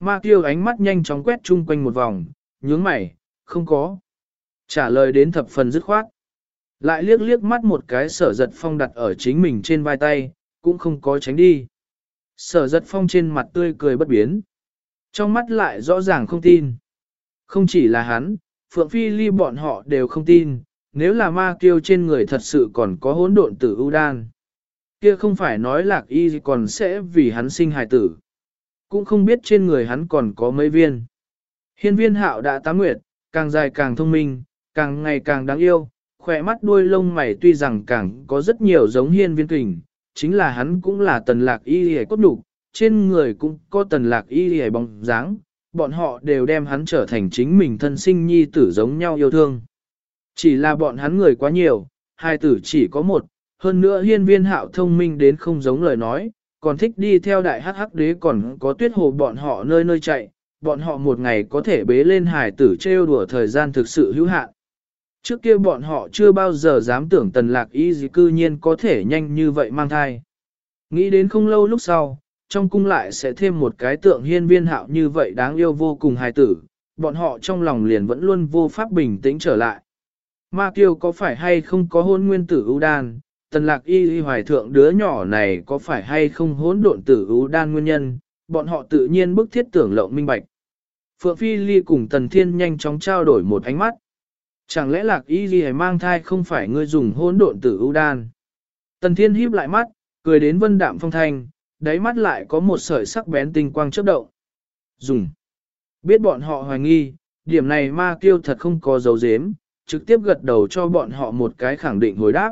Ma kiêu ánh mắt nhanh chóng quét chung quanh một vòng, nhướng mày, không có. Trả lời đến thập phần dứt khoát. Lại liếc liếc mắt một cái sở giật phong đặt ở chính mình trên vai tay, cũng không có tránh đi. Sở giật phong trên mặt tươi cười bất biến. Trong mắt lại rõ ràng không tin. Không chỉ là hắn, Phượng Phi Ly bọn họ đều không tin, nếu là ma kiêu trên người thật sự còn có hỗn độn tử ưu đan. Kia không phải nói lạc y còn sẽ vì hắn sinh hài tử. Cũng không biết trên người hắn còn có mấy viên. Hiên viên hạo đã tá nguyệt, càng dài càng thông minh, càng ngày càng đáng yêu, khỏe mắt đuôi lông mày tuy rằng càng có rất nhiều giống hiên viên kình, chính là hắn cũng là tần lạc y hề cốt đủ, trên người cũng có tần lạc y hề bóng dáng, bọn họ đều đem hắn trở thành chính mình thân sinh nhi tử giống nhau yêu thương. Chỉ là bọn hắn người quá nhiều, hai tử chỉ có một, hơn nữa hiên viên hạo thông minh đến không giống lời nói, còn thích đi theo đại hắc hắc đế còn có tuyết hồ bọn họ nơi nơi chạy, bọn họ một ngày có thể bế lên hài tử trêu đùa thời gian thực sự hữu hạn. Trước kia bọn họ chưa bao giờ dám tưởng tần lạc y gì cư nhiên có thể nhanh như vậy mang thai. Nghĩ đến không lâu lúc sau, trong cung lại sẽ thêm một cái tượng hiên viên hạo như vậy đáng yêu vô cùng hài tử, bọn họ trong lòng liền vẫn luôn vô pháp bình tĩnh trở lại. Ma kiêu có phải hay không có hôn nguyên tử ưu đan, tần lạc y y hoài thượng đứa nhỏ này có phải hay không hỗn độn tử ưu đan nguyên nhân, bọn họ tự nhiên bức thiết tưởng lộng minh bạch. Phượng Phi Ly cùng Tần Thiên nhanh chóng trao đổi một ánh mắt. Chẳng lẽ lạc y y mang thai không phải ngươi dùng hỗn độn tử ưu đan? Tần Thiên híp lại mắt, cười đến vân đạm phong thanh, đáy mắt lại có một sợi sắc bén tinh quang chớp động. Dùng. Biết bọn họ hoài nghi, điểm này ma kiêu thật không có dấu dếm, trực tiếp gật đầu cho bọn họ một cái khẳng định hồi đáp.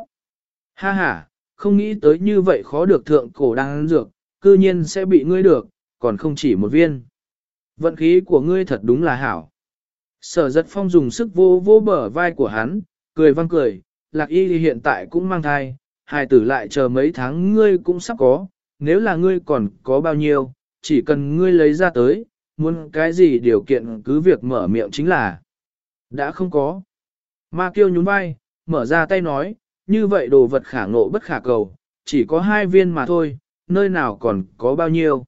Ha ha, không nghĩ tới như vậy khó được thượng cổ đang dược, cư nhiên sẽ bị ngươi được, còn không chỉ một viên. Vận khí của ngươi thật đúng là hảo. Sở giật phong dùng sức vô vô bờ vai của hắn, cười văng cười, lạc y hiện tại cũng mang thai, hài tử lại chờ mấy tháng ngươi cũng sắp có, nếu là ngươi còn có bao nhiêu, chỉ cần ngươi lấy ra tới, muốn cái gì điều kiện cứ việc mở miệng chính là. Đã không có. Ma kiêu nhún vai, mở ra tay nói, như vậy đồ vật khả ngộ bất khả cầu, chỉ có hai viên mà thôi, nơi nào còn có bao nhiêu.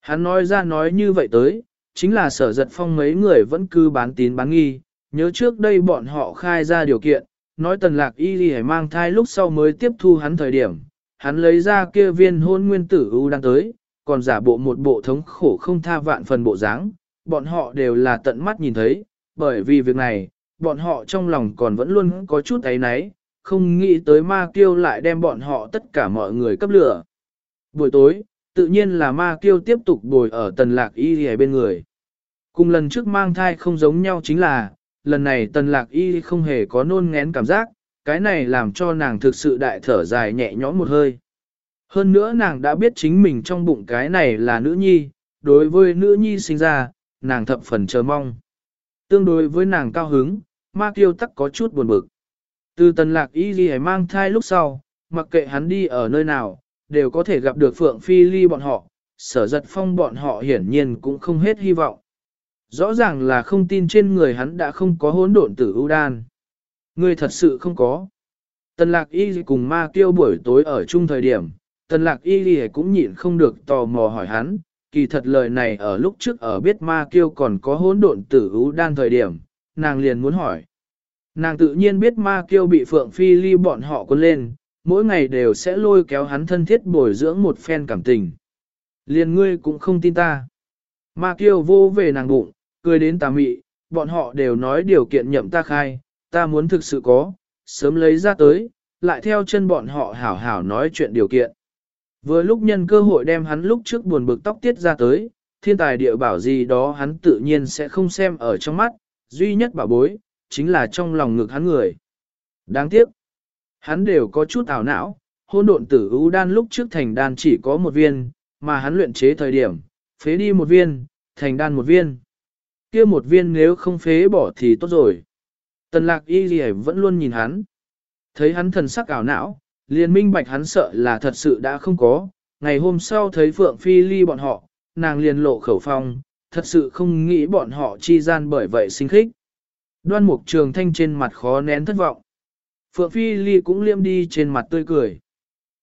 Hắn nói ra nói như vậy tới, chính là sở giật phong mấy người vẫn cứ bán tín bán nghi, nhớ trước đây bọn họ khai ra điều kiện, nói tần lạc y đi mang thai lúc sau mới tiếp thu hắn thời điểm, hắn lấy ra kia viên hôn nguyên tử ưu đang tới, còn giả bộ một bộ thống khổ không tha vạn phần bộ dáng, bọn họ đều là tận mắt nhìn thấy, bởi vì việc này, bọn họ trong lòng còn vẫn luôn có chút ấy náy, không nghĩ tới ma kiêu lại đem bọn họ tất cả mọi người cấp lửa. Buổi tối, tự nhiên là ma kiêu tiếp tục bồi ở tần lạc y ở bên người. Cùng lần trước mang thai không giống nhau chính là, lần này tần lạc y không hề có nôn ngén cảm giác, cái này làm cho nàng thực sự đại thở dài nhẹ nhõm một hơi. Hơn nữa nàng đã biết chính mình trong bụng cái này là nữ nhi, đối với nữ nhi sinh ra, nàng thập phần chờ mong. Tương đối với nàng cao hứng, ma kiêu tắc có chút buồn bực. Từ tần lạc y ghi mang thai lúc sau, mặc kệ hắn đi ở nơi nào, đều có thể gặp được Phượng Phi Ly bọn họ, sở giật phong bọn họ hiển nhiên cũng không hết hy vọng. Rõ ràng là không tin trên người hắn đã không có hỗn độn tử ưu đan. Người thật sự không có. Tần lạc y cùng ma kêu buổi tối ở chung thời điểm, tần lạc y cũng nhịn không được tò mò hỏi hắn, kỳ thật lời này ở lúc trước ở biết ma kêu còn có hỗn độn tử ưu đan thời điểm, nàng liền muốn hỏi. Nàng tự nhiên biết ma kiêu bị Phượng Phi Ly bọn họ cuốn lên, mỗi ngày đều sẽ lôi kéo hắn thân thiết bồi dưỡng một phen cảm tình. Liền ngươi cũng không tin ta. Ma kiêu vô về nàng bụng, cười đến tà mị, bọn họ đều nói điều kiện nhậm ta khai, ta muốn thực sự có, sớm lấy ra tới, lại theo chân bọn họ hảo hảo nói chuyện điều kiện. Vừa lúc nhân cơ hội đem hắn lúc trước buồn bực tóc tiết ra tới, thiên tài địa bảo gì đó hắn tự nhiên sẽ không xem ở trong mắt, duy nhất bảo bối, chính là trong lòng ngực hắn người. Đáng tiếc, hắn đều có chút ảo não, hôn độn tử ưu đan lúc trước thành đan chỉ có một viên, mà hắn luyện chế thời điểm, phế đi một viên, thành đan một viên. kia một viên nếu không phế bỏ thì tốt rồi. Tần lạc y gì vẫn luôn nhìn hắn. Thấy hắn thần sắc ảo não, liền minh bạch hắn sợ là thật sự đã không có. Ngày hôm sau thấy Phượng Phi ly bọn họ, nàng liền lộ khẩu phong, thật sự không nghĩ bọn họ chi gian bởi vậy sinh khích. Đoan mục trường thanh trên mặt khó nén thất vọng. Phượng Phi Ly cũng liêm đi trên mặt tươi cười.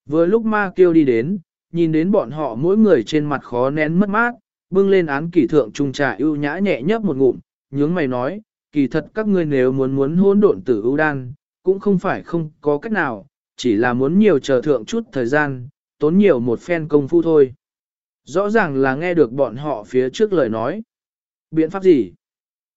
Vừa lúc ma kêu đi đến, nhìn đến bọn họ mỗi người trên mặt khó nén mất mát, bưng lên án kỷ thượng trung trà ưu nhã nhẹ nhấp một ngụm, nhướng mày nói, kỳ thật các ngươi nếu muốn muốn hôn độn tử ưu đan, cũng không phải không có cách nào, chỉ là muốn nhiều chờ thượng chút thời gian, tốn nhiều một phen công phu thôi. Rõ ràng là nghe được bọn họ phía trước lời nói. Biện pháp gì?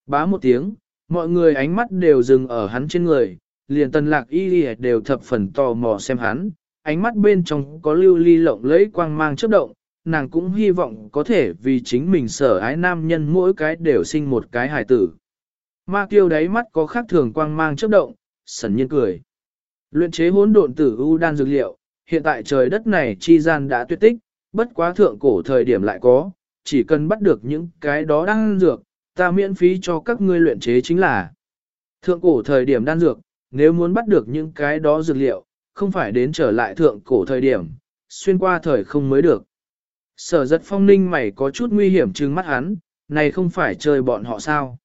Bá một tiếng, mọi người ánh mắt đều dừng ở hắn trên người, liền tần lạc y đều thập phần tò mò xem hắn, ánh mắt bên trong có lưu ly lộng lẫy quang mang chớp động, nàng cũng hy vọng có thể vì chính mình sở ái nam nhân mỗi cái đều sinh một cái hài tử. Ma kiêu đáy mắt có khác thường quang mang chớp động, sần nhiên cười. Luyện chế hỗn độn tử u đan dược liệu, hiện tại trời đất này chi gian đã tuyệt tích, bất quá thượng cổ thời điểm lại có, chỉ cần bắt được những cái đó đang dược, ta miễn phí cho các ngươi luyện chế chính là. Thượng cổ thời điểm đan dược, nếu muốn bắt được những cái đó dược liệu, không phải đến trở lại thượng cổ thời điểm, xuyên qua thời không mới được. Sở giật phong ninh mày có chút nguy hiểm trừng mắt hắn, này không phải chơi bọn họ sao.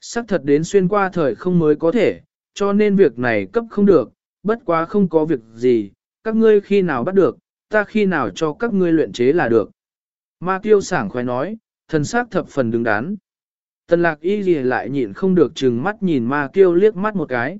Sắc thật đến xuyên qua thời không mới có thể, cho nên việc này cấp không được, bất quá không có việc gì, các ngươi khi nào bắt được, ta khi nào cho các ngươi luyện chế là được. Ma Tiêu sảng khoái nói, thần sắc thập phần đứng đắn. Tần lạc y gì lại nhịn không được chừng mắt nhìn ma kiêu liếc mắt một cái.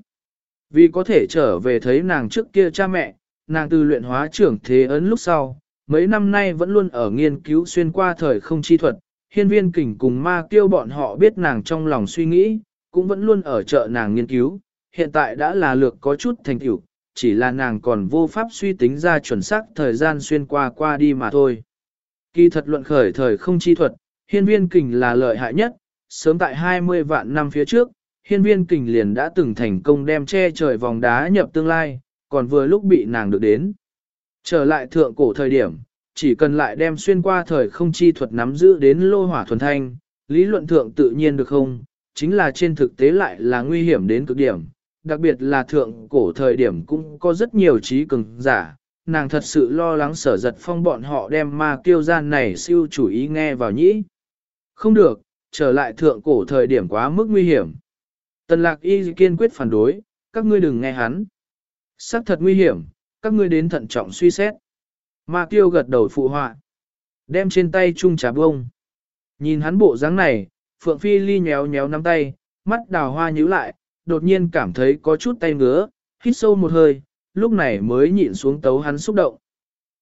Vì có thể trở về thấy nàng trước kia cha mẹ, nàng từ luyện hóa trưởng thế ấn lúc sau, mấy năm nay vẫn luôn ở nghiên cứu xuyên qua thời không chi thuật, hiên viên kình cùng ma kiêu bọn họ biết nàng trong lòng suy nghĩ, cũng vẫn luôn ở chợ nàng nghiên cứu, hiện tại đã là lược có chút thành tựu, chỉ là nàng còn vô pháp suy tính ra chuẩn xác thời gian xuyên qua qua đi mà thôi. Kỳ thật luận khởi thời không chi thuật, hiên viên kình là lợi hại nhất, sớm tại 20 vạn năm phía trước, hiên viên kình liền đã từng thành công đem che trời vòng đá nhập tương lai, còn vừa lúc bị nàng được đến. Trở lại thượng cổ thời điểm, chỉ cần lại đem xuyên qua thời không chi thuật nắm giữ đến lô hỏa thuần thanh, lý luận thượng tự nhiên được không, chính là trên thực tế lại là nguy hiểm đến cực điểm, đặc biệt là thượng cổ thời điểm cũng có rất nhiều trí cường giả, nàng thật sự lo lắng sở giật phong bọn họ đem ma kiêu gian này siêu chủ ý nghe vào nhĩ. Không được, trở lại thượng cổ thời điểm quá mức nguy hiểm. Tần lạc y kiên quyết phản đối, các ngươi đừng nghe hắn. Sắc thật nguy hiểm, các ngươi đến thận trọng suy xét. Ma tiêu gật đầu phụ họa. Đem trên tay chung trà bông. Nhìn hắn bộ dáng này, Phượng Phi Ly nhéo nhéo nắm tay, mắt đào hoa nhíu lại, đột nhiên cảm thấy có chút tay ngứa, hít sâu một hơi, lúc này mới nhịn xuống tấu hắn xúc động.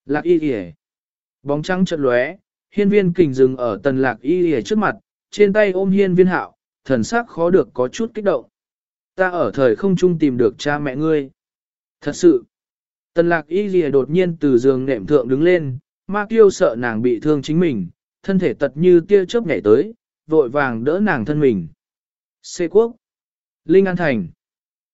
Lạc y kìa. Bóng trắng chợt lóe, hiên viên kình dừng ở tần lạc y kìa trước mặt, trên tay ôm hiên viên hạo, thần sắc khó được có chút kích động. Ta ở thời không trung tìm được cha mẹ ngươi. Thật sự. Tần lạc y lìa đột nhiên từ giường nệm thượng đứng lên, ma kiêu sợ nàng bị thương chính mình, thân thể tật như tia chớp nhảy tới, vội vàng đỡ nàng thân mình. Xê quốc. Linh An Thành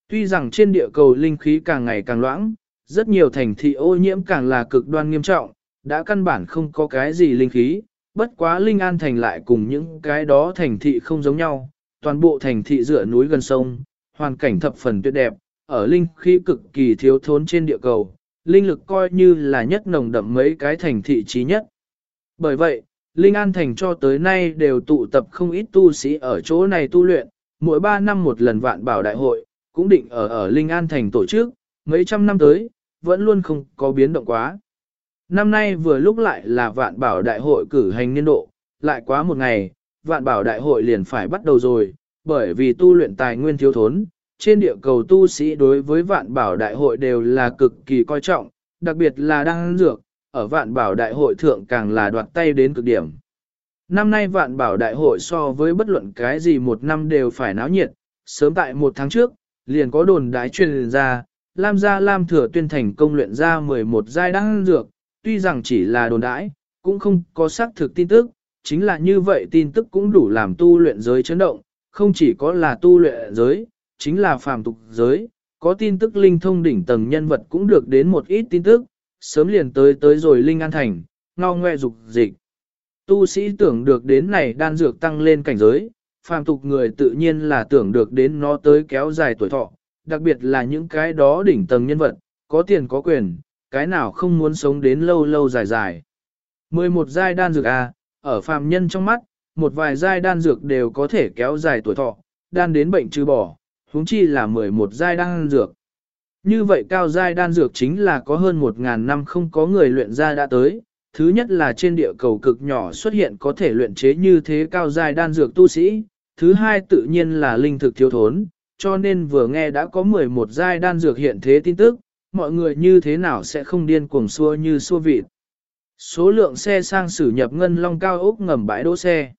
Tuy rằng trên địa cầu linh khí càng ngày càng loãng, rất nhiều thành thị ô nhiễm càng là cực đoan nghiêm trọng, đã căn bản không có cái gì linh khí, bất quá Linh An Thành lại cùng những cái đó thành thị không giống nhau, toàn bộ thành thị dựa núi gần sông, hoàn cảnh thập phần tuyệt đẹp, ở linh khí cực kỳ thiếu thốn trên địa cầu, linh lực coi như là nhất nồng đậm mấy cái thành thị trí nhất. Bởi vậy, Linh An Thành cho tới nay đều tụ tập không ít tu sĩ ở chỗ này tu luyện, mỗi 3 năm một lần vạn bảo đại hội, cũng định ở ở Linh An Thành tổ chức, mấy trăm năm tới, vẫn luôn không có biến động quá. Năm nay vừa lúc lại là vạn bảo đại hội cử hành niên độ, lại quá một ngày, vạn bảo đại hội liền phải bắt đầu rồi, bởi vì tu luyện tài nguyên thiếu thốn, trên địa cầu tu sĩ đối với vạn bảo đại hội đều là cực kỳ coi trọng, đặc biệt là đang dược, ở vạn bảo đại hội thượng càng là đoạt tay đến cực điểm. Năm nay vạn bảo đại hội so với bất luận cái gì một năm đều phải náo nhiệt, sớm tại một tháng trước, liền có đồn đái truyền ra, Lam gia Lam thừa tuyên thành công luyện ra 11 giai đăng dược, tuy rằng chỉ là đồn đãi, cũng không có xác thực tin tức, chính là như vậy tin tức cũng đủ làm tu luyện giới chấn động, không chỉ có là tu luyện giới, chính là phàm tục giới, có tin tức linh thông đỉnh tầng nhân vật cũng được đến một ít tin tức, sớm liền tới tới rồi linh an thành, ngao ngoe dục dịch. Tu sĩ tưởng được đến này đan dược tăng lên cảnh giới, phàm tục người tự nhiên là tưởng được đến nó tới kéo dài tuổi thọ, đặc biệt là những cái đó đỉnh tầng nhân vật, có tiền có quyền, cái nào không muốn sống đến lâu lâu dài dài. 11 giai đan dược A, ở phàm nhân trong mắt, một vài giai đan dược đều có thể kéo dài tuổi thọ, đan đến bệnh trừ bỏ, huống chi là 11 giai đan dược. Như vậy cao giai đan dược chính là có hơn 1.000 năm không có người luyện ra đã tới, thứ nhất là trên địa cầu cực nhỏ xuất hiện có thể luyện chế như thế cao giai đan dược tu sĩ, thứ hai tự nhiên là linh thực thiếu thốn, cho nên vừa nghe đã có 11 giai đan dược hiện thế tin tức, mọi người như thế nào sẽ không điên cuồng xua như xua vịt. Số lượng xe sang sử nhập ngân long cao ốc ngầm bãi đỗ xe.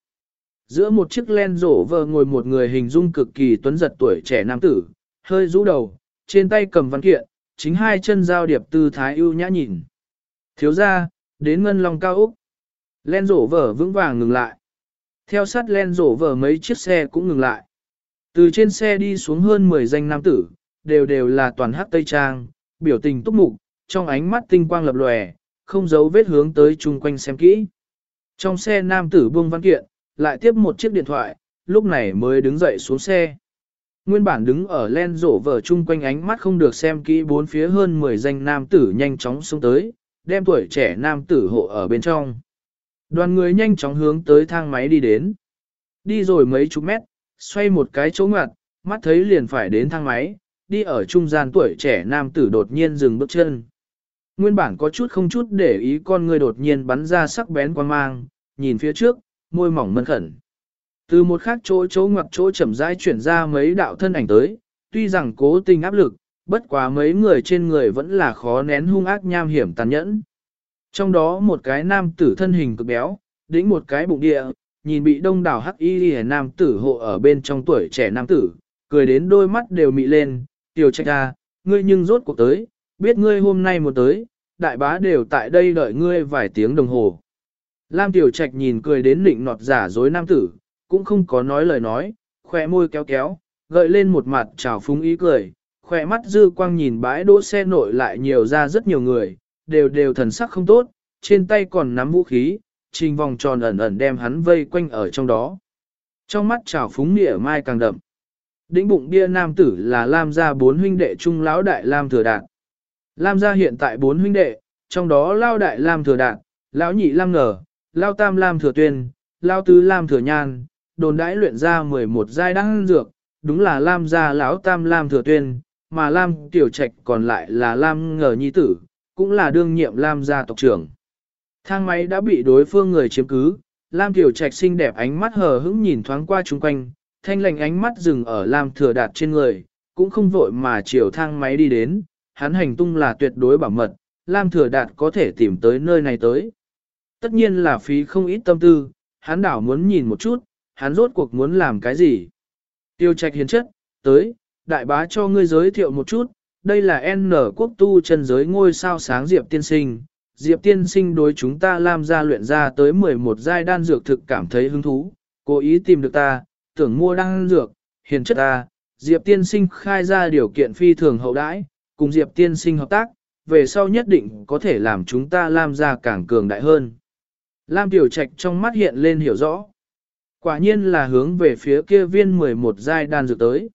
Giữa một chiếc len rổ vờ ngồi một người hình dung cực kỳ tuấn giật tuổi trẻ nam tử, hơi rũ đầu, trên tay cầm văn kiện, chính hai chân giao điệp tư thái ưu nhã nhìn. Thiếu ra, đến ngân long cao ốc. Len rổ vở vững vàng ngừng lại. Theo sát len rổ vở mấy chiếc xe cũng ngừng lại. Từ trên xe đi xuống hơn 10 danh nam tử, đều đều là toàn hắc tây trang, biểu tình túc mục, trong ánh mắt tinh quang lập lòe, không giấu vết hướng tới chung quanh xem kỹ. Trong xe nam tử buông văn kiện, lại tiếp một chiếc điện thoại, lúc này mới đứng dậy xuống xe. Nguyên bản đứng ở len rổ vở chung quanh ánh mắt không được xem kỹ bốn phía hơn 10 danh nam tử nhanh chóng xuống tới, đem tuổi trẻ nam tử hộ ở bên trong. Đoàn người nhanh chóng hướng tới thang máy đi đến. Đi rồi mấy chục mét, xoay một cái chỗ ngoặt, mắt thấy liền phải đến thang máy, đi ở trung gian tuổi trẻ nam tử đột nhiên dừng bước chân. Nguyên bản có chút không chút để ý con người đột nhiên bắn ra sắc bén quan mang, nhìn phía trước, môi mỏng mân khẩn. Từ một khác chỗ chỗ ngoặc chỗ chậm rãi chuyển ra mấy đạo thân ảnh tới, tuy rằng cố tình áp lực, bất quá mấy người trên người vẫn là khó nén hung ác nham hiểm tàn nhẫn. Trong đó một cái nam tử thân hình cực béo, đĩnh một cái bụng địa, nhìn bị đông đảo hắc y nam tử hộ ở bên trong tuổi trẻ nam tử, cười đến đôi mắt đều mị lên, tiểu trạch ra, ngươi nhưng rốt cuộc tới, biết ngươi hôm nay một tới, đại bá đều tại đây đợi ngươi vài tiếng đồng hồ. Lam tiểu trạch nhìn cười đến nịnh nọt giả dối nam tử, cũng không có nói lời nói, khỏe môi kéo kéo, gợi lên một mặt trào phúng ý cười, khỏe mắt dư quang nhìn bãi đỗ xe nội lại nhiều ra rất nhiều người, đều đều thần sắc không tốt, trên tay còn nắm vũ khí, trình vòng tròn ẩn ẩn đem hắn vây quanh ở trong đó. Trong mắt trào phúng nịa mai càng đậm. Đĩnh bụng bia nam tử là Lam gia bốn huynh đệ trung lão đại Lam thừa đạt. Lam gia hiện tại bốn huynh đệ, trong đó lao đại Lam thừa đạt, lão nhị Lam ngờ, lao tam Lam thừa tuyên, lao tứ Lam thừa nhan, đồn đãi luyện ra 11 giai đăng dược, đúng là Lam gia lão tam Lam thừa tuyên, mà Lam tiểu trạch còn lại là Lam ngờ nhi tử, cũng là đương nhiệm Lam gia tộc trưởng. Thang máy đã bị đối phương người chiếm cứ, Lam tiểu trạch xinh đẹp ánh mắt hờ hững nhìn thoáng qua chung quanh, thanh lành ánh mắt dừng ở Lam thừa đạt trên người, cũng không vội mà chiều thang máy đi đến, hắn hành tung là tuyệt đối bảo mật, Lam thừa đạt có thể tìm tới nơi này tới. Tất nhiên là phí không ít tâm tư, hắn đảo muốn nhìn một chút, hắn rốt cuộc muốn làm cái gì. Tiêu trạch hiến chất, tới, đại bá cho ngươi giới thiệu một chút, đây là N quốc tu chân giới ngôi sao sáng Diệp Tiên Sinh. Diệp Tiên Sinh đối chúng ta làm ra luyện ra tới 11 giai đan dược thực cảm thấy hứng thú, cố ý tìm được ta, tưởng mua đan dược, hiền chất ta. Diệp Tiên Sinh khai ra điều kiện phi thường hậu đãi, cùng Diệp Tiên Sinh hợp tác, về sau nhất định có thể làm chúng ta lam ra càng cường đại hơn. Lam Tiểu Trạch trong mắt hiện lên hiểu rõ. Quả nhiên là hướng về phía kia viên 11 giai đan dược tới.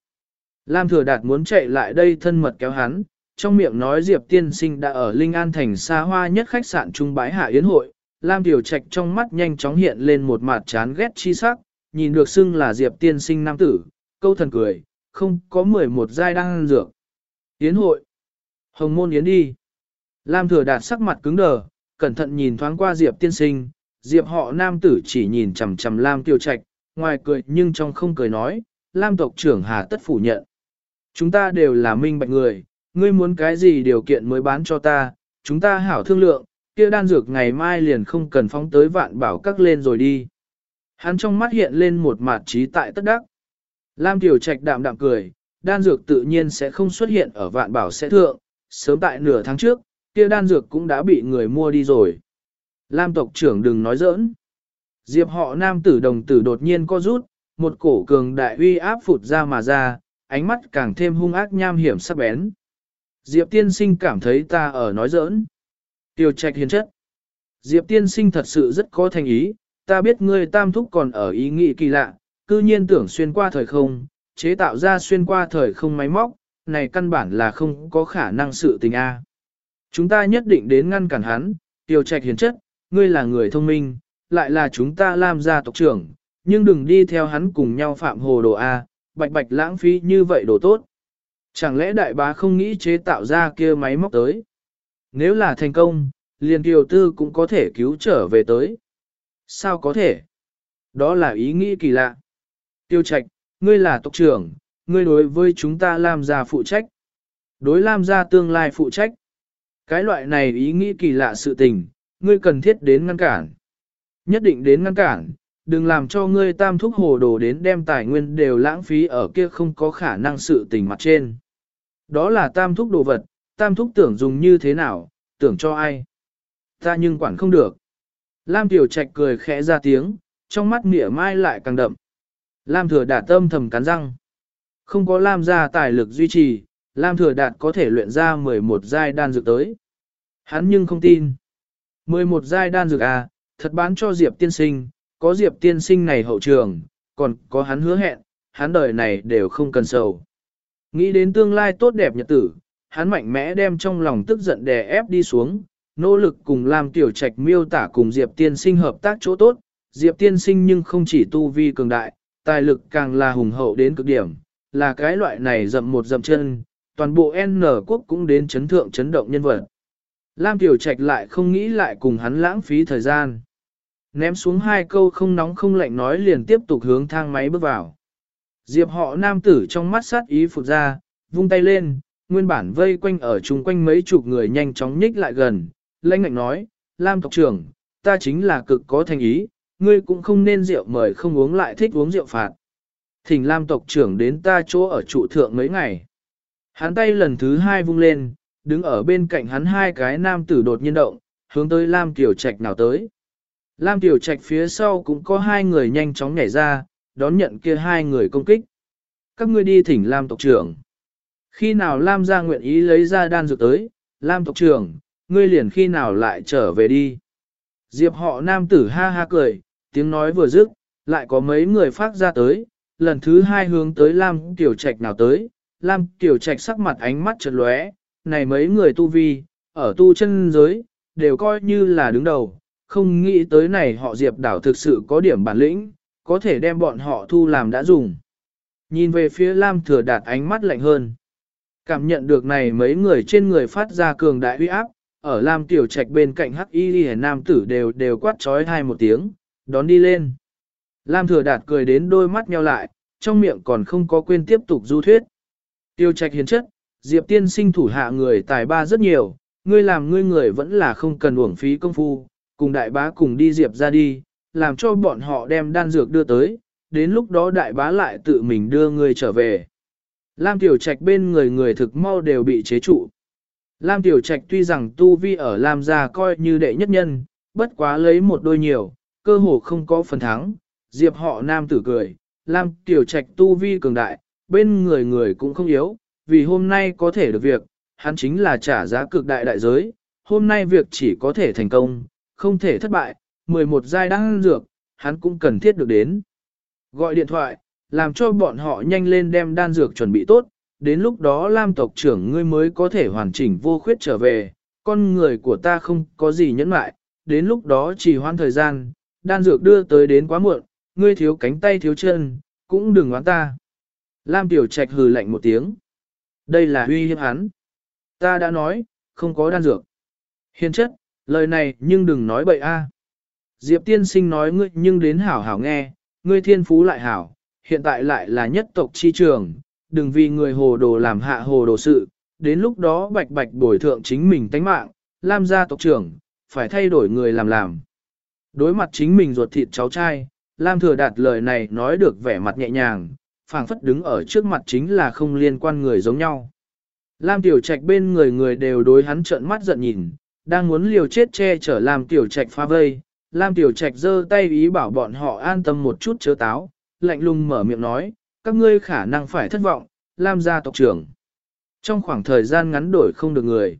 Lam Thừa Đạt muốn chạy lại đây thân mật kéo hắn, trong miệng nói Diệp Tiên Sinh đã ở Linh An thành xa hoa nhất khách sạn trung bái hạ yến hội. Lam Tiểu Trạch trong mắt nhanh chóng hiện lên một mặt chán ghét chi sắc, nhìn được xưng là Diệp Tiên Sinh nam tử, câu thần cười, không có 11 giai đang ăn dược. Yến hội. Hồng môn yến đi. Lam Thừa Đạt sắc mặt cứng đờ, cẩn thận nhìn thoáng qua Diệp Tiên Sinh, Diệp họ nam tử chỉ nhìn chằm chằm Lam Tiêu Trạch, ngoài cười nhưng trong không cười nói, Lam tộc trưởng hà tất phủ nhận. Chúng ta đều là minh bạch người, ngươi muốn cái gì điều kiện mới bán cho ta, chúng ta hảo thương lượng, kia đan dược ngày mai liền không cần phóng tới vạn bảo các lên rồi đi. Hắn trong mắt hiện lên một mặt trí tại tất đắc. Lam Tiểu Trạch đạm đạm cười, đan dược tự nhiên sẽ không xuất hiện ở vạn bảo sẽ thượng, sớm tại nửa tháng trước, kia đan dược cũng đã bị người mua đi rồi. Lam tộc trưởng đừng nói giỡn. Diệp họ nam tử đồng tử đột nhiên co rút, một cổ cường đại uy áp phụt ra mà ra, ánh mắt càng thêm hung ác nham hiểm sắc bén. Diệp tiên sinh cảm thấy ta ở nói giỡn. Tiêu trạch hiền chất. Diệp tiên sinh thật sự rất có thành ý, ta biết ngươi tam thúc còn ở ý nghĩ kỳ lạ, cư nhiên tưởng xuyên qua thời không, chế tạo ra xuyên qua thời không máy móc, này căn bản là không có khả năng sự tình A. Chúng ta nhất định đến ngăn cản hắn, tiêu trạch hiền chất, ngươi là người thông minh, lại là chúng ta làm gia tộc trưởng, nhưng đừng đi theo hắn cùng nhau phạm hồ đồ A, bạch bạch lãng phí như vậy đồ tốt. Chẳng lẽ đại bá không nghĩ chế tạo ra kia máy móc tới? Nếu là thành công, liền kiều tư cũng có thể cứu trở về tới. Sao có thể? Đó là ý nghĩ kỳ lạ. Tiêu trạch, ngươi là tộc trưởng, ngươi đối với chúng ta làm ra phụ trách. Đối Lam gia tương lai phụ trách. Cái loại này ý nghĩ kỳ lạ sự tình, ngươi cần thiết đến ngăn cản. Nhất định đến ngăn cản, đừng làm cho ngươi tam thúc hồ đồ đến đem tài nguyên đều lãng phí ở kia không có khả năng sự tình mặt trên. Đó là tam thúc đồ vật, tam thúc tưởng dùng như thế nào, tưởng cho ai. Ta nhưng quản không được. Lam Tiểu Trạch cười khẽ ra tiếng, trong mắt mỉa mai lại càng đậm. Lam Thừa Đạt tâm thầm cắn răng. Không có Lam gia tài lực duy trì, Lam Thừa Đạt có thể luyện ra 11 giai đan dược tới. Hắn nhưng không tin. 11 giai đan dược à, thật bán cho Diệp tiên sinh, có Diệp tiên sinh này hậu trường, còn có hắn hứa hẹn, hắn đời này đều không cần sầu. Nghĩ đến tương lai tốt đẹp nhật tử, hắn mạnh mẽ đem trong lòng tức giận đè ép đi xuống, nỗ lực cùng Lam Tiểu Trạch miêu tả cùng Diệp tiên sinh hợp tác chỗ tốt, Diệp tiên sinh nhưng không chỉ tu vi cường đại, tài lực càng là hùng hậu đến cực điểm, là cái loại này dậm một dậm chân, toàn bộ N quốc cũng đến chấn thượng chấn động nhân vật. Lam Tiểu Trạch lại không nghĩ lại cùng hắn lãng phí thời gian. Ném xuống hai câu không nóng không lạnh nói liền tiếp tục hướng thang máy bước vào. Diệp họ nam tử trong mắt sát ý phục ra, vung tay lên, nguyên bản vây quanh ở chung quanh mấy chục người nhanh chóng nhích lại gần, lãnh ngạnh nói, Lam tộc trưởng, ta chính là cực có thành ý, ngươi cũng không nên rượu mời không uống lại thích uống rượu phạt. Thỉnh Lam tộc trưởng đến ta chỗ ở trụ thượng mấy ngày. Hắn tay lần thứ hai vung lên, đứng ở bên cạnh hắn hai cái nam tử đột nhiên động, hướng tới Lam Tiểu Trạch nào tới. Lam Tiểu Trạch phía sau cũng có hai người nhanh chóng nhảy ra, đón nhận kia hai người công kích. Các ngươi đi thỉnh Lam tộc trưởng. Khi nào Lam gia nguyện ý lấy ra đan dược tới, Lam tộc trưởng, ngươi liền khi nào lại trở về đi. Diệp họ nam tử ha ha cười, tiếng nói vừa dứt, lại có mấy người phát ra tới, lần thứ hai hướng tới Lam Tiểu Trạch nào tới, Lam Tiểu Trạch sắc mặt ánh mắt chợt lóe, này mấy người tu vi, ở tu chân giới, đều coi như là đứng đầu, không nghĩ tới này họ Diệp đảo thực sự có điểm bản lĩnh, có thể đem bọn họ thu làm đã dùng. Nhìn về phía Lam Thừa Đạt ánh mắt lạnh hơn. Cảm nhận được này mấy người trên người phát ra cường đại uy áp, ở Lam Tiểu Trạch bên cạnh Hắc Y Liễu nam tử đều đều quát chói hai một tiếng, đón đi lên. Lam Thừa Đạt cười đến đôi mắt nheo lại, trong miệng còn không có quên tiếp tục du thuyết. Tiêu Trạch hiền chất, Diệp tiên sinh thủ hạ người tài ba rất nhiều, ngươi làm ngươi người vẫn là không cần uổng phí công phu, cùng đại bá cùng đi Diệp ra đi, làm cho bọn họ đem đan dược đưa tới, đến lúc đó đại bá lại tự mình đưa ngươi trở về. Lam Tiểu Trạch bên người người thực mau đều bị chế trụ. Lam Tiểu Trạch tuy rằng tu vi ở Lam gia coi như đệ nhất nhân, bất quá lấy một đôi nhiều, cơ hồ không có phần thắng. Diệp họ nam tử cười, Lam Tiểu Trạch tu vi cường đại, bên người người cũng không yếu, vì hôm nay có thể được việc, hắn chính là trả giá cực đại đại giới, hôm nay việc chỉ có thể thành công, không thể thất bại, 11 giai đang dược, hắn cũng cần thiết được đến. Gọi điện thoại, làm cho bọn họ nhanh lên đem đan dược chuẩn bị tốt, đến lúc đó Lam tộc trưởng ngươi mới có thể hoàn chỉnh vô khuyết trở về, con người của ta không có gì nhẫn lại, đến lúc đó chỉ hoãn thời gian, đan dược đưa tới đến quá muộn, ngươi thiếu cánh tay thiếu chân, cũng đừng oán ta. Lam Tiểu Trạch hừ lạnh một tiếng. Đây là uy hiếp hắn. Ta đã nói, không có đan dược. Hiền chất, lời này nhưng đừng nói bậy a. Diệp tiên sinh nói ngươi nhưng đến hảo hảo nghe, ngươi thiên phú lại hảo, hiện tại lại là nhất tộc chi trường, đừng vì người hồ đồ làm hạ hồ đồ sự, đến lúc đó bạch bạch bồi thượng chính mình tánh mạng, lam gia tộc trưởng, phải thay đổi người làm làm. Đối mặt chính mình ruột thịt cháu trai, Lam thừa đạt lời này nói được vẻ mặt nhẹ nhàng, phảng phất đứng ở trước mặt chính là không liên quan người giống nhau. Lam Tiểu Trạch bên người người đều đối hắn trợn mắt giận nhìn, đang muốn liều chết che chở Lam Tiểu Trạch pha vây. Lam Tiểu Trạch giơ tay ý bảo bọn họ an tâm một chút chớ táo, lạnh lùng mở miệng nói, các ngươi khả năng phải thất vọng, Lam gia tộc trưởng. Trong khoảng thời gian ngắn đổi không được người.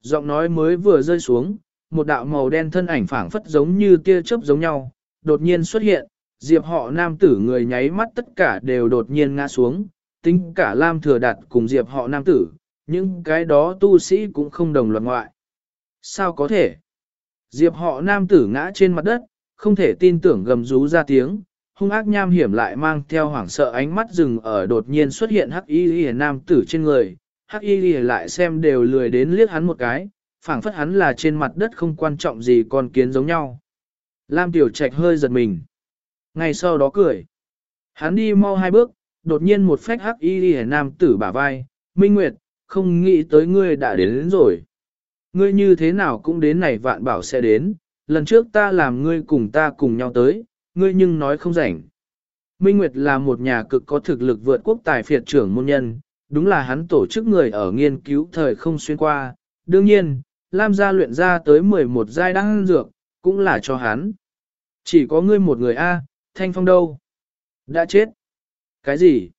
Giọng nói mới vừa rơi xuống, một đạo màu đen thân ảnh phảng phất giống như tia chớp giống nhau, đột nhiên xuất hiện, diệp họ nam tử người nháy mắt tất cả đều đột nhiên ngã xuống, tính cả Lam thừa đạt cùng diệp họ nam tử, những cái đó tu sĩ cũng không đồng loạt ngoại. Sao có thể? Diệp họ nam tử ngã trên mặt đất, không thể tin tưởng gầm rú ra tiếng, hung ác nham hiểm lại mang theo hoảng sợ ánh mắt rừng ở đột nhiên xuất hiện hắc y y nam tử trên người, hắc y y lại xem đều lười đến liếc hắn một cái, phảng phất hắn là trên mặt đất không quan trọng gì con kiến giống nhau. Lam Tiểu Trạch hơi giật mình. Ngay sau đó cười. Hắn đi mau hai bước, đột nhiên một phách hắc y đi nam tử bả vai, Minh Nguyệt, không nghĩ tới ngươi đã đến, đến rồi. Ngươi như thế nào cũng đến này vạn bảo sẽ đến, lần trước ta làm ngươi cùng ta cùng nhau tới, ngươi nhưng nói không rảnh. Minh Nguyệt là một nhà cực có thực lực vượt quốc tài phiệt trưởng môn nhân, đúng là hắn tổ chức người ở nghiên cứu thời không xuyên qua. Đương nhiên, Lam gia luyện ra tới 11 giai đăng dược, cũng là cho hắn. Chỉ có ngươi một người A, Thanh Phong đâu? Đã chết. Cái gì?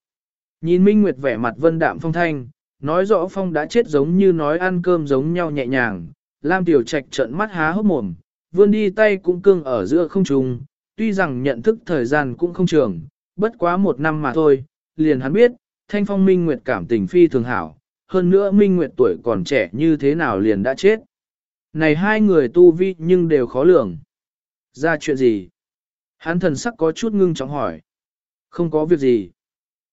Nhìn Minh Nguyệt vẻ mặt vân đạm phong thanh, nói rõ Phong đã chết giống như nói ăn cơm giống nhau nhẹ nhàng. Lam Tiểu Trạch trợn mắt há hốc mồm, vươn đi tay cũng cương ở giữa không trung, tuy rằng nhận thức thời gian cũng không trường, bất quá một năm mà thôi, liền hắn biết, Thanh Phong Minh Nguyệt cảm tình phi thường hảo, hơn nữa Minh Nguyệt tuổi còn trẻ như thế nào liền đã chết. Này hai người tu vi nhưng đều khó lường. Ra chuyện gì? Hắn thần sắc có chút ngưng trọng hỏi. Không có việc gì.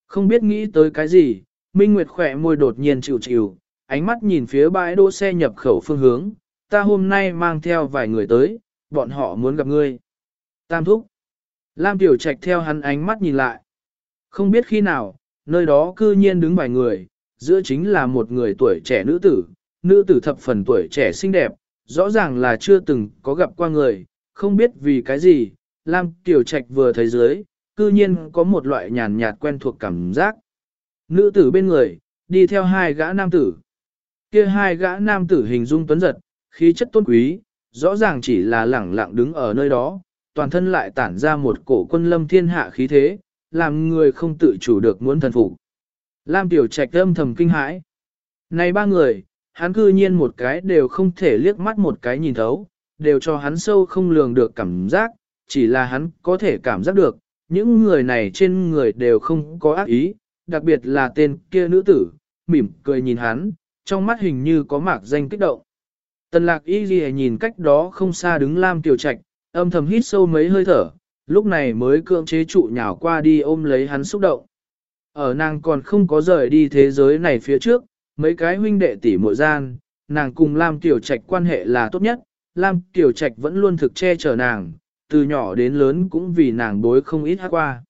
Không biết nghĩ tới cái gì, Minh Nguyệt khỏe môi đột nhiên chịu chịu, ánh mắt nhìn phía bãi đỗ xe nhập khẩu phương hướng, ta hôm nay mang theo vài người tới, bọn họ muốn gặp ngươi. Tam thúc. Lam Tiểu Trạch theo hắn ánh mắt nhìn lại. Không biết khi nào, nơi đó cư nhiên đứng vài người, giữa chính là một người tuổi trẻ nữ tử, nữ tử thập phần tuổi trẻ xinh đẹp, rõ ràng là chưa từng có gặp qua người, không biết vì cái gì, Lam Tiểu Trạch vừa thấy dưới, cư nhiên có một loại nhàn nhạt quen thuộc cảm giác. Nữ tử bên người, đi theo hai gã nam tử. Kia hai gã nam tử hình dung tuấn giật, khí chất tôn quý, rõ ràng chỉ là lẳng lặng đứng ở nơi đó, toàn thân lại tản ra một cổ quân lâm thiên hạ khí thế, làm người không tự chủ được muốn thần phục. Lam Tiểu Trạch âm thầm kinh hãi. Này ba người, hắn cư nhiên một cái đều không thể liếc mắt một cái nhìn thấu, đều cho hắn sâu không lường được cảm giác, chỉ là hắn có thể cảm giác được, những người này trên người đều không có ác ý, đặc biệt là tên kia nữ tử, mỉm cười nhìn hắn, trong mắt hình như có mạc danh kích động. Tần lạc y ghi nhìn cách đó không xa đứng Lam Tiểu Trạch, âm thầm hít sâu mấy hơi thở, lúc này mới cưỡng chế trụ nhào qua đi ôm lấy hắn xúc động. Ở nàng còn không có rời đi thế giới này phía trước, mấy cái huynh đệ tỷ muội gian, nàng cùng Lam Tiểu Trạch quan hệ là tốt nhất, Lam Tiểu Trạch vẫn luôn thực che chở nàng, từ nhỏ đến lớn cũng vì nàng bối không ít hát qua.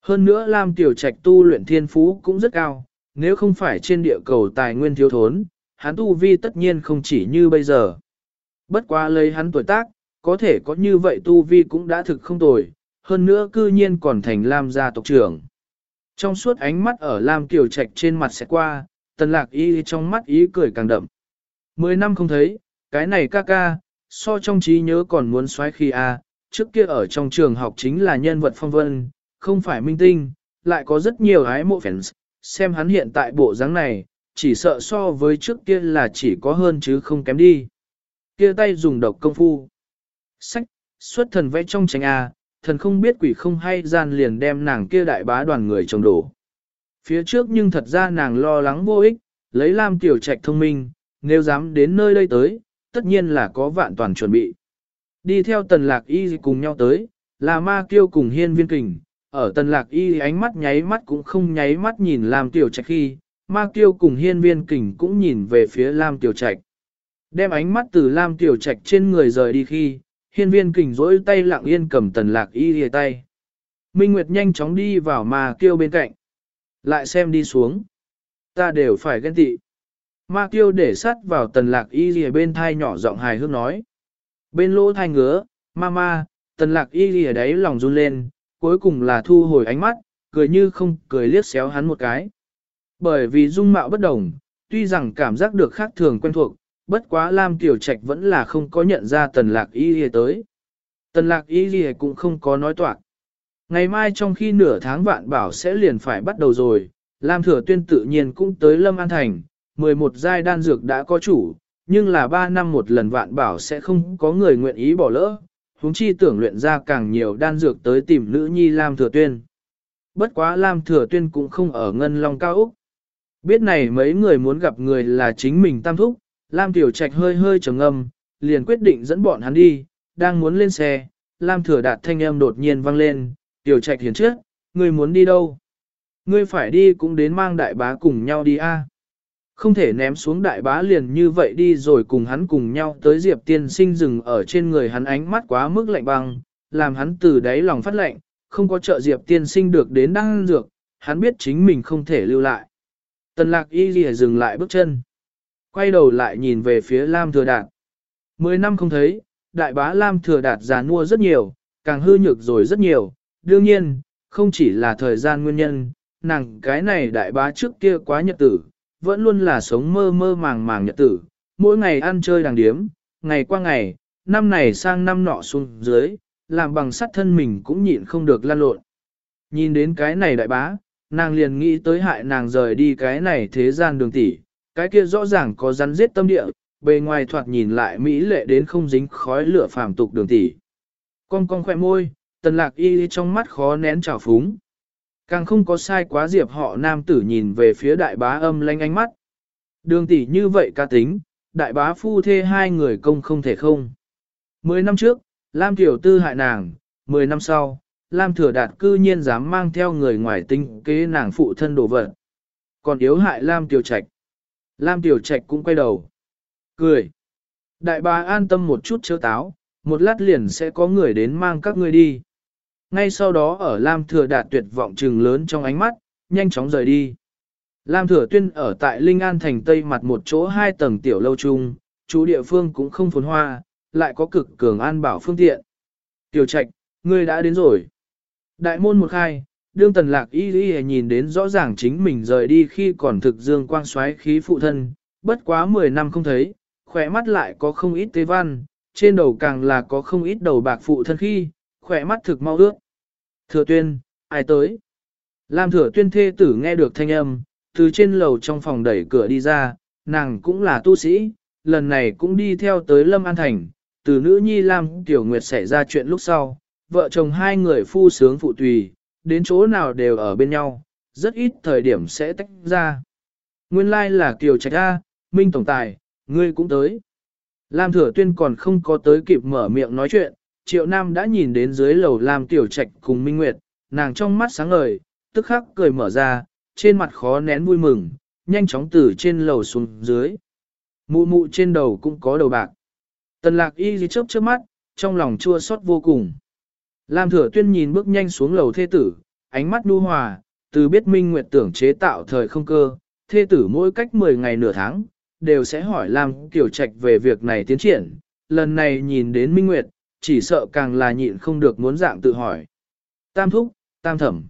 Hơn nữa Lam Tiểu Trạch tu luyện thiên phú cũng rất cao, nếu không phải trên địa cầu tài nguyên thiếu thốn, hắn tu vi tất nhiên không chỉ như bây giờ. Bất quá lấy hắn tuổi tác, có thể có như vậy tu vi cũng đã thực không tồi, hơn nữa cư nhiên còn thành Lam gia tộc trưởng. Trong suốt ánh mắt ở Lam Kiều Trạch trên mặt sẽ qua, tần lạc y trong mắt ý cười càng đậm. Mười năm không thấy, cái này ca ca, so trong trí nhớ còn muốn xoáy khi a à, trước kia ở trong trường học chính là nhân vật phong vân, không phải minh tinh, lại có rất nhiều ái mộ fans, xem hắn hiện tại bộ dáng này, chỉ sợ so với trước kia là chỉ có hơn chứ không kém đi. Kia tay dùng độc công phu. Sách, xuất thần vẽ trong tránh A, thần không biết quỷ không hay gian liền đem nàng kia đại bá đoàn người trồng đổ. Phía trước nhưng thật ra nàng lo lắng vô ích, lấy Lam Tiểu Trạch thông minh, nếu dám đến nơi đây tới, tất nhiên là có vạn toàn chuẩn bị. Đi theo tần lạc y cùng nhau tới, là ma kiêu cùng hiên viên kình, ở tần lạc y ánh mắt nháy mắt cũng không nháy mắt nhìn Lam Tiểu Trạch khi, ma kiêu cùng hiên viên kình cũng nhìn về phía Lam Tiểu Trạch. Đem ánh mắt từ Lam Tiểu Trạch trên người rời đi khi, hiên viên kình rỗi tay lặng yên cầm tần lạc y lìa tay. Minh Nguyệt nhanh chóng đi vào ma kiêu bên cạnh. Lại xem đi xuống. Ta đều phải ghen tị. Ma kiêu để sắt vào tần lạc y lìa bên thai nhỏ giọng hài hước nói. Bên lỗ thai ngứa, ma ma, tần lạc y lìa đấy lòng run lên, cuối cùng là thu hồi ánh mắt, cười như không cười liếc xéo hắn một cái. Bởi vì dung mạo bất đồng, tuy rằng cảm giác được khác thường quen thuộc, bất quá Lam Tiểu Trạch vẫn là không có nhận ra tần lạc y lìa tới. Tần lạc y lìa cũng không có nói toạc. Ngày mai trong khi nửa tháng vạn bảo sẽ liền phải bắt đầu rồi, Lam Thừa Tuyên tự nhiên cũng tới Lâm An Thành, 11 giai đan dược đã có chủ, nhưng là 3 năm một lần vạn bảo sẽ không có người nguyện ý bỏ lỡ, huống chi tưởng luyện ra càng nhiều đan dược tới tìm nữ nhi Lam Thừa Tuyên. Bất quá Lam Thừa Tuyên cũng không ở Ngân Long Cao Úc. Biết này mấy người muốn gặp người là chính mình tam thúc, Lam Tiểu Trạch hơi hơi trầm ngâm, liền quyết định dẫn bọn hắn đi, đang muốn lên xe, Lam Thừa Đạt thanh âm đột nhiên vang lên, Tiểu Trạch hiền trước, ngươi muốn đi đâu? Ngươi phải đi cũng đến mang đại bá cùng nhau đi a. Không thể ném xuống đại bá liền như vậy đi rồi cùng hắn cùng nhau tới Diệp tiên sinh dừng ở trên người hắn ánh mắt quá mức lạnh băng, làm hắn từ đáy lòng phát lạnh, không có trợ Diệp tiên sinh được đến đăng dược, hắn biết chính mình không thể lưu lại. Tần lạc y lìa dừng lại bước chân. Quay đầu lại nhìn về phía Lam Thừa Đạt. Mười năm không thấy, đại bá Lam Thừa Đạt già nua rất nhiều, càng hư nhược rồi rất nhiều. Đương nhiên, không chỉ là thời gian nguyên nhân, nàng cái này đại bá trước kia quá nhật tử, vẫn luôn là sống mơ mơ màng màng nhật tử, mỗi ngày ăn chơi đàng điếm, ngày qua ngày, năm này sang năm nọ xuống dưới, làm bằng sắt thân mình cũng nhịn không được lan lộn. Nhìn đến cái này đại bá, nàng liền nghĩ tới hại nàng rời đi cái này thế gian đường tỷ, cái kia rõ ràng có rắn giết tâm địa, bề ngoài thoạt nhìn lại mỹ lệ đến không dính khói lửa phàm tục đường tỷ. Con con khỏe môi, tần lạc y trong mắt khó nén trào phúng. Càng không có sai quá diệp họ nam tử nhìn về phía đại bá âm lanh ánh mắt. Đường tỷ như vậy ca tính, đại bá phu thê hai người công không thể không. Mười năm trước, Lam Tiểu Tư hại nàng, mười năm sau, Lam Thừa Đạt cư nhiên dám mang theo người ngoài tinh kế nàng phụ thân đổ vật. Còn yếu hại Lam Tiểu Trạch. Lam Tiểu Trạch cũng quay đầu. Cười. Đại bà an tâm một chút chớ táo, một lát liền sẽ có người đến mang các ngươi đi. Ngay sau đó ở Lam Thừa Đạt tuyệt vọng trừng lớn trong ánh mắt, nhanh chóng rời đi. Lam Thừa Tuyên ở tại Linh An thành Tây mặt một chỗ hai tầng tiểu lâu trung, chú địa phương cũng không phồn hoa, lại có cực cường an bảo phương tiện. Tiểu Trạch, ngươi đã đến rồi. Đại môn một khai, đương tần lạc y y nhìn đến rõ ràng chính mình rời đi khi còn thực dương quang xoáy khí phụ thân, bất quá 10 năm không thấy, khỏe mắt lại có không ít tế văn, trên đầu càng là có không ít đầu bạc phụ thân khi, khỏe mắt thực mau ước. Thừa tuyên, ai tới? Lam thừa tuyên thê tử nghe được thanh âm, từ trên lầu trong phòng đẩy cửa đi ra, nàng cũng là tu sĩ, lần này cũng đi theo tới Lâm An Thành, từ nữ nhi Lam Tiểu Nguyệt xảy ra chuyện lúc sau, vợ chồng hai người phu sướng phụ tùy, đến chỗ nào đều ở bên nhau, rất ít thời điểm sẽ tách ra. Nguyên lai like là Kiều Trạch A, Minh Tổng Tài, ngươi cũng tới. Lam Thừa Tuyên còn không có tới kịp mở miệng nói chuyện, Triệu Nam đã nhìn đến dưới lầu Lam Tiểu Trạch cùng Minh Nguyệt, nàng trong mắt sáng ngời, tức khắc cười mở ra, trên mặt khó nén vui mừng, nhanh chóng từ trên lầu xuống dưới. Mụ mụ trên đầu cũng có đầu bạc. Tần lạc y gì chớp trước mắt, trong lòng chua xót vô cùng. Lam thừa tuyên nhìn bước nhanh xuống lầu thê tử, ánh mắt nu hòa, từ biết Minh Nguyệt tưởng chế tạo thời không cơ, thê tử mỗi cách 10 ngày nửa tháng, đều sẽ hỏi Lam Kiều Trạch về việc này tiến triển. Lần này nhìn đến Minh Nguyệt, chỉ sợ càng là nhịn không được muốn dạng tự hỏi. Tam thúc, tam thẩm.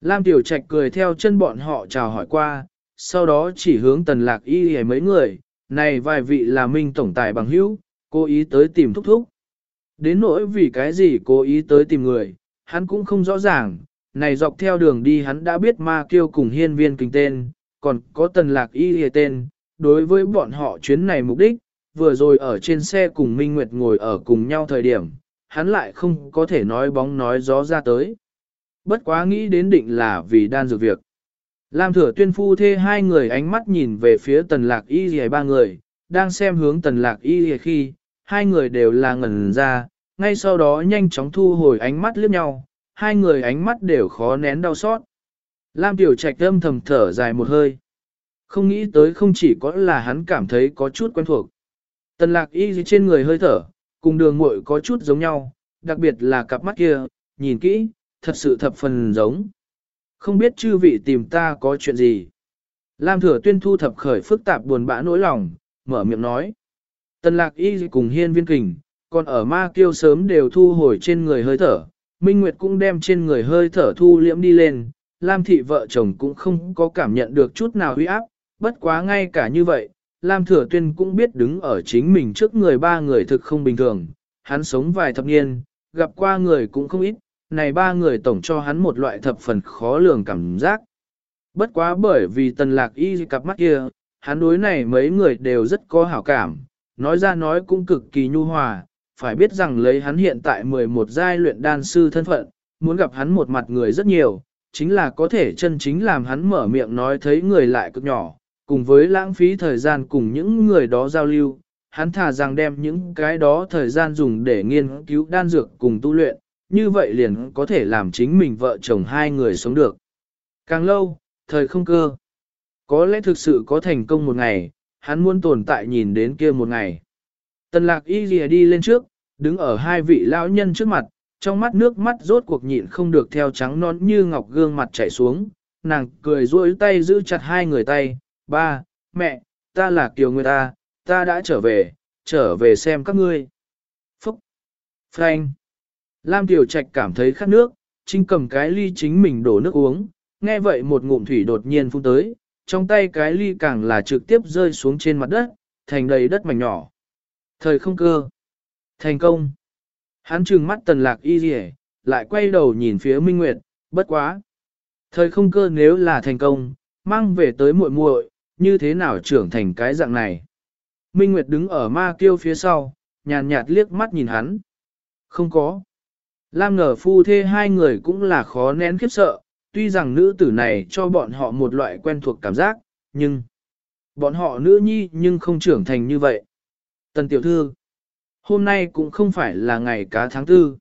Lam Tiểu Trạch cười theo chân bọn họ chào hỏi qua, sau đó chỉ hướng tần lạc y hề mấy người, này vài vị là Minh Tổng Tài bằng hữu, cố ý tới tìm thúc thúc. Đến nỗi vì cái gì cố ý tới tìm người, hắn cũng không rõ ràng, này dọc theo đường đi hắn đã biết ma kiêu cùng hiên viên kinh tên, còn có tần lạc y hề tên, đối với bọn họ chuyến này mục đích, vừa rồi ở trên xe cùng Minh Nguyệt ngồi ở cùng nhau thời điểm, hắn lại không có thể nói bóng nói gió ra tới. Bất quá nghĩ đến định là vì đan dược việc. Lam thừa tuyên phu thê hai người ánh mắt nhìn về phía tần lạc y hề ba người, đang xem hướng tần lạc y hề khi, hai người đều là ngẩn ra, ngay sau đó nhanh chóng thu hồi ánh mắt liếc nhau, hai người ánh mắt đều khó nén đau xót. Lam tiểu trạch âm thầm thở dài một hơi. Không nghĩ tới không chỉ có là hắn cảm thấy có chút quen thuộc. Tần lạc y trên người hơi thở, cùng đường muội có chút giống nhau, đặc biệt là cặp mắt kia, nhìn kỹ, thật sự thập phần giống. Không biết chư vị tìm ta có chuyện gì. Lam thừa tuyên thu thập khởi phức tạp buồn bã nỗi lòng, mở miệng nói. Tần lạc y cùng hiên viên kình, còn ở ma kiêu sớm đều thu hồi trên người hơi thở. Minh Nguyệt cũng đem trên người hơi thở thu liễm đi lên. Lam thị vợ chồng cũng không có cảm nhận được chút nào huy áp, bất quá ngay cả như vậy, Lam Thừa Tuyên cũng biết đứng ở chính mình trước người ba người thực không bình thường, hắn sống vài thập niên, gặp qua người cũng không ít, này ba người tổng cho hắn một loại thập phần khó lường cảm giác. Bất quá bởi vì tần lạc y cặp mắt kia, hắn đối này mấy người đều rất có hảo cảm, nói ra nói cũng cực kỳ nhu hòa, phải biết rằng lấy hắn hiện tại 11 giai luyện đan sư thân phận, muốn gặp hắn một mặt người rất nhiều, chính là có thể chân chính làm hắn mở miệng nói thấy người lại cực nhỏ, cùng với lãng phí thời gian cùng những người đó giao lưu, hắn thà rằng đem những cái đó thời gian dùng để nghiên cứu đan dược cùng tu luyện, như vậy liền có thể làm chính mình vợ chồng hai người sống được. Càng lâu, thời không cơ. Có lẽ thực sự có thành công một ngày, hắn muốn tồn tại nhìn đến kia một ngày. Tần lạc y lìa đi lên trước, đứng ở hai vị lão nhân trước mặt, trong mắt nước mắt rốt cuộc nhịn không được theo trắng non như ngọc gương mặt chảy xuống, nàng cười duỗi tay giữ chặt hai người tay, ba, mẹ, ta là Kiều người ta, ta đã trở về, trở về xem các ngươi. Phúc! Frank! Lam Tiểu Trạch cảm thấy khát nước, chính cầm cái ly chính mình đổ nước uống, nghe vậy một ngụm thủy đột nhiên phun tới, trong tay cái ly càng là trực tiếp rơi xuống trên mặt đất, thành đầy đất mảnh nhỏ. Thời không cơ. Thành công. Hắn trừng mắt tần lạc y rỉ, lại quay đầu nhìn phía Minh Nguyệt, bất quá. Thời không cơ nếu là thành công, mang về tới muội muội, như thế nào trưởng thành cái dạng này. Minh Nguyệt đứng ở ma kiêu phía sau, nhàn nhạt liếc mắt nhìn hắn. Không có. Lam ngờ phu thê hai người cũng là khó nén khiếp sợ, tuy rằng nữ tử này cho bọn họ một loại quen thuộc cảm giác, nhưng bọn họ nữ nhi nhưng không trưởng thành như vậy. Tần tiểu thư, hôm nay cũng không phải là ngày cá tháng tư.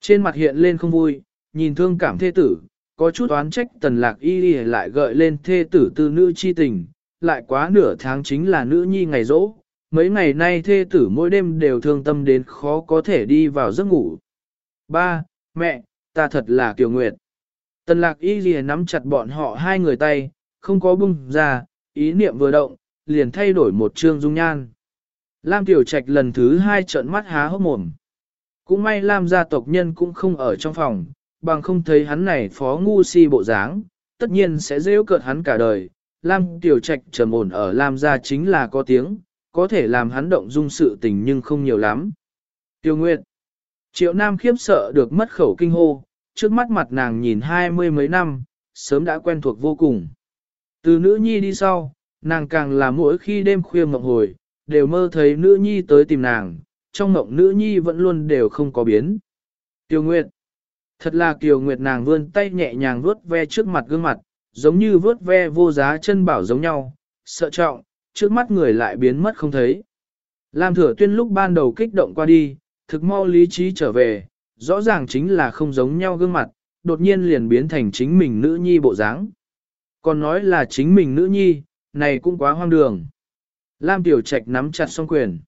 Trên mặt hiện lên không vui, nhìn thương cảm thê tử, có chút oán trách tần lạc y đi lại gợi lên thê tử tư nữ chi tình, lại quá nửa tháng chính là nữ nhi ngày rỗ. Mấy ngày nay thê tử mỗi đêm đều thương tâm đến khó có thể đi vào giấc ngủ. Ba, mẹ, ta thật là kiều nguyệt. Tần lạc y ghi nắm chặt bọn họ hai người tay, không có bung ra, ý niệm vừa động, liền thay đổi một trương dung nhan. Lam Tiểu Trạch lần thứ hai trợn mắt há hốc mồm. Cũng may Lam gia tộc nhân cũng không ở trong phòng, bằng không thấy hắn này phó ngu si bộ dáng, tất nhiên sẽ rêu cợt hắn cả đời. Lam Tiểu Trạch trầm ổn ở Lam gia chính là có tiếng, có thể làm hắn động dung sự tình nhưng không nhiều lắm. Tiêu Nguyệt Triệu Nam khiếp sợ được mất khẩu kinh hô, trước mắt mặt nàng nhìn hai mươi mấy năm, sớm đã quen thuộc vô cùng. Từ nữ nhi đi sau, nàng càng là mỗi khi đêm khuya mộng hồi, đều mơ thấy nữ nhi tới tìm nàng, trong mộng nữ nhi vẫn luôn đều không có biến. Tiêu Nguyệt Thật là Kiều Nguyệt nàng vươn tay nhẹ nhàng vuốt ve trước mặt gương mặt, giống như vuốt ve vô giá chân bảo giống nhau, sợ trọng, trước mắt người lại biến mất không thấy. Lam thừa tuyên lúc ban đầu kích động qua đi, thực mau lý trí trở về, rõ ràng chính là không giống nhau gương mặt, đột nhiên liền biến thành chính mình nữ nhi bộ dáng. Còn nói là chính mình nữ nhi, này cũng quá hoang đường. Lam Tiểu Trạch nắm chặt song quyền.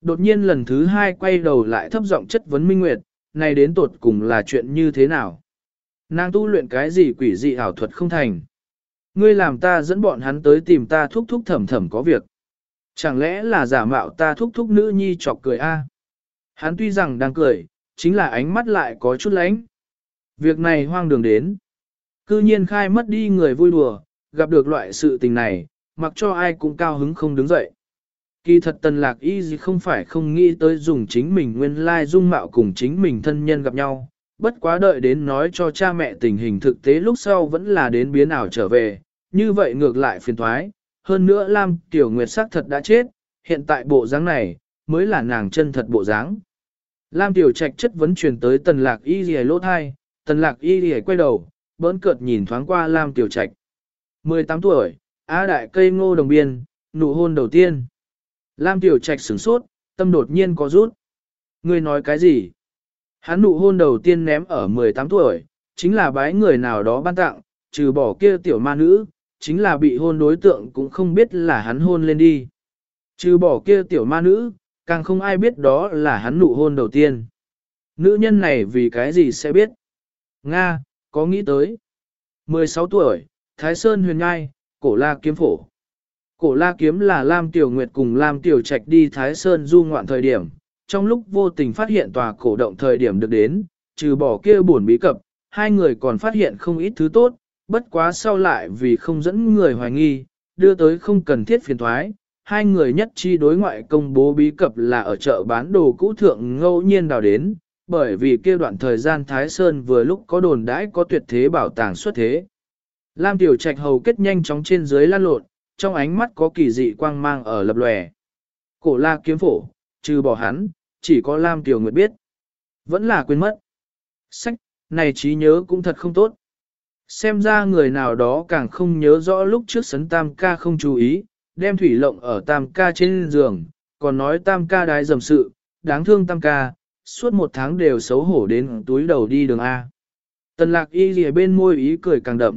Đột nhiên lần thứ hai quay đầu lại thấp giọng chất vấn Minh Nguyệt, này đến tột cùng là chuyện như thế nào? Nàng tu luyện cái gì quỷ dị ảo thuật không thành? Ngươi làm ta dẫn bọn hắn tới tìm ta thúc thúc thầm thầm có việc. Chẳng lẽ là giả mạo ta thúc thúc nữ nhi chọc cười a? Hắn tuy rằng đang cười, chính là ánh mắt lại có chút lánh. Việc này hoang đường đến. Cư nhiên khai mất đi người vui đùa, gặp được loại sự tình này, mặc cho ai cũng cao hứng không đứng dậy. Kỳ thật tần lạc y gì không phải không nghĩ tới dùng chính mình nguyên lai dung mạo cùng chính mình thân nhân gặp nhau, bất quá đợi đến nói cho cha mẹ tình hình thực tế lúc sau vẫn là đến biến ảo trở về, như vậy ngược lại phiền thoái, hơn nữa Lam Tiểu Nguyệt sắc thật đã chết, hiện tại bộ dáng này, mới là nàng chân thật bộ dáng. Lam Tiểu Trạch chất vấn truyền tới tần lạc y gì lỗ thai, tần lạc y gì quay đầu, bỡn cợt nhìn thoáng qua Lam Tiểu Trạch. 18 tuổi, Á đại cây ngô đồng biên, nụ hôn đầu tiên. Lam Tiểu Trạch sửng sốt, tâm đột nhiên có rút. Ngươi nói cái gì? Hắn nụ hôn đầu tiên ném ở 18 tuổi, chính là bái người nào đó ban tặng, trừ bỏ kia tiểu ma nữ, chính là bị hôn đối tượng cũng không biết là hắn hôn lên đi. Trừ bỏ kia tiểu ma nữ, càng không ai biết đó là hắn nụ hôn đầu tiên. Nữ nhân này vì cái gì sẽ biết? Nga, có nghĩ tới. 16 tuổi, Thái Sơn huyền ngai, cổ la kiếm phổ. Cổ la kiếm là Lam Tiểu Nguyệt cùng Lam Tiểu Trạch đi Thái Sơn du ngoạn thời điểm, trong lúc vô tình phát hiện tòa cổ động thời điểm được đến, trừ bỏ kia buồn bí cập, hai người còn phát hiện không ít thứ tốt, bất quá sau lại vì không dẫn người hoài nghi, đưa tới không cần thiết phiền thoái, hai người nhất chi đối ngoại công bố bí cập là ở chợ bán đồ cũ thượng ngẫu nhiên đào đến, bởi vì kia đoạn thời gian Thái Sơn vừa lúc có đồn đãi có tuyệt thế bảo tàng xuất thế. Lam Tiểu Trạch hầu kết nhanh chóng trên dưới lan lộn, trong ánh mắt có kỳ dị quang mang ở lập lòe. Cổ la kiếm phổ, trừ bỏ hắn, chỉ có Lam Tiểu Nguyệt biết. Vẫn là quên mất. Sách, này trí nhớ cũng thật không tốt. Xem ra người nào đó càng không nhớ rõ lúc trước sấn tam ca không chú ý, đem thủy lộng ở tam ca trên giường, còn nói tam ca đái dầm sự, đáng thương tam ca, suốt một tháng đều xấu hổ đến túi đầu đi đường A. Tần lạc y lìa bên môi ý cười càng đậm.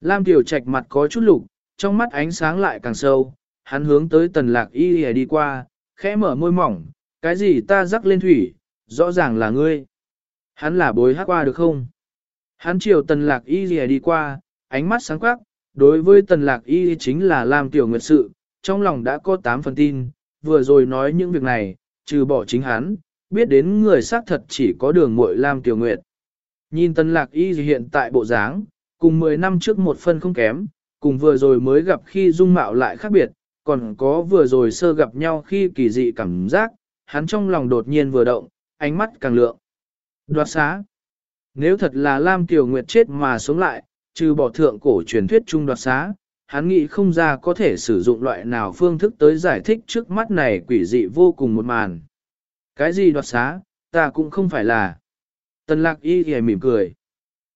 Lam Tiểu Trạch mặt có chút lục, trong mắt ánh sáng lại càng sâu, hắn hướng tới tần lạc y đi qua, khẽ mở môi mỏng, cái gì ta rắc lên thủy, rõ ràng là ngươi. Hắn là bối hát qua được không? Hắn chiều tần lạc y đi qua, ánh mắt sáng quắc, đối với tần lạc y chính là làm tiểu nguyệt sự, trong lòng đã có 8 phần tin, vừa rồi nói những việc này, trừ bỏ chính hắn, biết đến người xác thật chỉ có đường muội Lam Tiểu Nguyệt. Nhìn Tần Lạc Y hiện tại bộ dáng, cùng 10 năm trước một phân không kém, cùng vừa rồi mới gặp khi dung mạo lại khác biệt, còn có vừa rồi sơ gặp nhau khi kỳ dị cảm giác, hắn trong lòng đột nhiên vừa động, ánh mắt càng lượng. Đoạt xá. Nếu thật là Lam Tiểu Nguyệt chết mà sống lại, trừ bỏ thượng cổ truyền thuyết trung đoạt xá, hắn nghĩ không ra có thể sử dụng loại nào phương thức tới giải thích trước mắt này quỷ dị vô cùng một màn. Cái gì đoạt xá, ta cũng không phải là. Tần lạc y thì mỉm cười.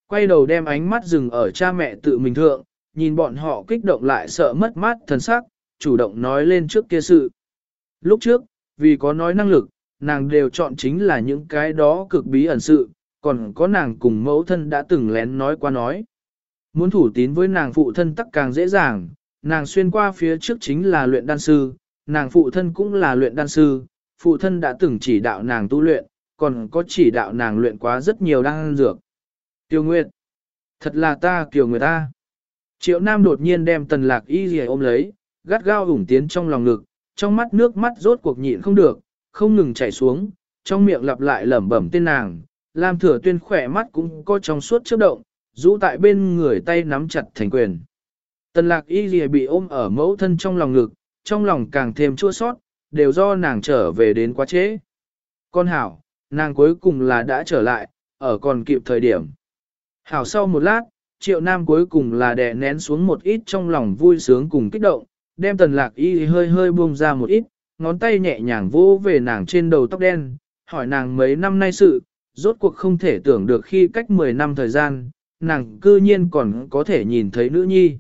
Quay đầu đem ánh mắt dừng ở cha mẹ tự mình thượng, nhìn bọn họ kích động lại sợ mất mát thần sắc, chủ động nói lên trước kia sự. Lúc trước, vì có nói năng lực, nàng đều chọn chính là những cái đó cực bí ẩn sự, còn có nàng cùng mẫu thân đã từng lén nói qua nói. Muốn thủ tín với nàng phụ thân tắc càng dễ dàng, nàng xuyên qua phía trước chính là luyện đan sư, nàng phụ thân cũng là luyện đan sư, phụ thân đã từng chỉ đạo nàng tu luyện, còn có chỉ đạo nàng luyện quá rất nhiều đan dược. Tiêu Nguyệt, thật là ta Kiều người ta. Triệu Nam đột nhiên đem tần lạc y gì ôm lấy, gắt gao ủng tiến trong lòng ngực, trong mắt nước mắt rốt cuộc nhịn không được, không ngừng chảy xuống, trong miệng lặp lại lẩm bẩm tên nàng, Lam thừa tuyên khỏe mắt cũng có trong suốt chớp động, rũ tại bên người tay nắm chặt thành quyền. Tần lạc y gì bị ôm ở mẫu thân trong lòng ngực, trong lòng càng thêm chua sót, đều do nàng trở về đến quá trễ. Con hảo, nàng cuối cùng là đã trở lại, ở còn kịp thời điểm. Hảo sau một lát, triệu nam cuối cùng là đè nén xuống một ít trong lòng vui sướng cùng kích động, đem tần lạc y hơi hơi buông ra một ít, ngón tay nhẹ nhàng vỗ về nàng trên đầu tóc đen, hỏi nàng mấy năm nay sự, rốt cuộc không thể tưởng được khi cách 10 năm thời gian, nàng cư nhiên còn có thể nhìn thấy nữ nhi.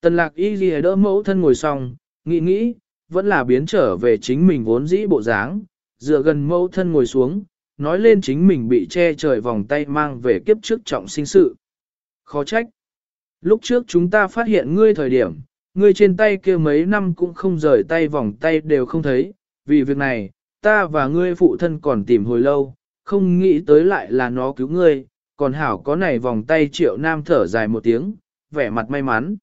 Tần lạc y ghi đỡ mẫu thân ngồi xong, nghĩ nghĩ, vẫn là biến trở về chính mình vốn dĩ bộ dáng, dựa gần mẫu thân ngồi xuống, nói lên chính mình bị che trời vòng tay mang về kiếp trước trọng sinh sự. Khó trách. Lúc trước chúng ta phát hiện ngươi thời điểm, ngươi trên tay kia mấy năm cũng không rời tay vòng tay đều không thấy, vì việc này, ta và ngươi phụ thân còn tìm hồi lâu, không nghĩ tới lại là nó cứu ngươi, còn hảo có này vòng tay triệu nam thở dài một tiếng, vẻ mặt may mắn.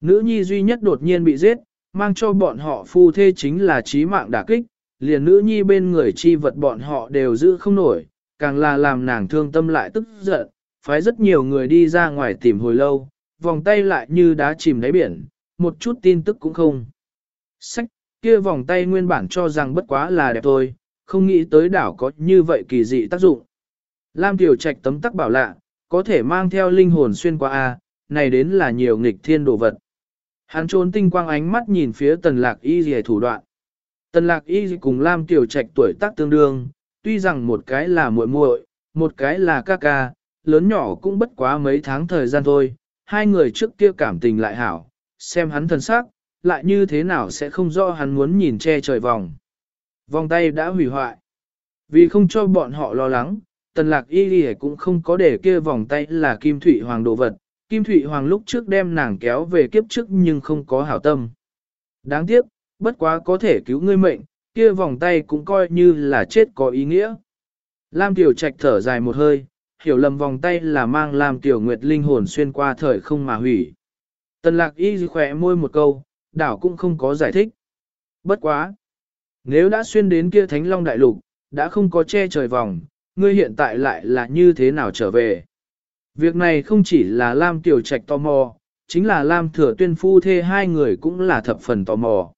Nữ nhi duy nhất đột nhiên bị giết, mang cho bọn họ phu thê chính là trí mạng đả kích, liền nữ nhi bên người chi vật bọn họ đều giữ không nổi, càng là làm nàng thương tâm lại tức giận, phái rất nhiều người đi ra ngoài tìm hồi lâu, vòng tay lại như đá chìm đáy biển, một chút tin tức cũng không. Sách, kia vòng tay nguyên bản cho rằng bất quá là đẹp thôi, không nghĩ tới đảo có như vậy kỳ dị tác dụng. Lam Tiểu Trạch tấm tắc bảo lạ, có thể mang theo linh hồn xuyên qua A, này đến là nhiều nghịch thiên đồ vật. Hắn trốn tinh quang ánh mắt nhìn phía tần lạc y dì thủ đoạn. Tần lạc y cùng Lam Tiểu Trạch tuổi tác tương đương, tuy rằng một cái là muội muội, một cái là ca ca, lớn nhỏ cũng bất quá mấy tháng thời gian thôi, hai người trước kia cảm tình lại hảo, xem hắn thân sắc, lại như thế nào sẽ không rõ hắn muốn nhìn che trời vòng. Vòng tay đã hủy hoại. Vì không cho bọn họ lo lắng, tần lạc y hề cũng không có để kia vòng tay là kim thủy hoàng đồ vật. Kim thủy hoàng lúc trước đem nàng kéo về kiếp trước nhưng không có hảo tâm. Đáng tiếc, bất quá có thể cứu ngươi mệnh, kia vòng tay cũng coi như là chết có ý nghĩa. Lam Tiểu Trạch thở dài một hơi, hiểu lầm vòng tay là mang Lam Tiểu Nguyệt linh hồn xuyên qua thời không mà hủy. Tần lạc y khỏe môi một câu, đảo cũng không có giải thích. Bất quá. Nếu đã xuyên đến kia Thánh Long Đại Lục, đã không có che trời vòng, ngươi hiện tại lại là như thế nào trở về? Việc này không chỉ là Lam Tiểu Trạch tò mò, chính là Lam Thừa Tuyên Phu thê hai người cũng là thập phần tò mò.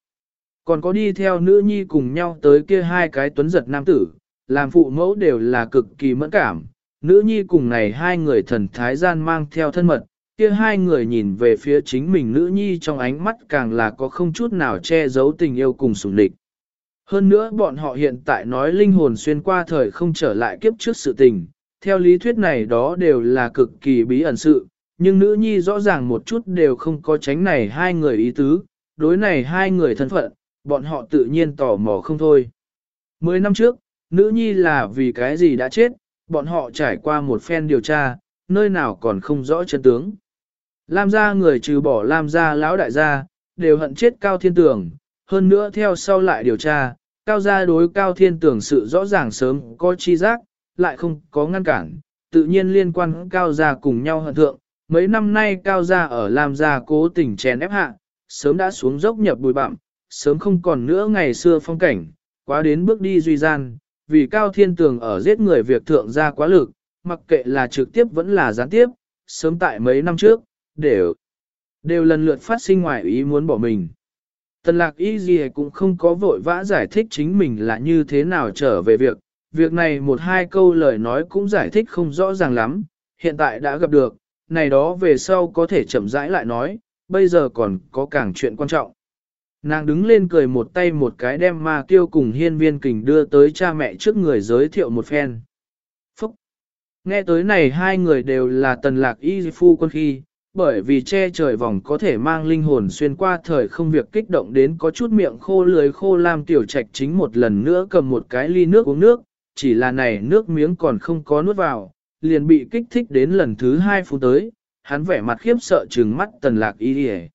Còn có đi theo nữ nhi cùng nhau tới kia hai cái tuấn giật nam tử, làm phụ mẫu đều là cực kỳ mẫn cảm. Nữ nhi cùng này hai người thần thái gian mang theo thân mật, kia hai người nhìn về phía chính mình nữ nhi trong ánh mắt càng là có không chút nào che giấu tình yêu cùng sủng địch. Hơn nữa bọn họ hiện tại nói linh hồn xuyên qua thời không trở lại kiếp trước sự tình, theo lý thuyết này đó đều là cực kỳ bí ẩn sự, nhưng nữ nhi rõ ràng một chút đều không có tránh này hai người ý tứ, đối này hai người thân phận, bọn họ tự nhiên tò mò không thôi. Mười năm trước, nữ nhi là vì cái gì đã chết, bọn họ trải qua một phen điều tra, nơi nào còn không rõ chân tướng. Lam gia người trừ bỏ Lam gia lão đại gia, đều hận chết Cao Thiên Tường, hơn nữa theo sau lại điều tra, Cao gia đối Cao Thiên tưởng sự rõ ràng sớm có chi giác, lại không có ngăn cản, tự nhiên liên quan Cao gia cùng nhau hận thượng. Mấy năm nay Cao gia ở làm gia cố tình chèn ép hạ, sớm đã xuống dốc nhập bùi bặm, sớm không còn nữa ngày xưa phong cảnh, quá đến bước đi duy gian, vì Cao Thiên Tường ở giết người việc thượng gia quá lực, mặc kệ là trực tiếp vẫn là gián tiếp, sớm tại mấy năm trước, đều, đều lần lượt phát sinh ngoài ý muốn bỏ mình. Tần lạc y gì cũng không có vội vã giải thích chính mình là như thế nào trở về việc, việc này một hai câu lời nói cũng giải thích không rõ ràng lắm, hiện tại đã gặp được, này đó về sau có thể chậm rãi lại nói, bây giờ còn có càng chuyện quan trọng. Nàng đứng lên cười một tay một cái đem ma tiêu cùng hiên viên kình đưa tới cha mẹ trước người giới thiệu một phen. Phúc! Nghe tới này hai người đều là tần lạc y phu quân khi, bởi vì che trời vòng có thể mang linh hồn xuyên qua thời không việc kích động đến có chút miệng khô lưới khô làm tiểu trạch chính một lần nữa cầm một cái ly nước uống nước, chỉ là này nước miếng còn không có nuốt vào, liền bị kích thích đến lần thứ hai phút tới, hắn vẻ mặt khiếp sợ trừng mắt tần lạc y đi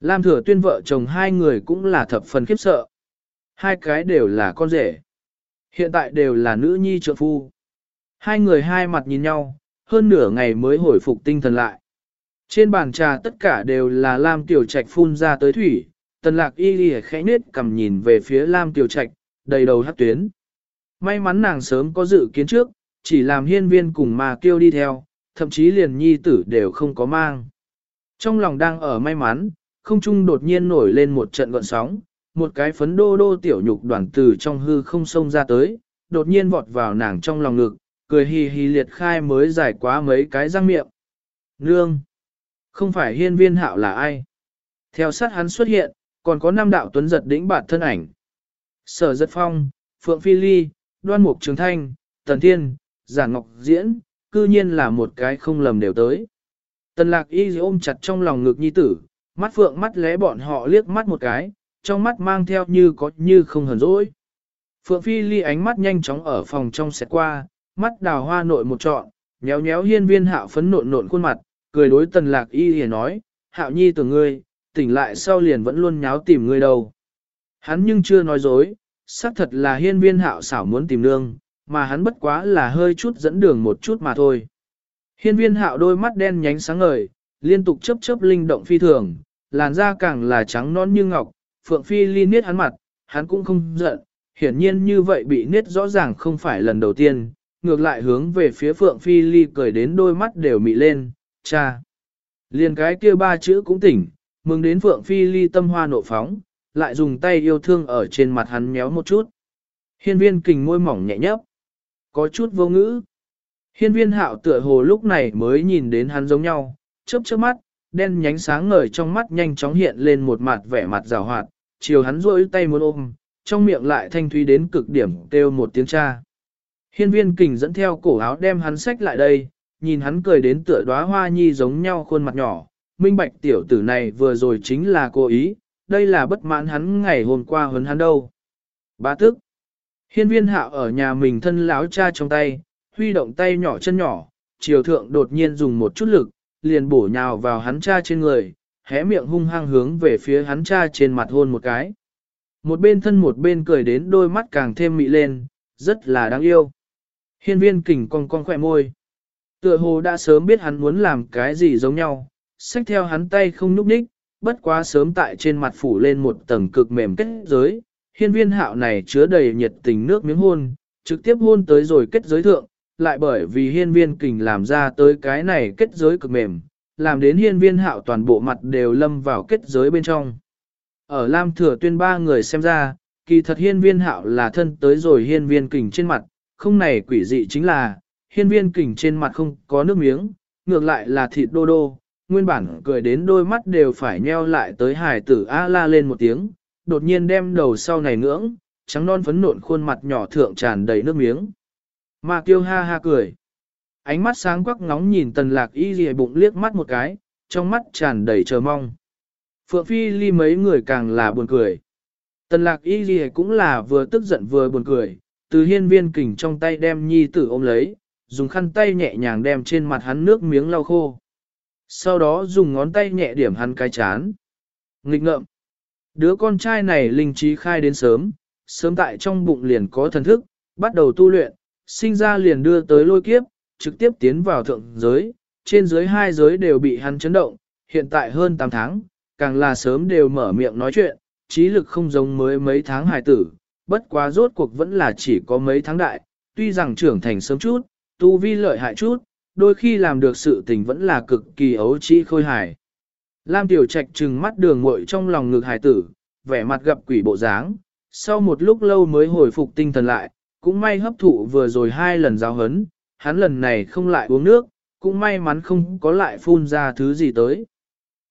Lam thừa tuyên vợ chồng hai người cũng là thập phần khiếp sợ. Hai cái đều là con rể. Hiện tại đều là nữ nhi trợ phu. Hai người hai mặt nhìn nhau, hơn nửa ngày mới hồi phục tinh thần lại. Trên bàn trà tất cả đều là Lam Tiểu Trạch phun ra tới thủy, tần lạc y ghi khẽ nết cầm nhìn về phía Lam Tiểu Trạch, đầy đầu hát tuyến. May mắn nàng sớm có dự kiến trước, chỉ làm hiên viên cùng mà kêu đi theo, thậm chí liền nhi tử đều không có mang. Trong lòng đang ở may mắn, không trung đột nhiên nổi lên một trận gọn sóng, một cái phấn đô đô tiểu nhục đoàn từ trong hư không sông ra tới, đột nhiên vọt vào nàng trong lòng ngực, cười hì hì liệt khai mới giải quá mấy cái răng miệng. Nương! Không phải hiên viên hạo là ai? Theo sát hắn xuất hiện, còn có năm đạo tuấn giật đỉnh bạt thân ảnh. Sở giật phong, Phượng Phi Ly, Đoan Mục Trường Thanh, Tần Thiên, Giản Ngọc Diễn, cư nhiên là một cái không lầm đều tới. Tần lạc y ôm chặt trong lòng ngực nhi tử, mắt phượng mắt lé bọn họ liếc mắt một cái, trong mắt mang theo như có như không hờn dỗi. Phượng Phi Ly ánh mắt nhanh chóng ở phòng trong xẹt qua, mắt đào hoa nội một trọn, nhéo nhéo hiên viên hạo phấn nộn nộn khuôn mặt, cười đối tần lạc y hề nói, hạo nhi tưởng ngươi, tỉnh lại sau liền vẫn luôn nháo tìm ngươi đâu. Hắn nhưng chưa nói dối, xác thật là hiên viên hạo xảo muốn tìm nương, mà hắn bất quá là hơi chút dẫn đường một chút mà thôi. Hiên viên hạo đôi mắt đen nhánh sáng ngời, liên tục chớp chớp linh động phi thường, làn da càng là trắng non như ngọc, phượng phi ly niết hắn mặt, hắn cũng không giận, hiển nhiên như vậy bị niết rõ ràng không phải lần đầu tiên, ngược lại hướng về phía phượng phi ly cười đến đôi mắt đều mị lên, cha. Liền cái kia ba chữ cũng tỉnh, mừng đến Phượng Phi ly tâm hoa nộ phóng, lại dùng tay yêu thương ở trên mặt hắn méo một chút. Hiên viên kình môi mỏng nhẹ nhấp, có chút vô ngữ. Hiên viên hạo tựa hồ lúc này mới nhìn đến hắn giống nhau, chớp chớp mắt, đen nhánh sáng ngời trong mắt nhanh chóng hiện lên một mặt vẻ mặt rào hoạt, chiều hắn rôi tay muốn ôm, trong miệng lại thanh thúy đến cực điểm kêu một tiếng cha. Hiên viên kình dẫn theo cổ áo đem hắn xách lại đây, nhìn hắn cười đến tựa đóa hoa nhi giống nhau khuôn mặt nhỏ, minh bạch tiểu tử này vừa rồi chính là cố ý, đây là bất mãn hắn ngày hôm qua huấn hắn đâu. Bá tức, hiên viên hạo ở nhà mình thân láo cha trong tay, huy động tay nhỏ chân nhỏ, triều thượng đột nhiên dùng một chút lực, liền bổ nhào vào hắn cha trên người, hé miệng hung hăng hướng về phía hắn cha trên mặt hôn một cái. Một bên thân một bên cười đến đôi mắt càng thêm mị lên, rất là đáng yêu. Hiên viên kình cong cong khỏe môi. Tựa hồ đã sớm biết hắn muốn làm cái gì giống nhau, xách theo hắn tay không núp ních, bất quá sớm tại trên mặt phủ lên một tầng cực mềm kết giới. Hiên viên hạo này chứa đầy nhiệt tình nước miếng hôn, trực tiếp hôn tới rồi kết giới thượng, lại bởi vì hiên viên kình làm ra tới cái này kết giới cực mềm, làm đến hiên viên hạo toàn bộ mặt đều lâm vào kết giới bên trong. Ở Lam Thừa Tuyên ba người xem ra, kỳ thật hiên viên hạo là thân tới rồi hiên viên kình trên mặt, không này quỷ dị chính là, hiên viên kình trên mặt không có nước miếng, ngược lại là thịt đô đô, nguyên bản cười đến đôi mắt đều phải nheo lại tới hải tử A la lên một tiếng, đột nhiên đem đầu sau này ngưỡng, trắng non phấn nộn khuôn mặt nhỏ thượng tràn đầy nước miếng. Mà kiêu ha ha cười. Ánh mắt sáng quắc ngóng nhìn tần lạc y dì bụng liếc mắt một cái, trong mắt tràn đầy chờ mong. Phượng Phi ly mấy người càng là buồn cười. Tần lạc y dì cũng là vừa tức giận vừa buồn cười, từ hiên viên kình trong tay đem nhi tử ôm lấy, dùng khăn tay nhẹ nhàng đem trên mặt hắn nước miếng lau khô. sau đó dùng ngón tay nhẹ điểm hắn cái chán. Nghịch ngợm. Đứa con trai này linh trí khai đến sớm, sớm tại trong bụng liền có thần thức, bắt đầu tu luyện, sinh ra liền đưa tới lôi kiếp, trực tiếp tiến vào thượng giới, trên giới hai giới đều bị hắn chấn động, hiện tại hơn 8 tháng, càng là sớm đều mở miệng nói chuyện, trí lực không giống mới mấy tháng hài tử, bất quá rốt cuộc vẫn là chỉ có mấy tháng đại, tuy rằng trưởng thành sớm chút, tu vi lợi hại chút, đôi khi làm được sự tình vẫn là cực kỳ ấu trĩ khôi hài. Lam Tiểu Trạch trừng mắt đường muội trong lòng ngực hài tử, vẻ mặt gặp quỷ bộ dáng, sau một lúc lâu mới hồi phục tinh thần lại, cũng may hấp thụ vừa rồi hai lần giáo hấn, hắn lần này không lại uống nước, cũng may mắn không có lại phun ra thứ gì tới.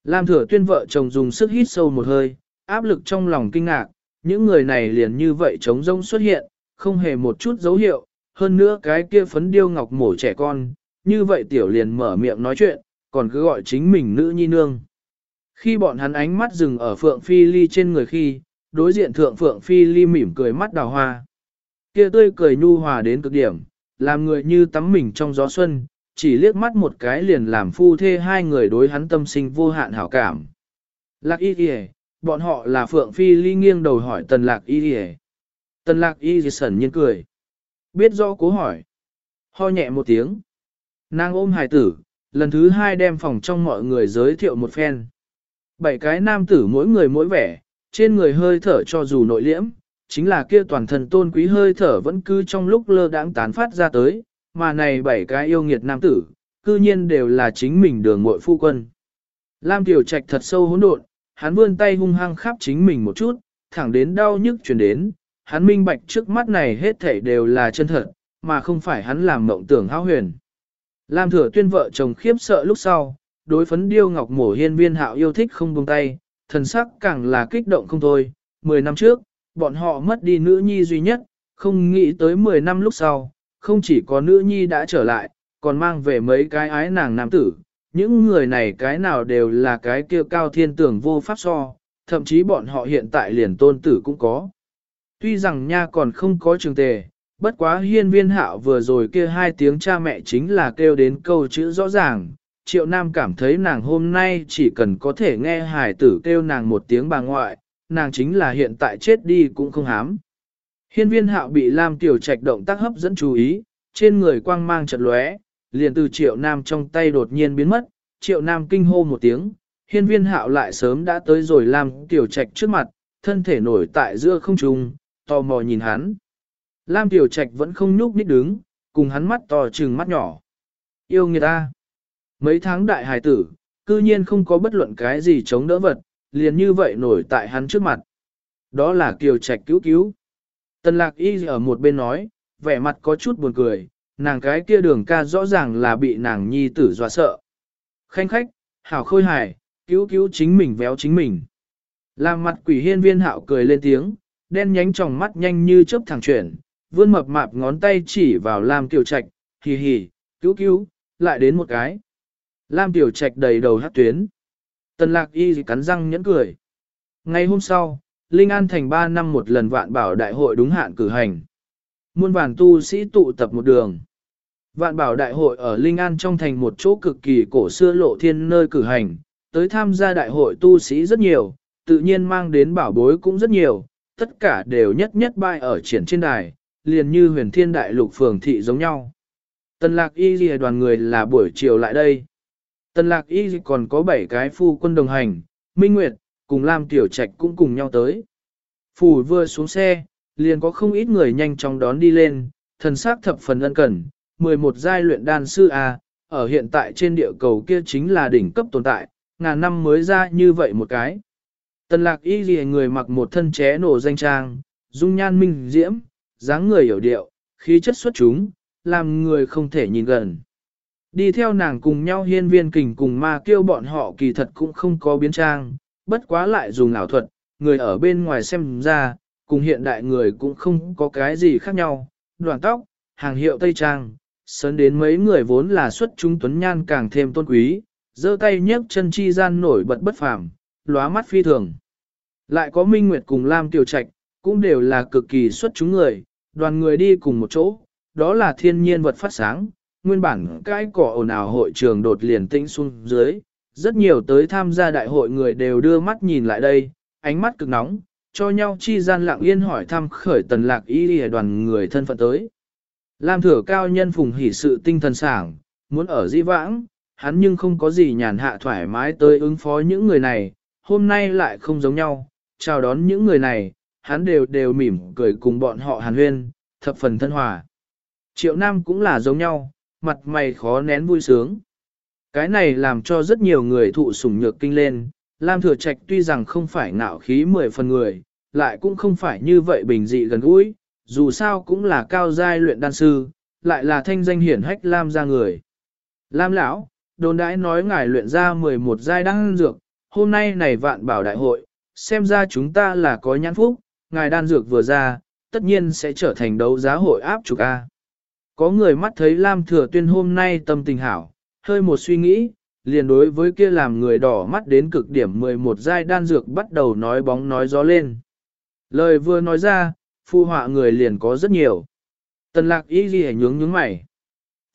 Lam thừa tuyên vợ chồng dùng sức hít sâu một hơi, áp lực trong lòng kinh ngạc, những người này liền như vậy trống rông xuất hiện, không hề một chút dấu hiệu, hơn nữa cái kia phấn điêu ngọc mổ trẻ con, như vậy tiểu liền mở miệng nói chuyện, còn cứ gọi chính mình nữ nhi nương. Khi bọn hắn ánh mắt dừng ở Phượng Phi Ly trên người khi, đối diện thượng Phượng Phi Ly mỉm cười mắt đào hoa. Kia tươi cười nhu hòa đến cực điểm, làm người như tắm mình trong gió xuân, chỉ liếc mắt một cái liền làm phu thê hai người đối hắn tâm sinh vô hạn hảo cảm. Lạc y kìa, bọn họ là Phượng Phi Ly nghiêng đầu hỏi tần lạc y kìa. Tần lạc y kìa sẩn nhiên cười. Biết do cố hỏi. Ho nhẹ một tiếng. Nàng ôm hài tử, lần thứ hai đem phòng trong mọi người giới thiệu một phen. Bảy cái nam tử mỗi người mỗi vẻ, trên người hơi thở cho dù nội liễm, chính là kia toàn thân tôn quý hơi thở vẫn cứ trong lúc lơ đãng tán phát ra tới, mà này bảy cái yêu nghiệt nam tử, cư nhiên đều là chính mình đường muội phu quân. Lam Tiểu Trạch thật sâu hỗn độn, hắn vươn tay hung hăng khắp chính mình một chút, thẳng đến đau nhức truyền đến, hắn minh bạch trước mắt này hết thảy đều là chân thật, mà không phải hắn làm mộng tưởng hão huyền. Lam Thừa Tuyên vợ chồng khiếp sợ lúc sau, đối phấn điêu ngọc mổ hiên viên hạo yêu thích không buông tay, thần sắc càng là kích động không thôi. Mười năm trước, bọn họ mất đi nữ nhi duy nhất, không nghĩ tới mười năm lúc sau, không chỉ có nữ nhi đã trở lại, còn mang về mấy cái ái nàng nam tử. Những người này cái nào đều là cái kia cao thiên tưởng vô pháp so, thậm chí bọn họ hiện tại liền tôn tử cũng có. Tuy rằng nha còn không có trường tề, bất quá hiên viên hạo vừa rồi kia hai tiếng cha mẹ chính là kêu đến câu chữ rõ ràng, triệu nam cảm thấy nàng hôm nay chỉ cần có thể nghe hài tử kêu nàng một tiếng bà ngoại, nàng chính là hiện tại chết đi cũng không hám. Hiên viên hạo bị Lam Tiểu Trạch động tác hấp dẫn chú ý, trên người quang mang chật lóe, liền từ triệu nam trong tay đột nhiên biến mất, triệu nam kinh hô một tiếng, hiên viên hạo lại sớm đã tới rồi Lam Tiểu Trạch trước mặt, thân thể nổi tại giữa không trung, tò mò nhìn hắn. Lam Tiểu Trạch vẫn không nhúc nít đứng, cùng hắn mắt to trừng mắt nhỏ. Yêu người ta. Mấy tháng đại hài tử, cư nhiên không có bất luận cái gì chống đỡ vật, liền như vậy nổi tại hắn trước mặt. Đó là Kiều Trạch cứu cứu. Tần lạc y ở một bên nói, vẻ mặt có chút buồn cười, nàng cái kia đường ca rõ ràng là bị nàng nhi tử dọa sợ. Khanh khách, hảo khôi hài, cứu cứu chính mình véo chính mình. Làm mặt quỷ hiên viên hạo cười lên tiếng, đen nhánh tròng mắt nhanh như chớp thẳng chuyển, vươn mập mạp ngón tay chỉ vào Lam Tiểu Trạch, hì hì, cứu cứu, lại đến một cái. Lam Tiểu Trạch đầy đầu hát tuyến. Tần lạc y cắn răng nhẫn cười. Ngày hôm sau, Linh An thành 3 năm một lần vạn bảo đại hội đúng hạn cử hành. Muôn vàn tu sĩ tụ tập một đường. Vạn bảo đại hội ở Linh An trong thành một chỗ cực kỳ cổ xưa lộ thiên nơi cử hành, tới tham gia đại hội tu sĩ rất nhiều, tự nhiên mang đến bảo bối cũng rất nhiều, tất cả đều nhất nhất bay ở triển trên đài, liền như huyền thiên đại lục phường thị giống nhau. Tần lạc y ghi đoàn người là buổi chiều lại đây. Tần lạc y còn có 7 cái phu quân đồng hành, Minh Nguyệt, cùng Lam Tiểu Trạch cũng cùng nhau tới. Phủ vừa xuống xe, liền có không ít người nhanh chóng đón đi lên, thần sắc thập phần ân cần, 11 giai luyện đan sư A, ở hiện tại trên địa cầu kia chính là đỉnh cấp tồn tại, ngàn năm mới ra như vậy một cái. Tần lạc y ghi người mặc một thân ché nổ danh trang, dung nhan minh diễm, dáng người hiểu điệu, khí chất xuất chúng, làm người không thể nhìn gần. Đi theo nàng cùng nhau hiên viên kình cùng ma kêu bọn họ kỳ thật cũng không có biến trang, bất quá lại dùng ảo thuật, người ở bên ngoài xem ra, cùng hiện đại người cũng không có cái gì khác nhau, đoàn tóc, hàng hiệu Tây Trang, sớn đến mấy người vốn là xuất chúng tuấn nhan càng thêm tôn quý, giơ tay nhấc chân chi gian nổi bật bất phàm, lóa mắt phi thường. Lại có Minh Nguyệt cùng Lam Tiểu Trạch, cũng đều là cực kỳ xuất chúng người, đoàn người đi cùng một chỗ, đó là thiên nhiên vật phát sáng, nguyên bản cái cỏ ồn ào hội trường đột liền tĩnh xuống dưới, rất nhiều tới tham gia đại hội người đều đưa mắt nhìn lại đây, ánh mắt cực nóng, cho nhau chi gian lặng yên hỏi thăm khởi tần lạc y đi đoàn người thân phận tới. Lam thừa cao nhân phùng hỉ sự tinh thần sảng, muốn ở di vãng, hắn nhưng không có gì nhàn hạ thoải mái tới ứng phó những người này, hôm nay lại không giống nhau, chào đón những người này, hắn đều đều mỉm cười cùng bọn họ hàn huyên, thập phần thân hòa. Triệu Nam cũng là giống nhau, mặt mày khó nén vui sướng. Cái này làm cho rất nhiều người thụ sủng nhược kinh lên, Lam Thừa Trạch tuy rằng không phải ngạo khí mười phần người, lại cũng không phải như vậy bình dị gần gũi, dù sao cũng là cao giai luyện đan sư, lại là thanh danh hiển hách Lam ra người. Lam lão, đồn đãi nói ngài luyện ra 11 giai đan dược, hôm nay này vạn bảo đại hội, xem ra chúng ta là có nhãn phúc, ngài đan dược vừa ra, tất nhiên sẽ trở thành đấu giá hội áp trục A. Có người mắt thấy Lam Thừa Tuyên hôm nay tâm tình hảo, hơi một suy nghĩ, liền đối với kia làm người đỏ mắt đến cực điểm 11 giai đan dược bắt đầu nói bóng nói gió lên. Lời vừa nói ra, phu họa người liền có rất nhiều. Tần lạc y ghi nhướng nhướng mày.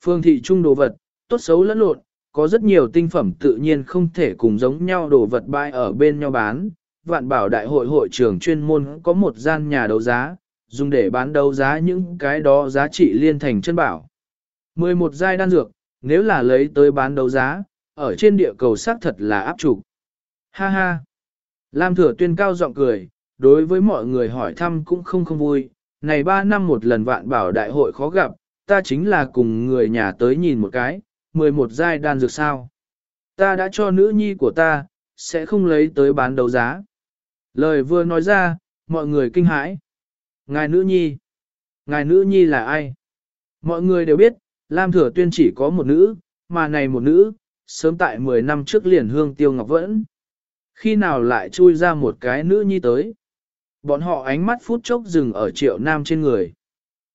Phương thị trung đồ vật, tốt xấu lẫn lộn, có rất nhiều tinh phẩm tự nhiên không thể cùng giống nhau đồ vật bãi ở bên nhau bán. Vạn bảo đại hội hội trưởng chuyên môn có một gian nhà đấu giá, dùng để bán đấu giá những cái đó giá trị liên thành chân bảo. 11 giai đan dược, nếu là lấy tới bán đấu giá, ở trên địa cầu xác thật là áp trục. Ha ha! Lam thừa tuyên cao giọng cười, đối với mọi người hỏi thăm cũng không không vui, này 3 năm một lần vạn bảo đại hội khó gặp, ta chính là cùng người nhà tới nhìn một cái, 11 giai đan dược sao. Ta đã cho nữ nhi của ta, sẽ không lấy tới bán đấu giá. Lời vừa nói ra, mọi người kinh hãi. Ngài nữ nhi. Ngài nữ nhi là ai? Mọi người đều biết, Lam Thừa Tuyên chỉ có một nữ, mà này một nữ, sớm tại 10 năm trước liền hương tiêu ngọc vẫn. Khi nào lại chui ra một cái nữ nhi tới? Bọn họ ánh mắt phút chốc dừng ở triệu nam trên người.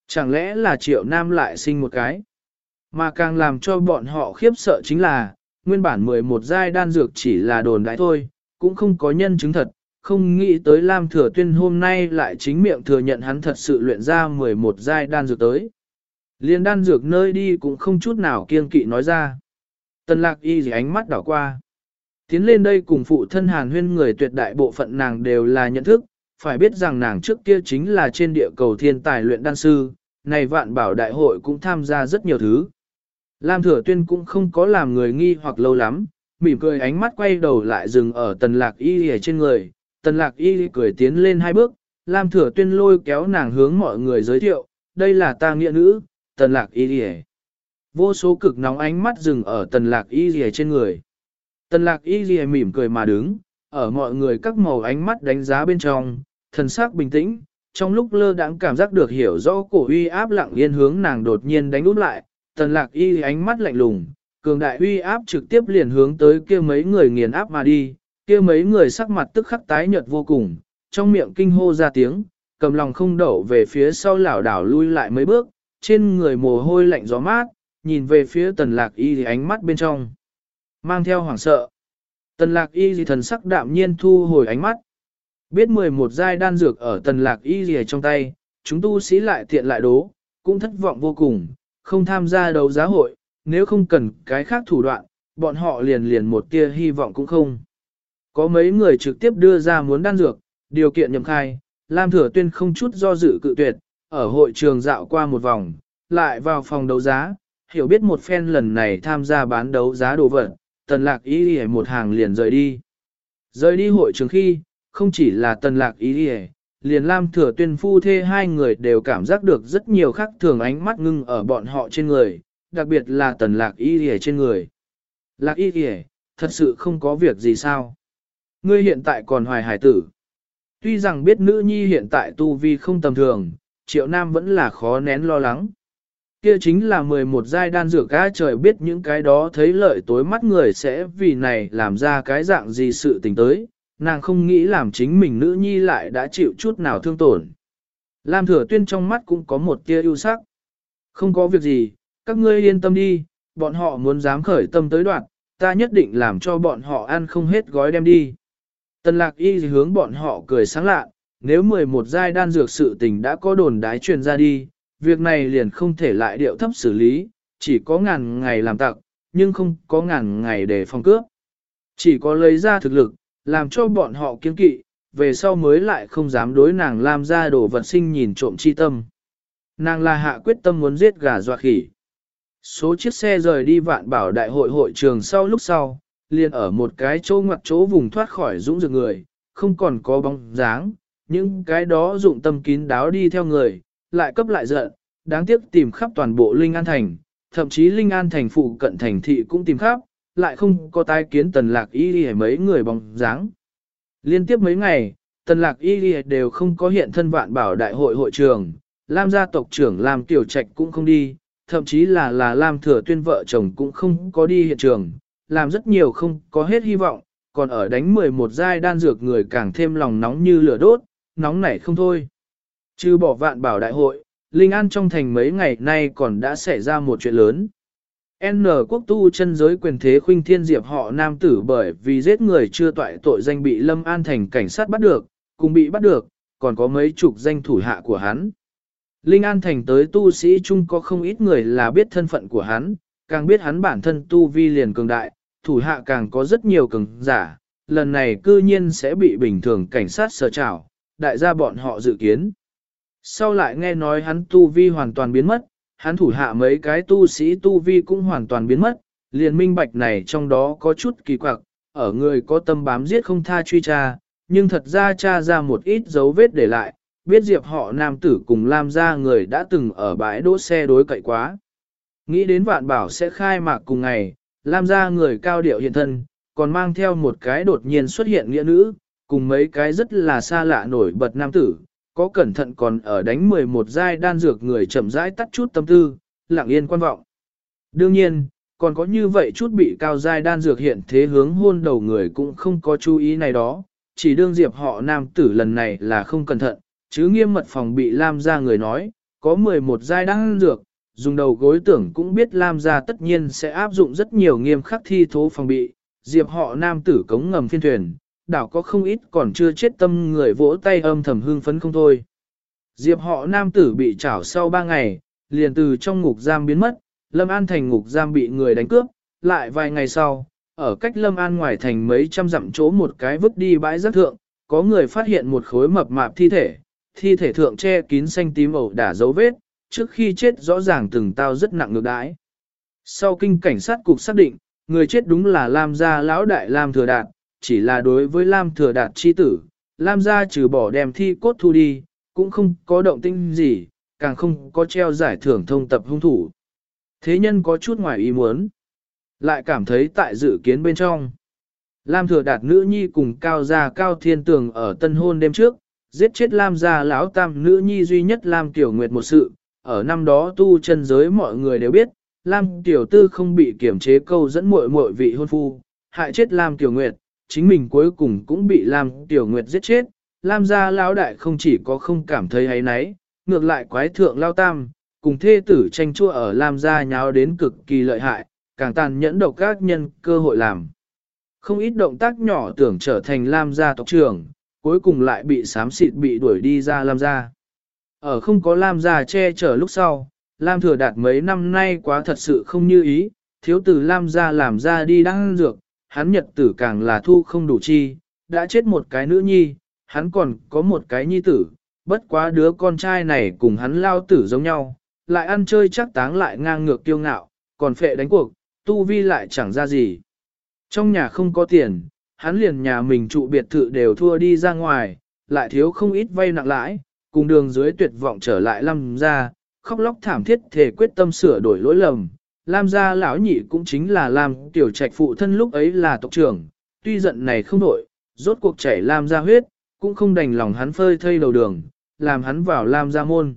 Chẳng lẽ là triệu nam lại sinh một cái? Mà càng làm cho bọn họ khiếp sợ chính là, nguyên bản 11 giai đan dược chỉ là đồn đại thôi, cũng không có nhân chứng thật, không nghĩ tới Lam Thừa Tuyên hôm nay lại chính miệng thừa nhận hắn thật sự luyện ra 11 giai đan dược tới. Liên đan dược nơi đi cũng không chút nào kiêng kỵ nói ra. Tần lạc y gì ánh mắt đảo qua. Tiến lên đây cùng phụ thân hàn huyên người tuyệt đại bộ phận nàng đều là nhận thức, phải biết rằng nàng trước kia chính là trên địa cầu thiên tài luyện đan sư, này vạn bảo đại hội cũng tham gia rất nhiều thứ. Lam Thừa Tuyên cũng không có làm người nghi hoặc lâu lắm, mỉm cười ánh mắt quay đầu lại dừng ở tần lạc y ở trên người, tần lạc y cười tiến lên hai bước, Lam Thừa Tuyên lôi kéo nàng hướng mọi người giới thiệu, đây là ta nghĩa nữ, tần lạc y đi Vô số cực nóng ánh mắt dừng ở tần lạc y đi trên người. Tần lạc y đi mỉm cười mà đứng, ở mọi người các màu ánh mắt đánh giá bên trong, thần sắc bình tĩnh, trong lúc lơ đãng cảm giác được hiểu rõ cổ uy áp lặng yên hướng nàng đột nhiên đánh úp lại, tần lạc y ánh mắt lạnh lùng, cường đại uy áp trực tiếp liền hướng tới kia mấy người nghiền áp mà đi, kia mấy người sắc mặt tức khắc tái nhợt vô cùng, trong miệng kinh hô ra tiếng, cầm lòng không đậu về phía sau lảo đảo lui lại mấy bước, trên người mồ hôi lạnh gió mát, nhìn về phía tần lạc y thì ánh mắt bên trong. Mang theo hoảng sợ. Tần lạc y thì thần sắc đạm nhiên thu hồi ánh mắt. Biết 11 giai đan dược ở tần lạc y thì trong tay, chúng tu sĩ lại tiện lại đố, cũng thất vọng vô cùng, không tham gia đấu giá hội, nếu không cần cái khác thủ đoạn, bọn họ liền liền một tia hy vọng cũng không. Có mấy người trực tiếp đưa ra muốn đan dược, điều kiện nhậm khai, Lam Thừa Tuyên không chút do dự cự tuyệt, ở hội trường dạo qua một vòng, lại vào phòng đấu giá, hiểu biết một phen lần này tham gia bán đấu giá đồ vật, tần lạc ý đi một hàng liền rời đi. Rời đi hội trường khi, không chỉ là tần lạc ý đi liền Lam Thừa Tuyên phu thê hai người đều cảm giác được rất nhiều khắc thường ánh mắt ngưng ở bọn họ trên người, đặc biệt là tần lạc ý đi trên người. Lạc ý đi thật sự không có việc gì sao. Ngươi hiện tại còn hoài hải tử. Tuy rằng biết nữ nhi hiện tại tu vi không tầm thường, triệu nam vẫn là khó nén lo lắng. Kia chính là 11 giai đan dược ca trời biết những cái đó thấy lợi tối mắt người sẽ vì này làm ra cái dạng gì sự tình tới, nàng không nghĩ làm chính mình nữ nhi lại đã chịu chút nào thương tổn. Lam thừa tuyên trong mắt cũng có một tia ưu sắc. Không có việc gì, các ngươi yên tâm đi, bọn họ muốn dám khởi tâm tới đoạn, ta nhất định làm cho bọn họ ăn không hết gói đem đi. Tần lạc y hướng bọn họ cười sáng lạ, nếu 11 giai đan dược sự tình đã có đồn đái truyền ra đi, việc này liền không thể lại điệu thấp xử lý, chỉ có ngàn ngày làm tặc, nhưng không có ngàn ngày để phòng cướp. Chỉ có lấy ra thực lực, làm cho bọn họ kiên kỵ, về sau mới lại không dám đối nàng làm ra đồ vật sinh nhìn trộm chi tâm. Nàng là hạ quyết tâm muốn giết gà dọa khỉ. Số chiếc xe rời đi vạn bảo đại hội hội trường sau lúc sau, liền ở một cái chỗ ngoặt chỗ vùng thoát khỏi dũng dược người, không còn có bóng dáng, những cái đó dụng tâm kín đáo đi theo người, lại cấp lại giận, đáng tiếc tìm khắp toàn bộ Linh An Thành, thậm chí Linh An Thành phụ cận thành thị cũng tìm khắp, lại không có tái kiến tần lạc y đi mấy người bóng dáng. Liên tiếp mấy ngày, tần lạc y đi đều không có hiện thân vạn bảo đại hội hội trường, Lam gia tộc trưởng Lam Tiểu Trạch cũng không đi, thậm chí là là Lam Thừa Tuyên vợ chồng cũng không có đi hiện trường, làm rất nhiều không có hết hy vọng, còn ở đánh 11 giai đan dược người càng thêm lòng nóng như lửa đốt, nóng nảy không thôi. Trừ bỏ vạn bảo đại hội, Linh An trong thành mấy ngày nay còn đã xảy ra một chuyện lớn. N quốc tu chân giới quyền thế khuynh thiên diệp họ nam tử bởi vì giết người chưa toại tội danh bị Lâm An thành cảnh sát bắt được, cùng bị bắt được, còn có mấy chục danh thủ hạ của hắn. Linh An thành tới tu sĩ chung có không ít người là biết thân phận của hắn, càng biết hắn bản thân tu vi liền cường đại, thủ hạ càng có rất nhiều cường giả, lần này cư nhiên sẽ bị bình thường cảnh sát sở trảo, đại gia bọn họ dự kiến. Sau lại nghe nói hắn tu vi hoàn toàn biến mất, hắn thủ hạ mấy cái tu sĩ tu vi cũng hoàn toàn biến mất, liền minh bạch này trong đó có chút kỳ quặc, ở người có tâm bám giết không tha truy tra, nhưng thật ra tra ra một ít dấu vết để lại, biết diệp họ nam tử cùng Lam gia người đã từng ở bãi đỗ xe đối cậy quá. Nghĩ đến vạn bảo sẽ khai mạc cùng ngày, Lam gia người cao điệu hiện thân, còn mang theo một cái đột nhiên xuất hiện nghĩa nữ, cùng mấy cái rất là xa lạ nổi bật nam tử, có cẩn thận còn ở đánh 11 giai đan dược người chậm rãi tắt chút tâm tư, lặng yên quan vọng. Đương nhiên, còn có như vậy chút bị cao giai đan dược hiện thế hướng hôn đầu người cũng không có chú ý này đó, chỉ đương diệp họ nam tử lần này là không cẩn thận, chứ nghiêm mật phòng bị Lam gia người nói, có 11 giai đan dược, dùng đầu gối tưởng cũng biết Lam ra tất nhiên sẽ áp dụng rất nhiều nghiêm khắc thi thố phòng bị, diệp họ nam tử cống ngầm phiên thuyền, đảo có không ít còn chưa chết tâm người vỗ tay âm thầm hương phấn không thôi. Diệp họ nam tử bị trảo sau ba ngày, liền từ trong ngục giam biến mất, Lâm An thành ngục giam bị người đánh cướp, lại vài ngày sau, ở cách Lâm An ngoài thành mấy trăm dặm chỗ một cái vứt đi bãi rác thượng, có người phát hiện một khối mập mạp thi thể, thi thể thượng che kín xanh tím ẩu đả dấu vết, trước khi chết rõ ràng từng tao rất nặng ngược đãi. Sau kinh cảnh sát cục xác định, người chết đúng là Lam gia lão đại Lam Thừa Đạt, chỉ là đối với Lam Thừa Đạt chi tử, Lam gia trừ bỏ đem thi cốt thu đi, cũng không có động tĩnh gì, càng không có treo giải thưởng thông tập hung thủ. Thế nhân có chút ngoài ý muốn, lại cảm thấy tại dự kiến bên trong. Lam Thừa Đạt nữ nhi cùng cao gia cao thiên tường ở tân hôn đêm trước, giết chết Lam gia lão tam nữ nhi duy nhất Lam Tiểu Nguyệt một sự, ở năm đó tu chân giới mọi người đều biết, Lam Tiểu Tư không bị kiểm chế câu dẫn muội muội vị hôn phu, hại chết Lam Tiểu Nguyệt, chính mình cuối cùng cũng bị Lam Tiểu Nguyệt giết chết. Lam gia lão đại không chỉ có không cảm thấy hay náy, ngược lại quái thượng lao tam, cùng thê tử tranh chua ở Lam gia nháo đến cực kỳ lợi hại, càng tàn nhẫn độc các nhân cơ hội làm. Không ít động tác nhỏ tưởng trở thành Lam gia tộc trưởng, cuối cùng lại bị xám xịt bị đuổi đi ra Lam gia. Ở không có Lam gia che chở lúc sau, Lam thừa đạt mấy năm nay quá thật sự không như ý, thiếu tử Lam gia làm ra đi đang dược, hắn nhật tử càng là thu không đủ chi, đã chết một cái nữ nhi, hắn còn có một cái nhi tử, bất quá đứa con trai này cùng hắn lao tử giống nhau, lại ăn chơi chắc táng lại ngang ngược kiêu ngạo, còn phệ đánh cuộc, tu vi lại chẳng ra gì. Trong nhà không có tiền, hắn liền nhà mình trụ biệt thự đều thua đi ra ngoài, lại thiếu không ít vay nặng lãi, cùng đường dưới tuyệt vọng trở lại Lam gia khóc lóc thảm thiết thể quyết tâm sửa đổi lỗi lầm. Lam gia lão nhị cũng chính là Lam tiểu trạch phụ thân lúc ấy là tộc trưởng, tuy giận này không đổi, rốt cuộc chảy Lam gia huyết, cũng không đành lòng hắn phơi thây đầu đường, làm hắn vào Lam gia môn.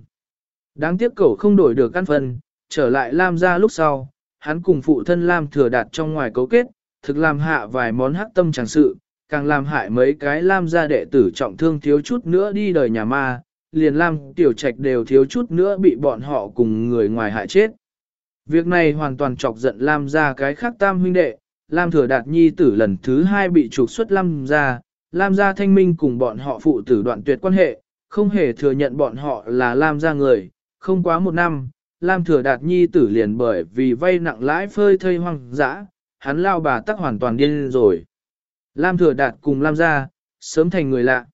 Đáng tiếc cậu không đổi được căn phần, trở lại Lam gia lúc sau, hắn cùng phụ thân Lam thừa đạt trong ngoài cấu kết, thực làm hạ vài món hắc tâm chẳng sự, càng làm hại mấy cái Lam gia đệ tử trọng thương thiếu chút nữa đi đời nhà ma, liền Lam tiểu trạch đều thiếu chút nữa bị bọn họ cùng người ngoài hại chết. Việc này hoàn toàn chọc giận Lam gia cái khác tam huynh đệ, Lam thừa đạt nhi tử lần thứ hai bị trục xuất Lam gia, Lam gia thanh minh cùng bọn họ phụ tử đoạn tuyệt quan hệ, không hề thừa nhận bọn họ là Lam gia người, không quá một năm, Lam thừa đạt nhi tử liền bởi vì vay nặng lãi phơi thây hoang dã, hắn lao bà tắc hoàn toàn điên rồi. Lam Thừa Đạt cùng Lam gia, sớm thành người lạ.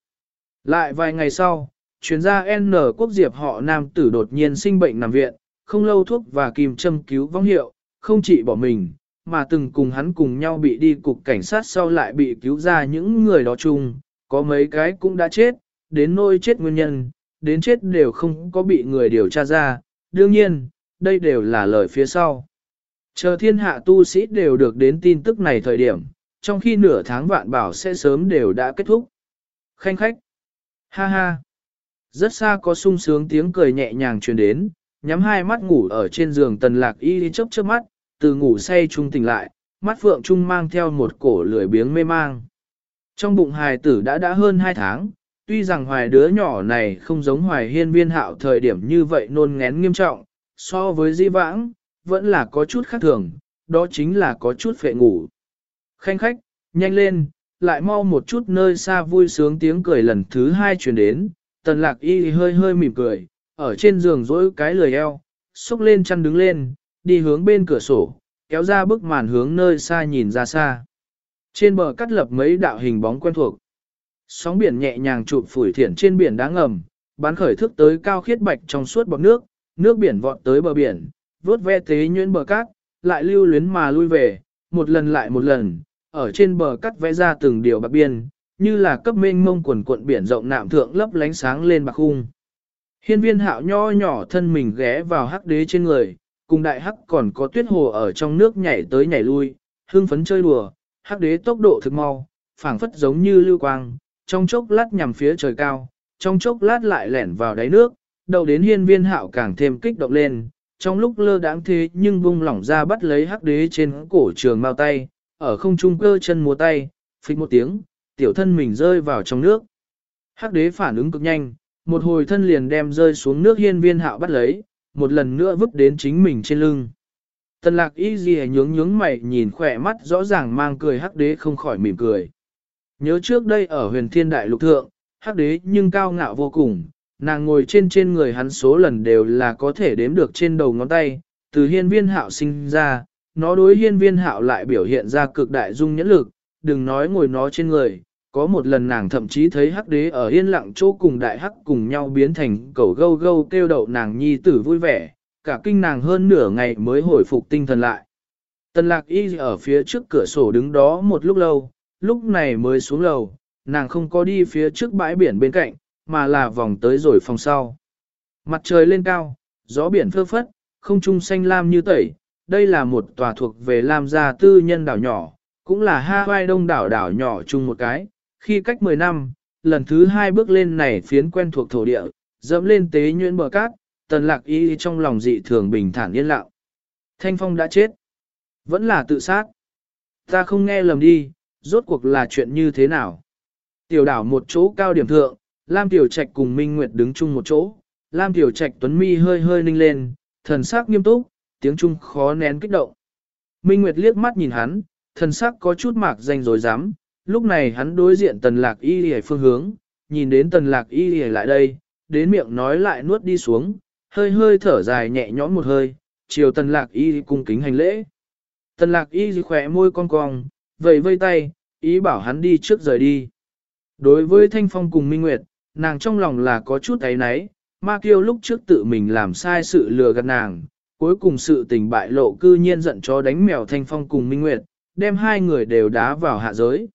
Lại vài ngày sau, chuyên gia N quốc diệp họ nam tử đột nhiên sinh bệnh nằm viện, không lâu thuốc và kìm châm cứu vong hiệu, không chỉ bỏ mình, mà từng cùng hắn cùng nhau bị đi cục cảnh sát sau lại bị cứu ra những người đó chung, có mấy cái cũng đã chết, đến nôi chết nguyên nhân, đến chết đều không có bị người điều tra ra, đương nhiên, đây đều là lời phía sau. Chờ thiên hạ tu sĩ đều được đến tin tức này thời điểm, trong khi nửa tháng vạn bảo sẽ sớm đều đã kết thúc. Khanh khách, ha ha, rất xa có sung sướng tiếng cười nhẹ nhàng truyền đến, nhắm hai mắt ngủ ở trên giường tần lạc y chớp chớp mắt, từ ngủ say trung tỉnh lại, mắt phượng trung mang theo một cổ lười biếng mê mang. Trong bụng hài tử đã đã hơn hai tháng, tuy rằng hoài đứa nhỏ này không giống hoài hiên viên hạo thời điểm như vậy nôn ngén nghiêm trọng, so với di vãng, vẫn là có chút khác thường, đó chính là có chút phệ ngủ. Khanh khách, nhanh lên, lại mau một chút nơi xa vui sướng tiếng cười lần thứ hai truyền đến, tần lạc y hơi hơi mỉm cười, ở trên giường dỗi cái lười eo, xúc lên chăn đứng lên, đi hướng bên cửa sổ, kéo ra bức màn hướng nơi xa nhìn ra xa. Trên bờ cắt lập mấy đạo hình bóng quen thuộc. Sóng biển nhẹ nhàng chụp phủi thiển trên biển đá ngầm, bán khởi thức tới cao khiết bạch trong suốt bọt nước, nước biển vọt tới bờ biển, vốt ve thế nhuyễn bờ cát, lại lưu luyến mà lui về, một lần lại một lần, ở trên bờ cắt vẽ ra từng điều bạc biên, như là cấp mênh mông quần cuộn biển rộng nạm thượng lấp lánh sáng lên bạc khung. Hiên viên hạo nho nhỏ thân mình ghé vào hắc đế trên người, cùng đại hắc còn có tuyết hồ ở trong nước nhảy tới nhảy lui, hương phấn chơi đùa, hắc đế tốc độ thực mau, phảng phất giống như lưu quang, trong chốc lát nhằm phía trời cao, trong chốc lát lại lẻn vào đáy nước, đầu đến hiên viên hạo càng thêm kích động lên, trong lúc lơ đáng thế nhưng bung lỏng ra bắt lấy hắc đế trên cổ trường mau tay, ở không trung cơ chân múa tay, phịch một tiếng, tiểu thân mình rơi vào trong nước. Hắc đế phản ứng cực nhanh, một hồi thân liền đem rơi xuống nước hiên viên hạo bắt lấy, một lần nữa vứt đến chính mình trên lưng. Tần lạc y gì nhướng nhướng mày nhìn khỏe mắt rõ ràng mang cười hắc đế không khỏi mỉm cười. Nhớ trước đây ở huyền thiên đại lục thượng, hắc đế nhưng cao ngạo vô cùng, nàng ngồi trên trên người hắn số lần đều là có thể đếm được trên đầu ngón tay, từ hiên viên hạo sinh ra, nó đối hiên viên hạo lại biểu hiện ra cực đại dung nhẫn lực, đừng nói ngồi nó trên người, có một lần nàng thậm chí thấy hắc đế ở yên lặng chỗ cùng đại hắc cùng nhau biến thành cầu gâu gâu kêu đậu nàng nhi tử vui vẻ, cả kinh nàng hơn nửa ngày mới hồi phục tinh thần lại. Tần lạc y ở phía trước cửa sổ đứng đó một lúc lâu, lúc này mới xuống lầu, nàng không có đi phía trước bãi biển bên cạnh, mà là vòng tới rồi phòng sau. Mặt trời lên cao, gió biển phơ phất, không trung xanh lam như tẩy, đây là một tòa thuộc về Lam gia tư nhân đảo nhỏ, cũng là Hawaii đông đảo đảo nhỏ chung một cái, khi cách 10 năm, lần thứ hai bước lên này phiến quen thuộc thổ địa, dẫm lên tế nhuyễn bờ cát, tần lạc y trong lòng dị thường bình thản yên lặng. Thanh Phong đã chết. Vẫn là tự sát. Ta không nghe lầm đi, rốt cuộc là chuyện như thế nào. Tiểu đảo một chỗ cao điểm thượng, Lam Tiểu Trạch cùng Minh Nguyệt đứng chung một chỗ. Lam Tiểu Trạch tuấn mi hơi hơi ninh lên, thần sắc nghiêm túc, tiếng trung khó nén kích động. Minh Nguyệt liếc mắt nhìn hắn, thần sắc có chút mạc danh rồi dám, lúc này hắn đối diện tần lạc y lìa phương hướng, nhìn đến tần lạc y lìa lại đây, đến miệng nói lại nuốt đi xuống, hơi hơi thở dài nhẹ nhõm một hơi, chiều tần lạc y cung kính hành lễ. Tần lạc y khỏe môi cong cong, vẫy vây tay, ý bảo hắn đi trước rời đi. Đối với Thanh Phong cùng Minh Nguyệt, nàng trong lòng là có chút ấy náy, ma kiêu lúc trước tự mình làm sai sự lừa gạt nàng, cuối cùng sự tình bại lộ cư nhiên giận cho đánh mèo Thanh Phong cùng Minh Nguyệt, đem hai người đều đá vào hạ giới.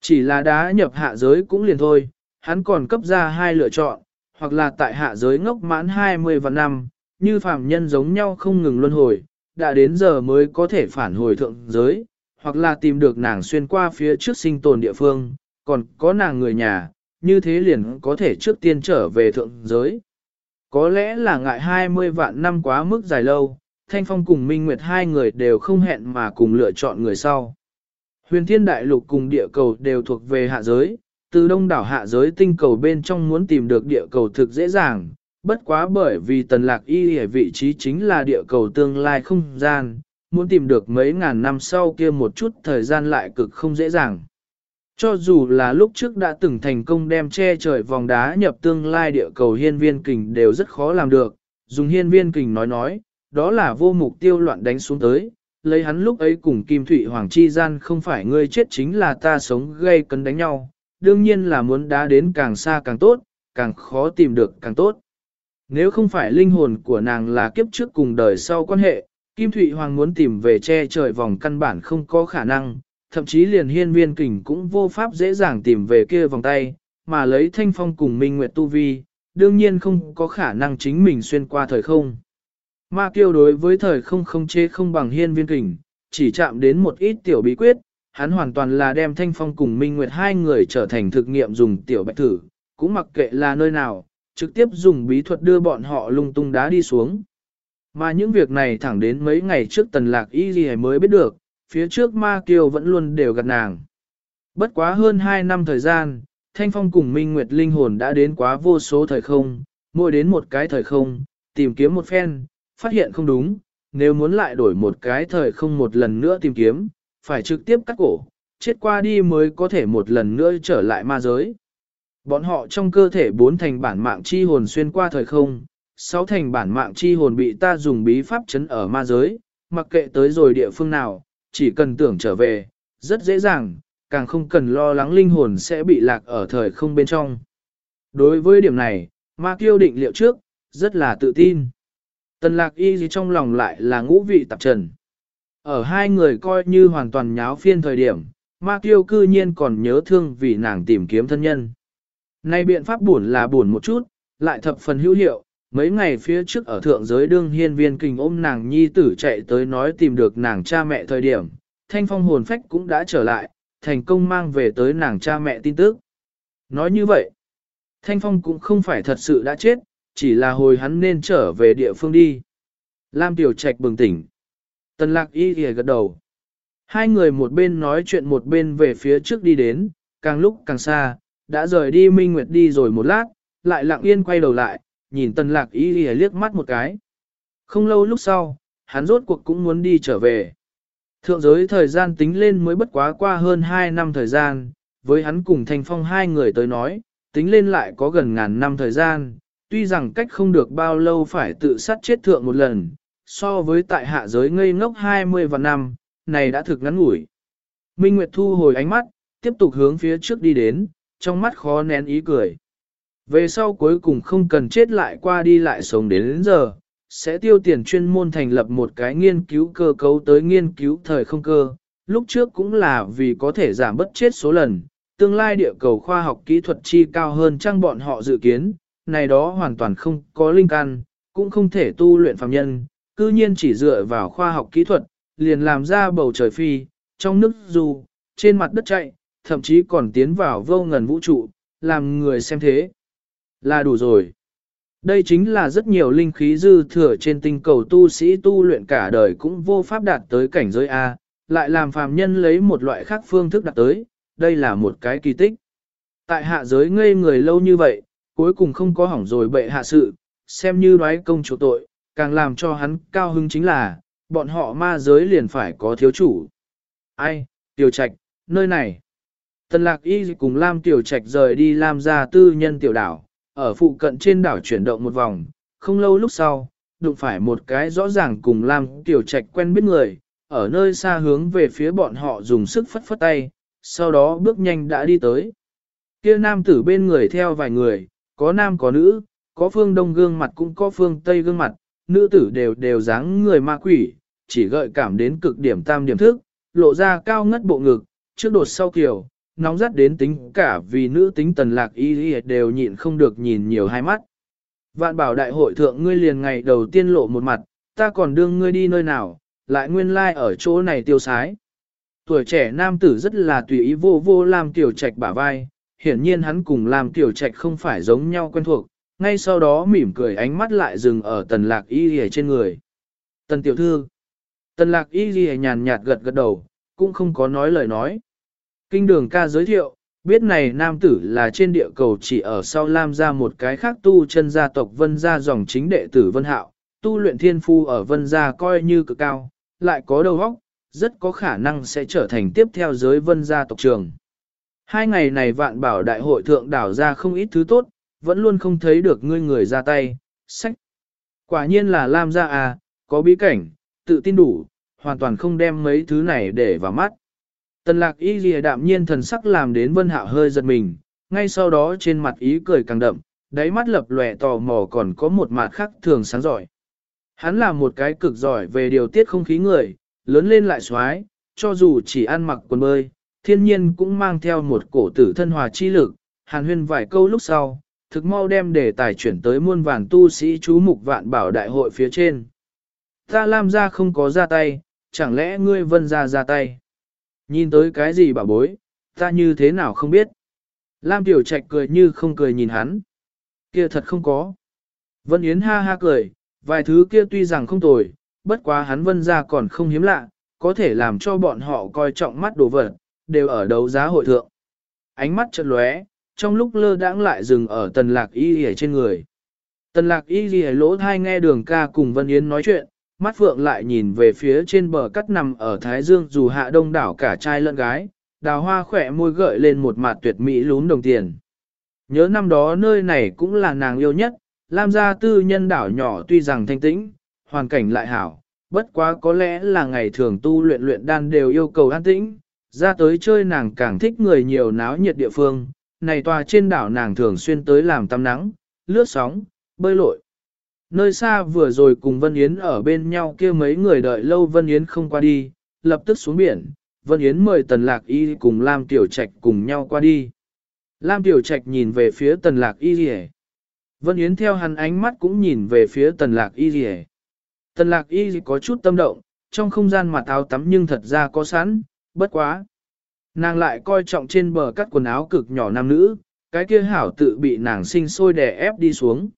Chỉ là đá nhập hạ giới cũng liền thôi, hắn còn cấp ra hai lựa chọn, hoặc là tại hạ giới ngốc mãn 20 và năm, như phàm nhân giống nhau không ngừng luân hồi, đã đến giờ mới có thể phản hồi thượng giới, hoặc là tìm được nàng xuyên qua phía trước sinh tồn địa phương, còn có nàng người nhà, như thế liền có thể trước tiên trở về thượng giới. Có lẽ là ngại 20 vạn năm quá mức dài lâu, Thanh Phong cùng Minh Nguyệt hai người đều không hẹn mà cùng lựa chọn người sau. Huyền thiên đại lục cùng địa cầu đều thuộc về hạ giới, từ đông đảo hạ giới tinh cầu bên trong muốn tìm được địa cầu thực dễ dàng, bất quá bởi vì tần lạc y ở vị trí chính là địa cầu tương lai không gian, muốn tìm được mấy ngàn năm sau kia một chút thời gian lại cực không dễ dàng. Cho dù là lúc trước đã từng thành công đem che trời vòng đá nhập tương lai địa cầu hiên viên kình đều rất khó làm được, dùng hiên viên kình nói nói, đó là vô mục tiêu loạn đánh xuống tới, lấy hắn lúc ấy cùng Kim Thụy Hoàng chi gian không phải ngươi chết chính là ta sống gây cấn đánh nhau, đương nhiên là muốn đá đến càng xa càng tốt, càng khó tìm được càng tốt. Nếu không phải linh hồn của nàng là kiếp trước cùng đời sau quan hệ, Kim Thụy Hoàng muốn tìm về che trời vòng căn bản không có khả năng, thậm chí liền hiên viên kình cũng vô pháp dễ dàng tìm về kia vòng tay, mà lấy thanh phong cùng Minh Nguyệt Tu Vi, đương nhiên không có khả năng chính mình xuyên qua thời không. Ma kiêu đối với thời không không chế không bằng hiên viên kình, chỉ chạm đến một ít tiểu bí quyết, hắn hoàn toàn là đem thanh phong cùng Minh Nguyệt hai người trở thành thực nghiệm dùng tiểu bạch thử, cũng mặc kệ là nơi nào, trực tiếp dùng bí thuật đưa bọn họ lung tung đá đi xuống. Mà những việc này thẳng đến mấy ngày trước tần lạc y gì mới biết được, phía trước ma kiêu vẫn luôn đều gặt nàng. Bất quá hơn 2 năm thời gian, Thanh Phong cùng Minh Nguyệt linh hồn đã đến quá vô số thời không, mỗi đến một cái thời không, tìm kiếm một phen, phát hiện không đúng, nếu muốn lại đổi một cái thời không một lần nữa tìm kiếm, phải trực tiếp cắt cổ, chết qua đi mới có thể một lần nữa trở lại ma giới. Bọn họ trong cơ thể bốn thành bản mạng chi hồn xuyên qua thời không, sáu thành bản mạng chi hồn bị ta dùng bí pháp chấn ở ma giới, mặc kệ tới rồi địa phương nào, chỉ cần tưởng trở về, rất dễ dàng, càng không cần lo lắng linh hồn sẽ bị lạc ở thời không bên trong. Đối với điểm này, ma kiêu định liệu trước, rất là tự tin. Tần lạc y gì trong lòng lại là ngũ vị tạp trần. Ở hai người coi như hoàn toàn nháo phiên thời điểm, ma kiêu cư nhiên còn nhớ thương vì nàng tìm kiếm thân nhân. Nay biện pháp buồn là buồn một chút, lại thập phần hữu hiệu, mấy ngày phía trước ở thượng giới đương hiên viên kình ôm nàng nhi tử chạy tới nói tìm được nàng cha mẹ thời điểm, thanh phong hồn phách cũng đã trở lại, thành công mang về tới nàng cha mẹ tin tức. Nói như vậy, thanh phong cũng không phải thật sự đã chết, chỉ là hồi hắn nên trở về địa phương đi. Lam Tiểu Trạch bừng tỉnh. Tần lạc y ghề gật đầu. Hai người một bên nói chuyện một bên về phía trước đi đến, càng lúc càng xa, đã rời đi Minh Nguyệt đi rồi một lát, lại lặng yên quay đầu lại, nhìn tần lạc y ghề liếc mắt một cái. Không lâu lúc sau, hắn rốt cuộc cũng muốn đi trở về. Thượng giới thời gian tính lên mới bất quá qua hơn 2 năm thời gian, với hắn cùng thành phong hai người tới nói, tính lên lại có gần ngàn năm thời gian, tuy rằng cách không được bao lâu phải tự sát chết thượng một lần, so với tại hạ giới ngây ngốc 20 và năm, này đã thực ngắn ngủi. Minh Nguyệt thu hồi ánh mắt, tiếp tục hướng phía trước đi đến, trong mắt khó nén ý cười. Về sau cuối cùng không cần chết lại qua đi lại sống đến, đến giờ, sẽ tiêu tiền chuyên môn thành lập một cái nghiên cứu cơ cấu tới nghiên cứu thời không cơ. Lúc trước cũng là vì có thể giảm bất chết số lần, tương lai địa cầu khoa học kỹ thuật chi cao hơn trang bọn họ dự kiến, này đó hoàn toàn không có linh căn, cũng không thể tu luyện phàm nhân, cư nhiên chỉ dựa vào khoa học kỹ thuật, liền làm ra bầu trời phi, trong nước dù, trên mặt đất chạy, thậm chí còn tiến vào vô ngần vũ trụ, làm người xem thế. Là đủ rồi. Đây chính là rất nhiều linh khí dư thừa trên tinh cầu tu sĩ tu luyện cả đời cũng vô pháp đạt tới cảnh giới A, lại làm phàm nhân lấy một loại khác phương thức đạt tới, đây là một cái kỳ tích. Tại hạ giới ngây người lâu như vậy, cuối cùng không có hỏng rồi bệ hạ sự, xem như đoái công chủ tội, càng làm cho hắn cao hứng chính là, bọn họ ma giới liền phải có thiếu chủ. Ai, tiểu trạch, nơi này. Tần lạc y cùng Lam tiểu trạch rời đi Lam gia tư nhân tiểu đảo, ở phụ cận trên đảo chuyển động một vòng, không lâu lúc sau, đụng phải một cái rõ ràng cùng Lam tiểu trạch quen biết người, ở nơi xa hướng về phía bọn họ dùng sức phất phất tay, sau đó bước nhanh đã đi tới. Kia nam tử bên người theo vài người, có nam có nữ, có phương đông gương mặt cũng có phương tây gương mặt, nữ tử đều đều dáng người ma quỷ, chỉ gợi cảm đến cực điểm tam điểm thức, lộ ra cao ngất bộ ngực, trước đột sau kiểu, nóng rát đến tính cả vì nữ tính tần lạc y đều nhịn không được nhìn nhiều hai mắt. Vạn bảo đại hội thượng ngươi liền ngày đầu tiên lộ một mặt, ta còn đương ngươi đi nơi nào, lại nguyên lai like ở chỗ này tiêu sái. Tuổi trẻ nam tử rất là tùy ý vô vô làm tiểu trạch bả vai, hiển nhiên hắn cùng làm tiểu trạch không phải giống nhau quen thuộc, ngay sau đó mỉm cười ánh mắt lại dừng ở tần lạc y ghi trên người. Tần tiểu thư, tần lạc y ghi nhàn nhạt gật gật đầu, cũng không có nói lời nói. Kinh đường ca giới thiệu, biết này nam tử là trên địa cầu chỉ ở sau Lam ra một cái khác tu chân gia tộc vân gia dòng chính đệ tử vân hạo, tu luyện thiên phu ở vân gia coi như cực cao, lại có đầu óc, rất có khả năng sẽ trở thành tiếp theo giới vân gia tộc trường. Hai ngày này vạn bảo đại hội thượng đảo ra không ít thứ tốt, vẫn luôn không thấy được ngươi người ra tay, sách. Quả nhiên là Lam gia à, có bí cảnh, tự tin đủ, hoàn toàn không đem mấy thứ này để vào mắt. Tần lạc y ghi đạm nhiên thần sắc làm đến vân hạo hơi giật mình, ngay sau đó trên mặt ý cười càng đậm, đáy mắt lập lòe tò mò còn có một mặt khác thường sáng giỏi. Hắn là một cái cực giỏi về điều tiết không khí người, lớn lên lại xoái, cho dù chỉ ăn mặc quần bơi, thiên nhiên cũng mang theo một cổ tử thân hòa chi lực, hàn huyên vài câu lúc sau, thực mau đem đề tài chuyển tới muôn vàn tu sĩ chú mục vạn bảo đại hội phía trên. Ta Lam ra không có ra tay, chẳng lẽ ngươi vân ra ra tay? Nhìn tới cái gì bảo bối, ta như thế nào không biết? Lam Tiểu Trạch cười như không cười nhìn hắn. Kia thật không có. Vân Yến ha ha cười, vài thứ kia tuy rằng không tồi, bất quá hắn vân ra còn không hiếm lạ, có thể làm cho bọn họ coi trọng mắt đồ vật, đều ở đấu giá hội thượng. Ánh mắt chợt lóe, trong lúc lơ đãng lại dừng ở tần lạc y y trên người. Tần lạc y y lỗ thai nghe đường ca cùng Vân Yến nói chuyện, mắt phượng lại nhìn về phía trên bờ cắt nằm ở Thái Dương dù hạ đông đảo cả trai lẫn gái, đào hoa khỏe môi gợi lên một mặt tuyệt mỹ lún đồng tiền. Nhớ năm đó nơi này cũng là nàng yêu nhất, Lam gia tư nhân đảo nhỏ tuy rằng thanh tĩnh, hoàn cảnh lại hảo, bất quá có lẽ là ngày thường tu luyện luyện đan đều yêu cầu an tĩnh, ra tới chơi nàng càng thích người nhiều náo nhiệt địa phương, này tòa trên đảo nàng thường xuyên tới làm tắm nắng, lướt sóng, bơi lội. Nơi xa vừa rồi cùng Vân Yến ở bên nhau kia mấy người đợi lâu Vân Yến không qua đi, lập tức xuống biển, Vân Yến mời Tần Lạc Y cùng Lam Tiểu Trạch cùng nhau qua đi. Lam Tiểu Trạch nhìn về phía Tần Lạc Y Lì Vân Yến theo hắn ánh mắt cũng nhìn về phía Tần Lạc Y Lì Tần Lạc Y có chút tâm động, trong không gian mà áo tắm nhưng thật ra có sẵn, bất quá. Nàng lại coi trọng trên bờ cắt quần áo cực nhỏ nam nữ, cái kia hảo tự bị nàng sinh sôi đè ép đi xuống.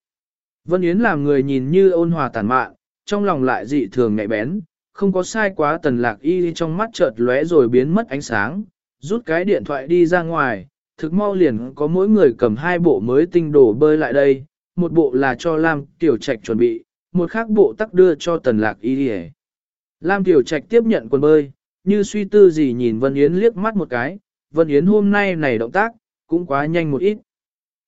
Vân Yến làm người nhìn như ôn hòa tàn mạn, trong lòng lại dị thường nhạy bén, không có sai quá tần lạc y trong mắt chợt lóe rồi biến mất ánh sáng, rút cái điện thoại đi ra ngoài, thực mau liền có mỗi người cầm hai bộ mới tinh đổ bơi lại đây, một bộ là cho Lam Tiểu Trạch chuẩn bị, một khác bộ tắc đưa cho tần lạc y Lam Tiểu Trạch tiếp nhận quần bơi, như suy tư gì nhìn Vân Yến liếc mắt một cái, Vân Yến hôm nay này động tác, cũng quá nhanh một ít.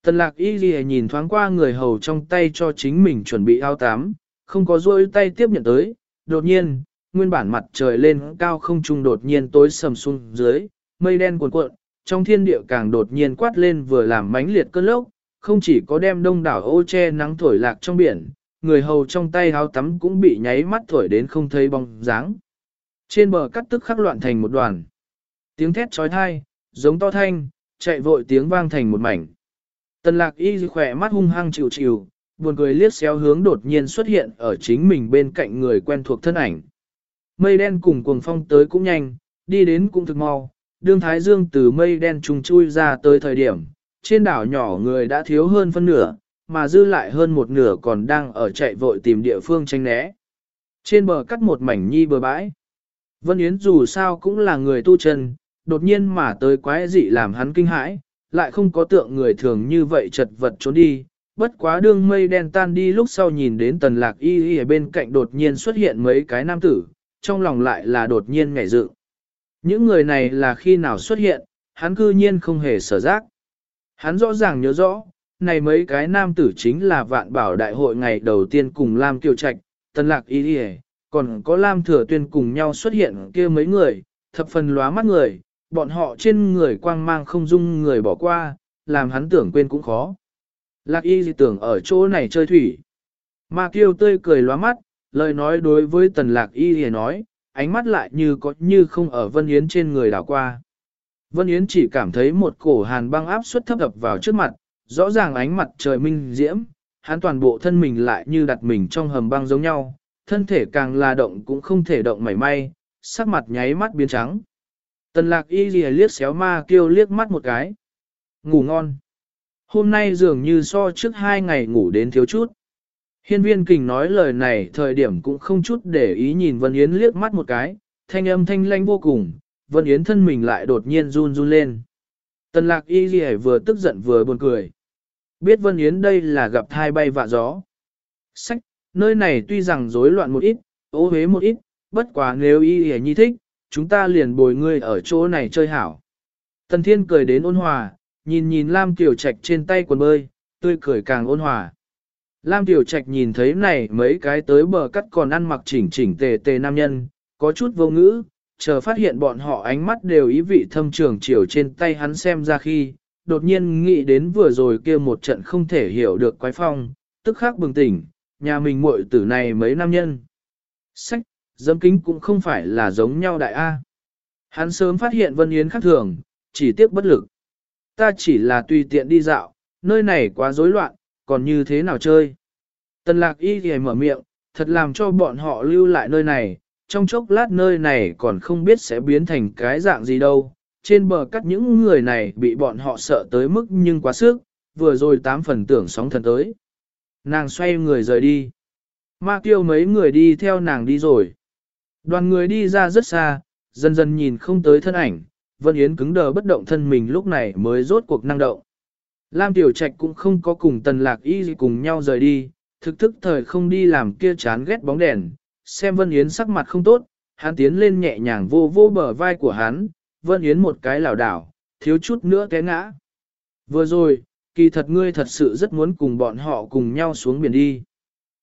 Tần lạc y ghi nhìn thoáng qua người hầu trong tay cho chính mình chuẩn bị ao tám, không có rôi tay tiếp nhận tới, đột nhiên, nguyên bản mặt trời lên cao không trung đột nhiên tối sầm xuống dưới, mây đen cuồn cuộn, trong thiên địa càng đột nhiên quát lên vừa làm mánh liệt cơn lốc, không chỉ có đem đông đảo ô che nắng thổi lạc trong biển, người hầu trong tay áo tắm cũng bị nháy mắt thổi đến không thấy bóng dáng. Trên bờ cắt tức khắc loạn thành một đoàn. Tiếng thét trói thai, giống to thanh, chạy vội tiếng vang thành một mảnh. Tần lạc y khỏe mắt hung hăng chịu chịu, buồn cười liếc xéo hướng đột nhiên xuất hiện ở chính mình bên cạnh người quen thuộc thân ảnh. Mây đen cùng cuồng phong tới cũng nhanh, đi đến cũng thực mau, đương Thái Dương từ mây đen trùng chui ra tới thời điểm, trên đảo nhỏ người đã thiếu hơn phân nửa, mà dư lại hơn một nửa còn đang ở chạy vội tìm địa phương tranh né. Trên bờ cắt một mảnh nhi bờ bãi. Vân Yến dù sao cũng là người tu chân, đột nhiên mà tới quái dị làm hắn kinh hãi, lại không có tượng người thường như vậy chật vật trốn đi. Bất quá đương mây đen tan đi lúc sau nhìn đến tần lạc y y ở bên cạnh đột nhiên xuất hiện mấy cái nam tử, trong lòng lại là đột nhiên ngảy dự. Những người này là khi nào xuất hiện, hắn cư nhiên không hề sở giác. Hắn rõ ràng nhớ rõ, này mấy cái nam tử chính là vạn bảo đại hội ngày đầu tiên cùng Lam Kiều Trạch, Tần Lạc Y y còn có Lam Thừa Tuyên cùng nhau xuất hiện kia mấy người, thập phần lóa mắt người, bọn họ trên người quang mang không dung người bỏ qua, làm hắn tưởng quên cũng khó. Lạc Y gì tưởng ở chỗ này chơi thủy. Ma kiêu tươi cười lóa mắt, lời nói đối với Tần Lạc Y thì nói, ánh mắt lại như có như không ở Vân Yến trên người đảo qua. Vân Yến chỉ cảm thấy một cổ hàn băng áp suất thấp ập vào trước mặt, rõ ràng ánh mặt trời minh diễm, hắn toàn bộ thân mình lại như đặt mình trong hầm băng giống nhau, thân thể càng là động cũng không thể động mảy may, sắc mặt nháy mắt biến trắng. Tần lạc y lìa liếc xéo ma kêu liếc mắt một cái. Ngủ ngon. Hôm nay dường như so trước hai ngày ngủ đến thiếu chút. Hiên viên kình nói lời này thời điểm cũng không chút để ý nhìn Vân Yến liếc mắt một cái, thanh âm thanh lanh vô cùng, Vân Yến thân mình lại đột nhiên run run lên. Tần lạc y ghi vừa tức giận vừa buồn cười. Biết Vân Yến đây là gặp thai bay vạ gió. Sách, nơi này tuy rằng rối loạn một ít, ố hế một ít, bất quá nếu y hề nhi thích, chúng ta liền bồi ngươi ở chỗ này chơi hảo. Tần Thiên cười đến ôn hòa, nhìn nhìn Lam Kiều Trạch trên tay quần bơi, tươi cười càng ôn hòa. Lam Tiểu Trạch nhìn thấy này mấy cái tới bờ cắt còn ăn mặc chỉnh chỉnh tề tề nam nhân, có chút vô ngữ, chờ phát hiện bọn họ ánh mắt đều ý vị thâm trường chiều trên tay hắn xem ra khi, đột nhiên nghĩ đến vừa rồi kia một trận không thể hiểu được quái phong, tức khắc bừng tỉnh, nhà mình muội tử này mấy nam nhân. Sách, dâm kính cũng không phải là giống nhau đại A. Hắn sớm phát hiện Vân Yến khác thường, chỉ tiếc bất lực. Ta chỉ là tùy tiện đi dạo, nơi này quá rối loạn, còn như thế nào chơi. Tần lạc y thì mở miệng, thật làm cho bọn họ lưu lại nơi này, trong chốc lát nơi này còn không biết sẽ biến thành cái dạng gì đâu. Trên bờ cắt những người này bị bọn họ sợ tới mức nhưng quá sức, vừa rồi tám phần tưởng sóng thần tới. Nàng xoay người rời đi. Ma tiêu mấy người đi theo nàng đi rồi. Đoàn người đi ra rất xa, dần dần nhìn không tới thân ảnh, Vân Yến cứng đờ bất động thân mình lúc này mới rốt cuộc năng động. Lam Tiểu Trạch cũng không có cùng Tần Lạc Y cùng nhau rời đi, thực thức thời không đi làm kia chán ghét bóng đèn, xem Vân Yến sắc mặt không tốt, hắn tiến lên nhẹ nhàng vô vô bờ vai của hắn, Vân Yến một cái lảo đảo, thiếu chút nữa té ngã. Vừa rồi, kỳ thật ngươi thật sự rất muốn cùng bọn họ cùng nhau xuống biển đi.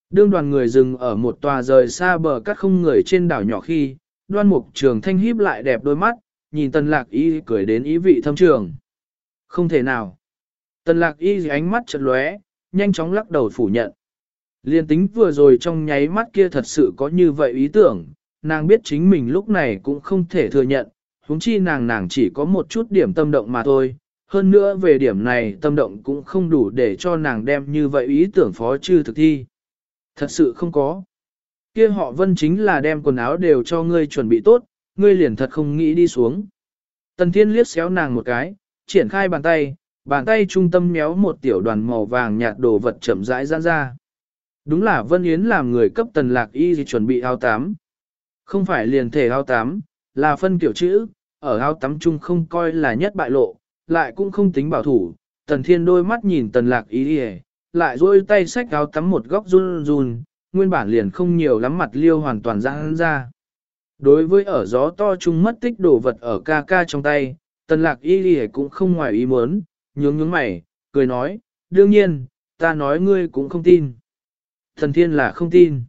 Đương đoàn người dừng ở một tòa rời xa bờ cát không người trên đảo nhỏ khi, đoan mục trường thanh híp lại đẹp đôi mắt, nhìn tần lạc y cười đến ý vị thâm trường. Không thể nào. Tần lạc y ánh mắt chật lóe, nhanh chóng lắc đầu phủ nhận. Liên tính vừa rồi trong nháy mắt kia thật sự có như vậy ý tưởng, nàng biết chính mình lúc này cũng không thể thừa nhận, huống chi nàng nàng chỉ có một chút điểm tâm động mà thôi. Hơn nữa về điểm này tâm động cũng không đủ để cho nàng đem như vậy ý tưởng phó chư thực thi. Thật sự không có. Kia họ vân chính là đem quần áo đều cho ngươi chuẩn bị tốt, ngươi liền thật không nghĩ đi xuống. Tần thiên liếc xéo nàng một cái, triển khai bàn tay, bàn tay trung tâm méo một tiểu đoàn màu vàng nhạt đồ vật chậm rãi giãn ra. Đúng là Vân Yến làm người cấp tần lạc y gì chuẩn bị áo tám Không phải liền thể áo tám là phân kiểu chữ, ở áo tắm chung không coi là nhất bại lộ, lại cũng không tính bảo thủ. Tần thiên đôi mắt nhìn tần lạc ý đi lại dôi tay xách áo tắm một góc run run, nguyên bản liền không nhiều lắm mặt liêu hoàn toàn giãn ra. Đối với ở gió to chung mất tích đồ vật ở ca ca trong tay, tần lạc ý đi cũng không ngoài ý muốn, nhướng nhướng mày, cười nói, đương nhiên, ta nói ngươi cũng không tin. Thần thiên là không tin.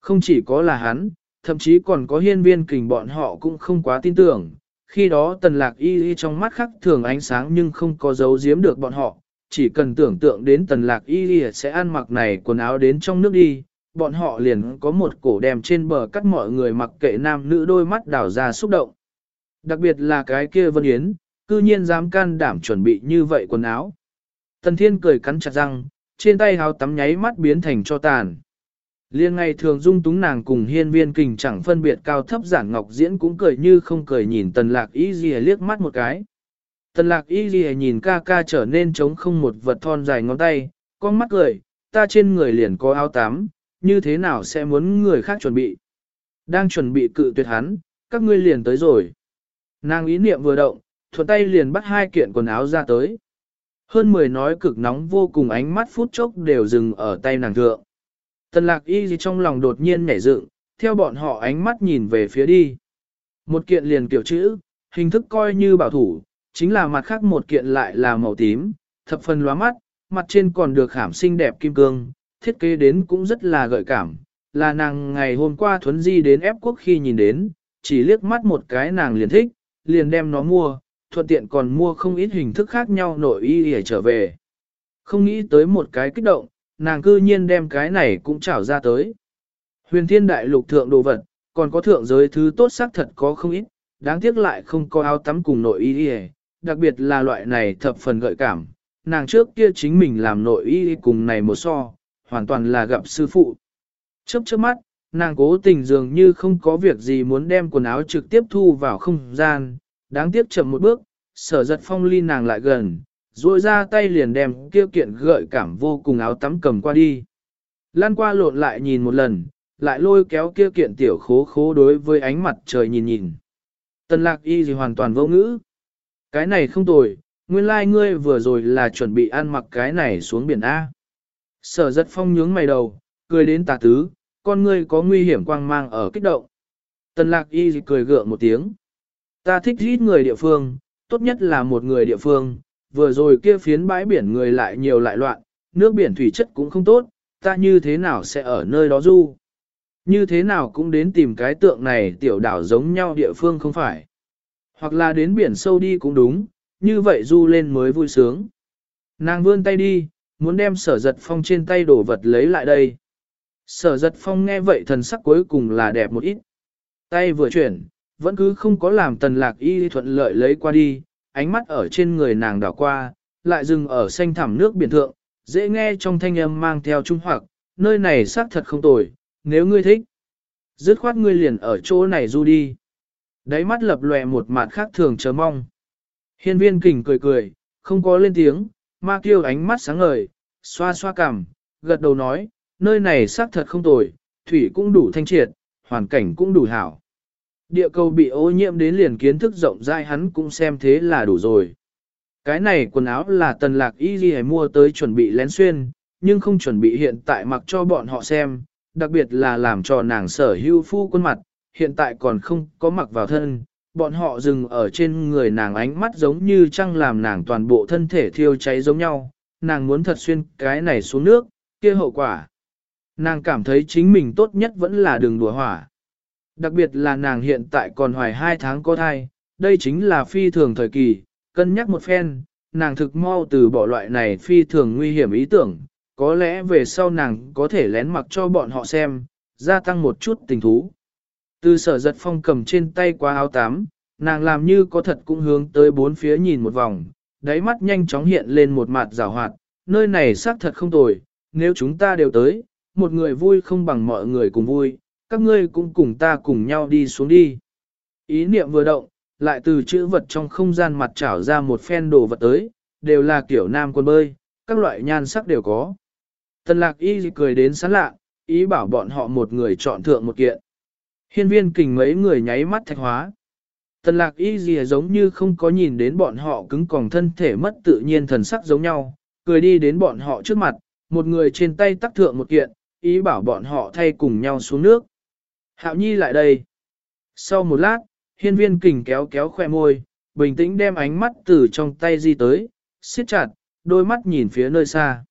Không chỉ có là hắn, thậm chí còn có hiên viên kình bọn họ cũng không quá tin tưởng. Khi đó tần lạc y y trong mắt khắc thường ánh sáng nhưng không có dấu giếm được bọn họ. Chỉ cần tưởng tượng đến tần lạc y y sẽ ăn mặc này quần áo đến trong nước đi, bọn họ liền có một cổ đèm trên bờ cắt mọi người mặc kệ nam nữ đôi mắt đảo ra xúc động. Đặc biệt là cái kia Vân Yến, cư nhiên dám can đảm chuẩn bị như vậy quần áo. Tần Thiên cười cắn chặt răng, trên tay háo tắm nháy mắt biến thành cho tàn. Liên ngày thường dung túng nàng cùng hiên viên kình chẳng phân biệt cao thấp giản ngọc diễn cũng cười như không cười nhìn tần lạc y ghi liếc mắt một cái. Tần lạc y ghi nhìn ca ca trở nên trống không một vật thon dài ngón tay, con mắt cười, ta trên người liền có áo tắm, như thế nào sẽ muốn người khác chuẩn bị. Đang chuẩn bị cự tuyệt hắn, các ngươi liền tới rồi. Nàng ý niệm vừa động, thuận tay liền bắt hai kiện quần áo ra tới. Hơn 10 nói cực nóng vô cùng ánh mắt phút chốc đều dừng ở tay nàng thượng. Tần lạc y gì trong lòng đột nhiên nhảy dựng, theo bọn họ ánh mắt nhìn về phía đi. Một kiện liền kiểu chữ, hình thức coi như bảo thủ, chính là mặt khác một kiện lại là màu tím, thập phần lóa mắt, mặt trên còn được khảm xinh đẹp kim cương, thiết kế đến cũng rất là gợi cảm. Là nàng ngày hôm qua thuấn di đến ép quốc khi nhìn đến, chỉ liếc mắt một cái nàng liền thích, liền đem nó mua, thuận tiện còn mua không ít hình thức khác nhau nội y để trở về. Không nghĩ tới một cái kích động, nàng cư nhiên đem cái này cũng trảo ra tới. Huyền thiên đại lục thượng đồ vật, còn có thượng giới thứ tốt xác thật có không ít, đáng tiếc lại không có áo tắm cùng nội y đi đặc biệt là loại này thập phần gợi cảm. Nàng trước kia chính mình làm nội y cùng này một so, hoàn toàn là gặp sư phụ. Chớp chớp mắt, nàng cố tình dường như không có việc gì muốn đem quần áo trực tiếp thu vào không gian, Đáng tiếc chậm một bước, sở giật phong ly nàng lại gần, duỗi ra tay liền đem kia kiện gợi cảm vô cùng áo tắm cầm qua đi. Lan qua lộn lại nhìn một lần, lại lôi kéo kia kiện tiểu khố khố đối với ánh mặt trời nhìn nhìn. Tần lạc y gì hoàn toàn vô ngữ. Cái này không tồi, nguyên lai like ngươi vừa rồi là chuẩn bị ăn mặc cái này xuống biển A. Sở giật phong nhướng mày đầu, cười đến tà tứ, con ngươi có nguy hiểm quang mang ở kích động. Tần lạc y gì cười gượng một tiếng. Ta thích ít người địa phương, tốt nhất là một người địa phương, vừa rồi kia phiến bãi biển người lại nhiều lại loạn, nước biển thủy chất cũng không tốt, ta như thế nào sẽ ở nơi đó du. Như thế nào cũng đến tìm cái tượng này tiểu đảo giống nhau địa phương không phải. Hoặc là đến biển sâu đi cũng đúng, như vậy du lên mới vui sướng. Nàng vươn tay đi, muốn đem sở giật phong trên tay đổ vật lấy lại đây. Sở giật phong nghe vậy thần sắc cuối cùng là đẹp một ít. Tay vừa chuyển, vẫn cứ không có làm tần lạc y thuận lợi lấy qua đi, ánh mắt ở trên người nàng đảo qua, lại dừng ở xanh thẳm nước biển thượng, dễ nghe trong thanh âm mang theo trung hoặc, nơi này xác thật không tồi, nếu ngươi thích. Dứt khoát ngươi liền ở chỗ này du đi. Đáy mắt lập lòe một mặt khác thường chờ mong. Hiên viên kình cười cười, không có lên tiếng, ma kiêu ánh mắt sáng ngời, xoa xoa cằm, gật đầu nói, nơi này xác thật không tồi, thủy cũng đủ thanh triệt, hoàn cảnh cũng đủ hảo. Địa cầu bị ô nhiễm đến liền kiến thức rộng rãi hắn cũng xem thế là đủ rồi. Cái này quần áo là tần lạc y gì mua tới chuẩn bị lén xuyên, nhưng không chuẩn bị hiện tại mặc cho bọn họ xem, đặc biệt là làm cho nàng sở hưu phu quân mặt, hiện tại còn không có mặc vào thân. Bọn họ dừng ở trên người nàng ánh mắt giống như trăng làm nàng toàn bộ thân thể thiêu cháy giống nhau, nàng muốn thật xuyên cái này xuống nước, kia hậu quả. Nàng cảm thấy chính mình tốt nhất vẫn là đường đùa hỏa. Đặc biệt là nàng hiện tại còn hoài hai tháng có thai, đây chính là phi thường thời kỳ, cân nhắc một phen, nàng thực mau từ bỏ loại này phi thường nguy hiểm ý tưởng, có lẽ về sau nàng có thể lén mặc cho bọn họ xem, gia tăng một chút tình thú. Từ sở giật phong cầm trên tay qua áo tám, nàng làm như có thật cũng hướng tới bốn phía nhìn một vòng, đáy mắt nhanh chóng hiện lên một mặt rào hoạt, nơi này xác thật không tồi, nếu chúng ta đều tới, một người vui không bằng mọi người cùng vui, các ngươi cũng cùng ta cùng nhau đi xuống đi. Ý niệm vừa động, lại từ chữ vật trong không gian mặt trảo ra một phen đồ vật tới, đều là kiểu nam quân bơi, các loại nhan sắc đều có. Tần lạc y cười đến sán lạ, ý bảo bọn họ một người chọn thượng một kiện. Hiên viên kình mấy người nháy mắt thạch hóa. Tần lạc y gì giống như không có nhìn đến bọn họ cứng còng thân thể mất tự nhiên thần sắc giống nhau, cười đi đến bọn họ trước mặt, một người trên tay tắc thượng một kiện, ý bảo bọn họ thay cùng nhau xuống nước. Hạo Nhi lại đây. Sau một lát, hiên viên kình kéo kéo khoe môi, bình tĩnh đem ánh mắt từ trong tay di tới, siết chặt, đôi mắt nhìn phía nơi xa.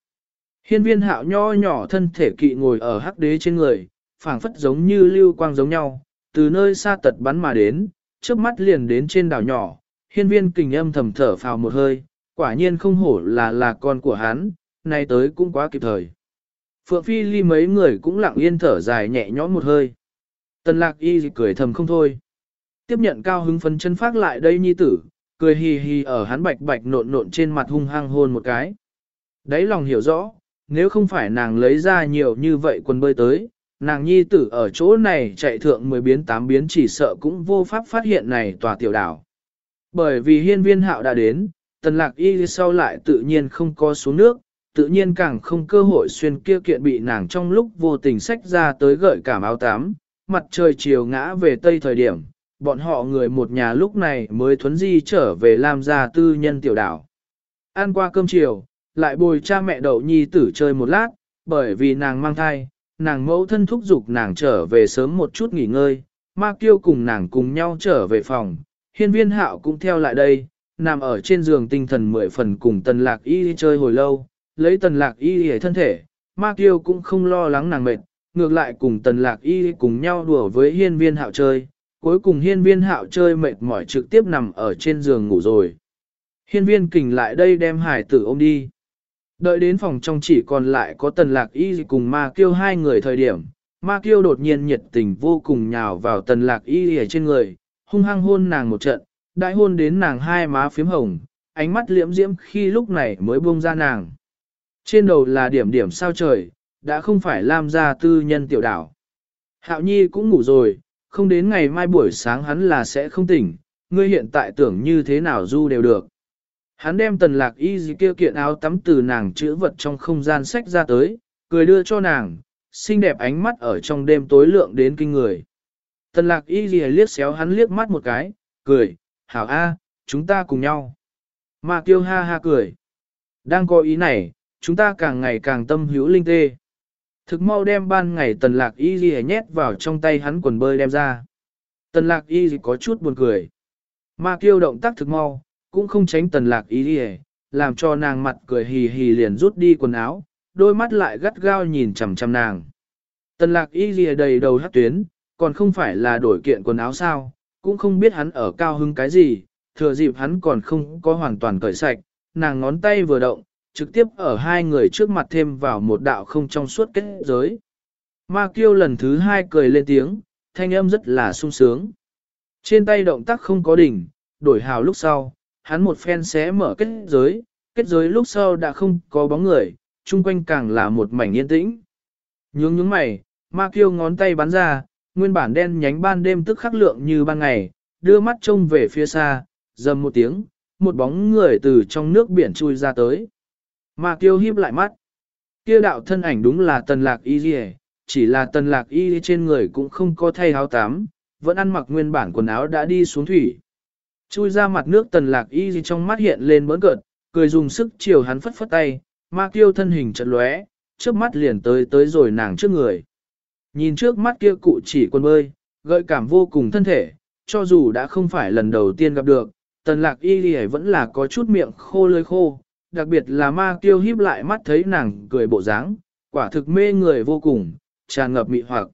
Hiên viên hạo nho nhỏ thân thể kỵ ngồi ở hắc đế trên người, phảng phất giống như lưu quang giống nhau, từ nơi xa tật bắn mà đến, trước mắt liền đến trên đảo nhỏ, hiên viên kình âm thầm thở phào một hơi, quả nhiên không hổ là là con của hắn, nay tới cũng quá kịp thời. Phượng Phi ly mấy người cũng lặng yên thở dài nhẹ nhõm một hơi. Tần lạc y cười thầm không thôi. Tiếp nhận cao hứng phấn chân phát lại đây nhi tử, cười hì hì ở hắn bạch bạch nộn nộn trên mặt hung hăng hôn một cái. Đấy lòng hiểu rõ, nếu không phải nàng lấy ra nhiều như vậy quần bơi tới, nàng nhi tử ở chỗ này chạy thượng 10 biến 8 biến chỉ sợ cũng vô pháp phát hiện này tòa tiểu đảo. Bởi vì hiên viên hạo đã đến, tần lạc y sau lại tự nhiên không có xuống nước, tự nhiên càng không cơ hội xuyên kia kiện bị nàng trong lúc vô tình sách ra tới gợi cảm áo tám, mặt trời chiều ngã về tây thời điểm, bọn họ người một nhà lúc này mới thuấn di trở về làm gia tư nhân tiểu đảo. Ăn qua cơm chiều, lại bồi cha mẹ đậu nhi tử chơi một lát, bởi vì nàng mang thai, nàng mẫu thân thúc giục nàng trở về sớm một chút nghỉ ngơi, ma kiêu cùng nàng cùng nhau trở về phòng, hiên viên hạo cũng theo lại đây, nằm ở trên giường tinh thần mười phần cùng tần lạc y chơi hồi lâu, lấy tần lạc y hề thân thể, ma kiêu cũng không lo lắng nàng mệt, ngược lại cùng tần lạc y cùng nhau đùa với hiên viên hạo chơi, cuối cùng hiên viên hạo chơi mệt mỏi trực tiếp nằm ở trên giường ngủ rồi. Hiên viên kình lại đây đem hải tử ôm đi. Đợi đến phòng trong chỉ còn lại có tần lạc y cùng ma kiêu hai người thời điểm, ma kiêu đột nhiên nhiệt tình vô cùng nhào vào tần lạc y ở trên người, hung hăng hôn nàng một trận, đại hôn đến nàng hai má phím hồng, ánh mắt liễm diễm khi lúc này mới buông ra nàng. Trên đầu là điểm điểm sao trời, đã không phải Lam gia tư nhân tiểu đảo. Hạo Nhi cũng ngủ rồi, không đến ngày mai buổi sáng hắn là sẽ không tỉnh, ngươi hiện tại tưởng như thế nào du đều được. Hắn đem tần lạc y dì kia kiện áo tắm từ nàng chữ vật trong không gian sách ra tới, cười đưa cho nàng, xinh đẹp ánh mắt ở trong đêm tối lượng đến kinh người. Tần lạc y dì liếc xéo hắn liếc mắt một cái, cười, hảo a, chúng ta cùng nhau. Mà kiêu ha ha cười. Đang có ý này, chúng ta càng ngày càng tâm hữu linh tê. Thực mau đem ban ngày tần lạc y gì nhét vào trong tay hắn quần bơi đem ra. Tần lạc y có chút buồn cười. Ma kiêu động tác thực mau, cũng không tránh tần lạc y gì, làm cho nàng mặt cười hì hì liền rút đi quần áo, đôi mắt lại gắt gao nhìn chằm chằm nàng. Tần lạc y gì đầy đầu hát tuyến, còn không phải là đổi kiện quần áo sao, cũng không biết hắn ở cao hứng cái gì, thừa dịp hắn còn không có hoàn toàn cởi sạch, nàng ngón tay vừa động, trực tiếp ở hai người trước mặt thêm vào một đạo không trong suốt kết giới. Ma kiêu lần thứ hai cười lên tiếng, thanh âm rất là sung sướng. Trên tay động tác không có đỉnh, đổi hào lúc sau, hắn một phen xé mở kết giới, kết giới lúc sau đã không có bóng người, chung quanh càng là một mảnh yên tĩnh. Nhướng nhướng mày, ma kiêu ngón tay bắn ra, nguyên bản đen nhánh ban đêm tức khắc lượng như ban ngày, đưa mắt trông về phía xa, dầm một tiếng, một bóng người từ trong nước biển chui ra tới. Ma kiêu híp lại mắt. Kia đạo thân ảnh đúng là tần lạc y dì chỉ là tần lạc y trên người cũng không có thay áo tắm, vẫn ăn mặc nguyên bản quần áo đã đi xuống thủy. Chui ra mặt nước tần lạc y trong mắt hiện lên bỡn cợt, cười dùng sức chiều hắn phất phất tay, ma kiêu thân hình chật lóe, trước mắt liền tới tới rồi nàng trước người. Nhìn trước mắt kia cụ chỉ quân bơi, gợi cảm vô cùng thân thể, cho dù đã không phải lần đầu tiên gặp được, tần lạc y đi vẫn là có chút miệng khô lơi khô, đặc biệt là ma tiêu híp lại mắt thấy nàng cười bộ dáng, quả thực mê người vô cùng, tràn ngập mị hoặc.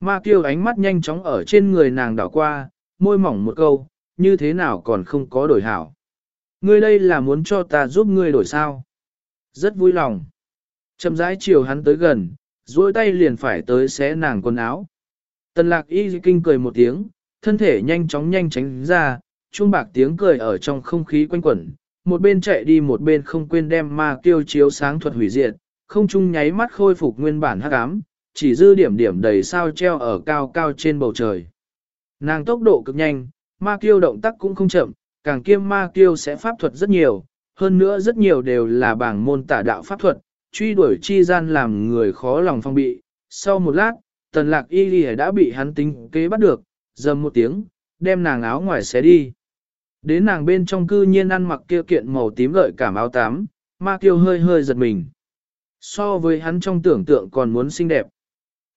Ma tiêu ánh mắt nhanh chóng ở trên người nàng đảo qua, môi mỏng một câu, như thế nào còn không có đổi hảo. Ngươi đây là muốn cho ta giúp ngươi đổi sao? Rất vui lòng. Chậm rãi chiều hắn tới gần, duỗi tay liền phải tới xé nàng quần áo. Tần lạc y kinh cười một tiếng, thân thể nhanh chóng nhanh tránh ra, chuông bạc tiếng cười ở trong không khí quanh quẩn, một bên chạy đi một bên không quên đem ma kiêu chiếu sáng thuật hủy diệt, không chung nháy mắt khôi phục nguyên bản hắc ám, chỉ dư điểm điểm đầy sao treo ở cao cao trên bầu trời. Nàng tốc độ cực nhanh, ma kiêu động tác cũng không chậm, càng kiêm ma kiêu sẽ pháp thuật rất nhiều, hơn nữa rất nhiều đều là bảng môn tả đạo pháp thuật, truy đuổi chi gian làm người khó lòng phong bị. Sau một lát, tần lạc y đã bị hắn tính kế bắt được, dầm một tiếng, đem nàng áo ngoài xé đi. Đến nàng bên trong cư nhiên ăn mặc kia kiện màu tím gợi cảm áo tám, ma kiêu hơi hơi giật mình. So với hắn trong tưởng tượng còn muốn xinh đẹp.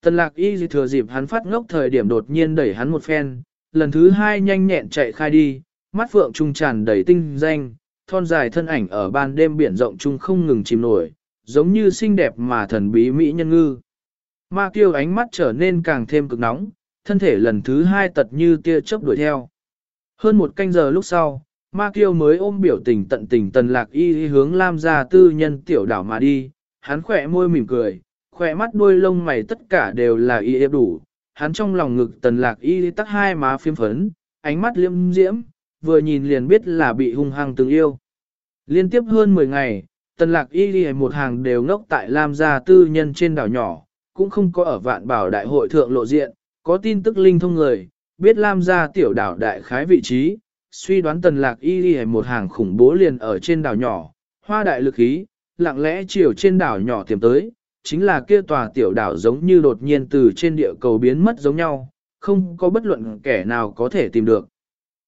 Tần lạc y thừa dịp hắn phát ngốc thời điểm đột nhiên đẩy hắn một phen, lần thứ hai nhanh nhẹn chạy khai đi, mắt phượng trung tràn đầy tinh danh, thon dài thân ảnh ở ban đêm biển rộng trung không ngừng chìm nổi, giống như xinh đẹp mà thần bí mỹ nhân ngư. Ma kiêu ánh mắt trở nên càng thêm cực nóng, thân thể lần thứ hai tật như tia chớp đuổi theo. Hơn một canh giờ lúc sau, Ma kiêu mới ôm biểu tình tận tình tần lạc y hướng Lam gia tư nhân tiểu đảo mà đi, hắn khỏe môi mỉm cười, khỏe mắt đuôi lông mày tất cả đều là y ép đủ, hắn trong lòng ngực tần lạc y tắt hai má phiếm phấn, ánh mắt liêm diễm, vừa nhìn liền biết là bị hung hăng từng yêu. Liên tiếp hơn 10 ngày, tần lạc y đi một hàng đều ngốc tại Lam gia tư nhân trên đảo nhỏ, cũng không có ở vạn bảo đại hội thượng lộ diện, có tin tức linh thông người, biết Lam gia tiểu đảo đại khái vị trí, suy đoán tần lạc y đi một hàng khủng bố liền ở trên đảo nhỏ, hoa đại lực khí, lặng lẽ chiều trên đảo nhỏ tiềm tới, chính là kia tòa tiểu đảo giống như đột nhiên từ trên địa cầu biến mất giống nhau, không có bất luận kẻ nào có thể tìm được.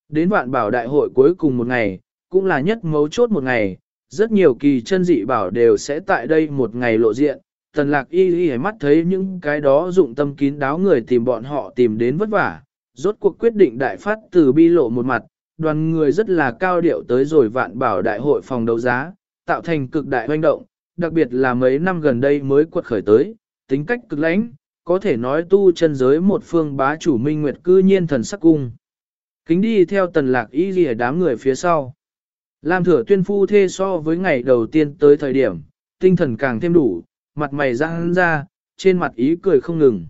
Đến vạn bảo đại hội cuối cùng một ngày, cũng là nhất mấu chốt một ngày, rất nhiều kỳ chân dị bảo đều sẽ tại đây một ngày lộ diện. Tần lạc y y mắt thấy những cái đó dụng tâm kín đáo người tìm bọn họ tìm đến vất vả, rốt cuộc quyết định đại phát từ bi lộ một mặt, đoàn người rất là cao điệu tới rồi vạn bảo đại hội phòng đấu giá, tạo thành cực đại hoành động, đặc biệt là mấy năm gần đây mới quật khởi tới, tính cách cực lãnh, có thể nói tu chân giới một phương bá chủ minh nguyệt cư nhiên thần sắc cung. Kính đi theo tần lạc y ghi đám người phía sau. Lam thừa tuyên phu thê so với ngày đầu tiên tới thời điểm, tinh thần càng thêm đủ, mặt mày răng ra, trên mặt ý cười không ngừng.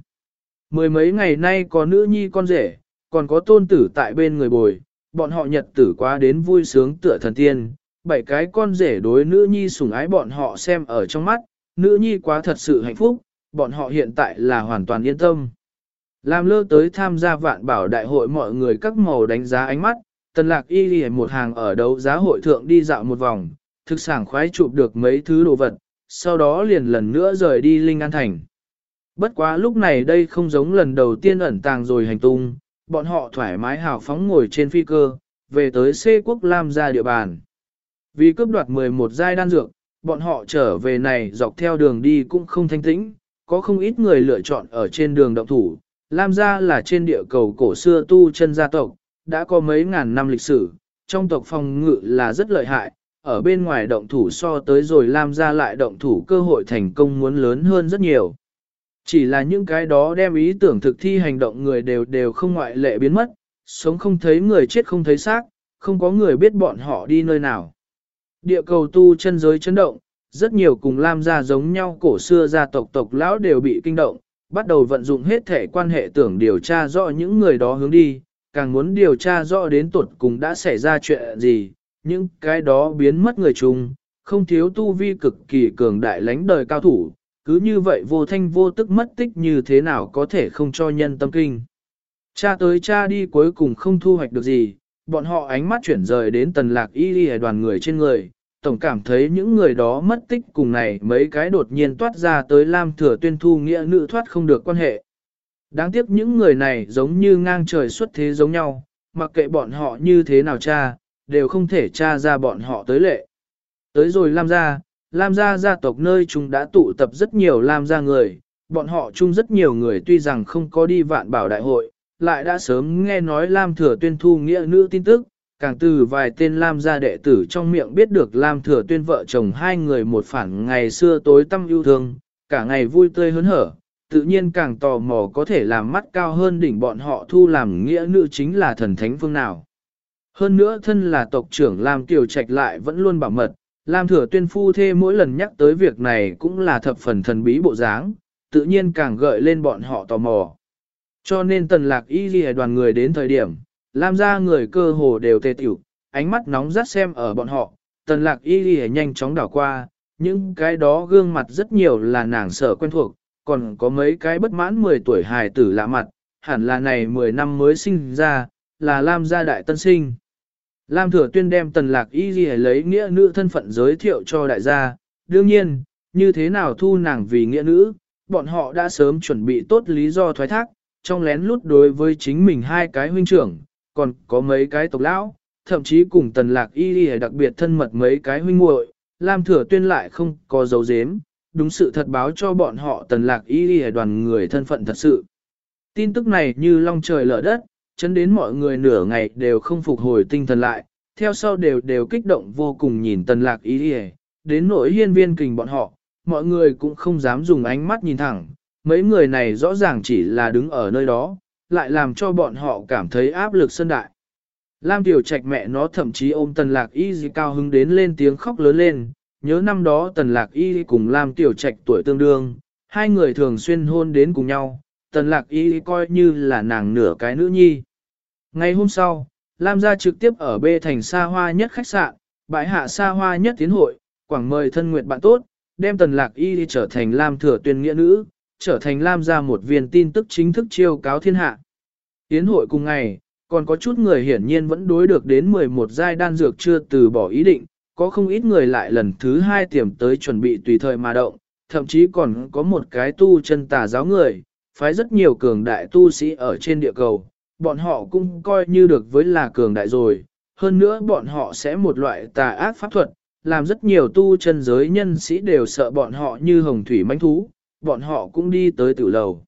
Mười mấy ngày nay có nữ nhi con rể, còn có tôn tử tại bên người bồi, bọn họ nhật tử quá đến vui sướng tựa thần tiên, bảy cái con rể đối nữ nhi sủng ái bọn họ xem ở trong mắt, nữ nhi quá thật sự hạnh phúc, bọn họ hiện tại là hoàn toàn yên tâm. Làm lơ tới tham gia vạn bảo đại hội mọi người các màu đánh giá ánh mắt, tần lạc y ghi một hàng ở đấu giá hội thượng đi dạo một vòng, thực sản khoái chụp được mấy thứ đồ vật, sau đó liền lần nữa rời đi Linh An Thành. Bất quá lúc này đây không giống lần đầu tiên ẩn tàng rồi hành tung, bọn họ thoải mái hào phóng ngồi trên phi cơ, về tới C quốc Lam ra địa bàn. Vì cướp đoạt 11 giai đan dược, bọn họ trở về này dọc theo đường đi cũng không thanh tĩnh, có không ít người lựa chọn ở trên đường động thủ, Lam gia là trên địa cầu cổ xưa tu chân gia tộc, đã có mấy ngàn năm lịch sử, trong tộc phòng ngự là rất lợi hại, ở bên ngoài động thủ so tới rồi Lam gia lại động thủ cơ hội thành công muốn lớn hơn rất nhiều. Chỉ là những cái đó đem ý tưởng thực thi hành động người đều đều không ngoại lệ biến mất, sống không thấy người chết không thấy xác, không có người biết bọn họ đi nơi nào. Địa cầu tu chân giới chấn động, rất nhiều cùng Lam gia giống nhau cổ xưa gia tộc tộc lão đều bị kinh động, bắt đầu vận dụng hết thể quan hệ tưởng điều tra rõ những người đó hướng đi, càng muốn điều tra rõ đến tuột cùng đã xảy ra chuyện gì, những cái đó biến mất người chung, không thiếu tu vi cực kỳ cường đại lãnh đời cao thủ, cứ như vậy vô thanh vô tức mất tích như thế nào có thể không cho nhân tâm kinh. Cha tới cha đi cuối cùng không thu hoạch được gì, bọn họ ánh mắt chuyển rời đến tần lạc y đi đoàn người trên người, tổng cảm thấy những người đó mất tích cùng này mấy cái đột nhiên toát ra tới Lam Thừa Tuyên thu nghĩa nữ thoát không được quan hệ. Đáng tiếc những người này giống như ngang trời xuất thế giống nhau, mặc kệ bọn họ như thế nào cha, đều không thể tra ra bọn họ tới lệ. Tới rồi Lam gia, Lam gia gia tộc nơi chúng đã tụ tập rất nhiều Lam gia người, bọn họ chung rất nhiều người tuy rằng không có đi vạn bảo đại hội, lại đã sớm nghe nói Lam thừa tuyên thu nghĩa nữ tin tức, càng từ vài tên Lam gia đệ tử trong miệng biết được Lam thừa tuyên vợ chồng hai người một phản ngày xưa tối tâm yêu thương, cả ngày vui tươi hớn hở, tự nhiên càng tò mò có thể làm mắt cao hơn đỉnh bọn họ thu làm nghĩa nữ chính là thần thánh phương nào. Hơn nữa thân là tộc trưởng Lam Kiều Trạch lại vẫn luôn bảo mật, Lam Thừa Tuyên phu thê mỗi lần nhắc tới việc này cũng là thập phần thần bí bộ dáng, tự nhiên càng gợi lên bọn họ tò mò. Cho nên tần lạc y ghi đoàn người đến thời điểm, Lam ra người cơ hồ đều tê tiểu, ánh mắt nóng rát xem ở bọn họ, tần lạc y ghi nhanh chóng đảo qua, những cái đó gương mặt rất nhiều là nàng sở quen thuộc, còn có mấy cái bất mãn 10 tuổi hài tử lạ mặt, hẳn là này 10 năm mới sinh ra, là Lam gia đại tân sinh. Lam Thừa Tuyên đem tần lạc y ghi lấy nghĩa nữ thân phận giới thiệu cho đại gia, đương nhiên, như thế nào thu nàng vì nghĩa nữ, bọn họ đã sớm chuẩn bị tốt lý do thoái thác, trong lén lút đối với chính mình hai cái huynh trưởng, còn có mấy cái tộc lão, thậm chí cùng tần lạc y ghi đặc biệt thân mật mấy cái huynh muội Lam Thừa Tuyên lại không có dấu dếm, đúng sự thật báo cho bọn họ tần lạc y ghi đoàn người thân phận thật sự. Tin tức này như long trời lở đất, chấn đến mọi người nửa ngày đều không phục hồi tinh thần lại, theo sau đều đều kích động vô cùng nhìn tần lạc ý đi đến nỗi hiên viên kình bọn họ, mọi người cũng không dám dùng ánh mắt nhìn thẳng, mấy người này rõ ràng chỉ là đứng ở nơi đó, lại làm cho bọn họ cảm thấy áp lực sân đại. Lam Tiểu Trạch mẹ nó thậm chí ôm Tần Lạc Y gì cao hứng đến lên tiếng khóc lớn lên, nhớ năm đó Tần Lạc Y cùng Lam Tiểu Trạch tuổi tương đương, hai người thường xuyên hôn đến cùng nhau, Tần Lạc Y coi như là nàng nửa cái nữ nhi. Ngày hôm sau, Lam gia trực tiếp ở bê thành xa hoa nhất khách sạn, bãi hạ xa hoa nhất tiến hội, quảng mời thân nguyện bạn tốt, đem tần lạc y đi trở thành Lam thừa tuyên nghĩa nữ, trở thành Lam gia một viên tin tức chính thức chiêu cáo thiên hạ. Tiến hội cùng ngày, còn có chút người hiển nhiên vẫn đối được đến 11 giai đan dược chưa từ bỏ ý định, có không ít người lại lần thứ hai tiềm tới chuẩn bị tùy thời mà động, thậm chí còn có một cái tu chân tà giáo người, phái rất nhiều cường đại tu sĩ ở trên địa cầu, bọn họ cũng coi như được với là cường đại rồi, hơn nữa bọn họ sẽ một loại tà ác pháp thuật, làm rất nhiều tu chân giới nhân sĩ đều sợ bọn họ như hồng thủy manh thú, bọn họ cũng đi tới tử lầu.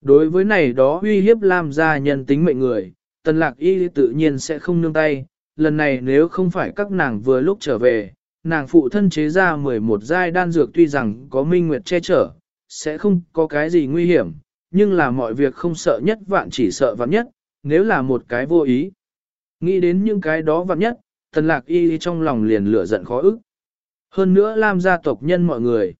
Đối với này đó uy hiếp làm ra nhân tính mệnh người, tần lạc y tự nhiên sẽ không nương tay, lần này nếu không phải các nàng vừa lúc trở về, nàng phụ thân chế ra 11 giai đan dược tuy rằng có minh nguyệt che chở, sẽ không có cái gì nguy hiểm, nhưng là mọi việc không sợ nhất vạn chỉ sợ vạn nhất, nếu là một cái vô ý. Nghĩ đến những cái đó vặn nhất, tần lạc y trong lòng liền lửa giận khó ức. Hơn nữa Lam gia tộc nhân mọi người.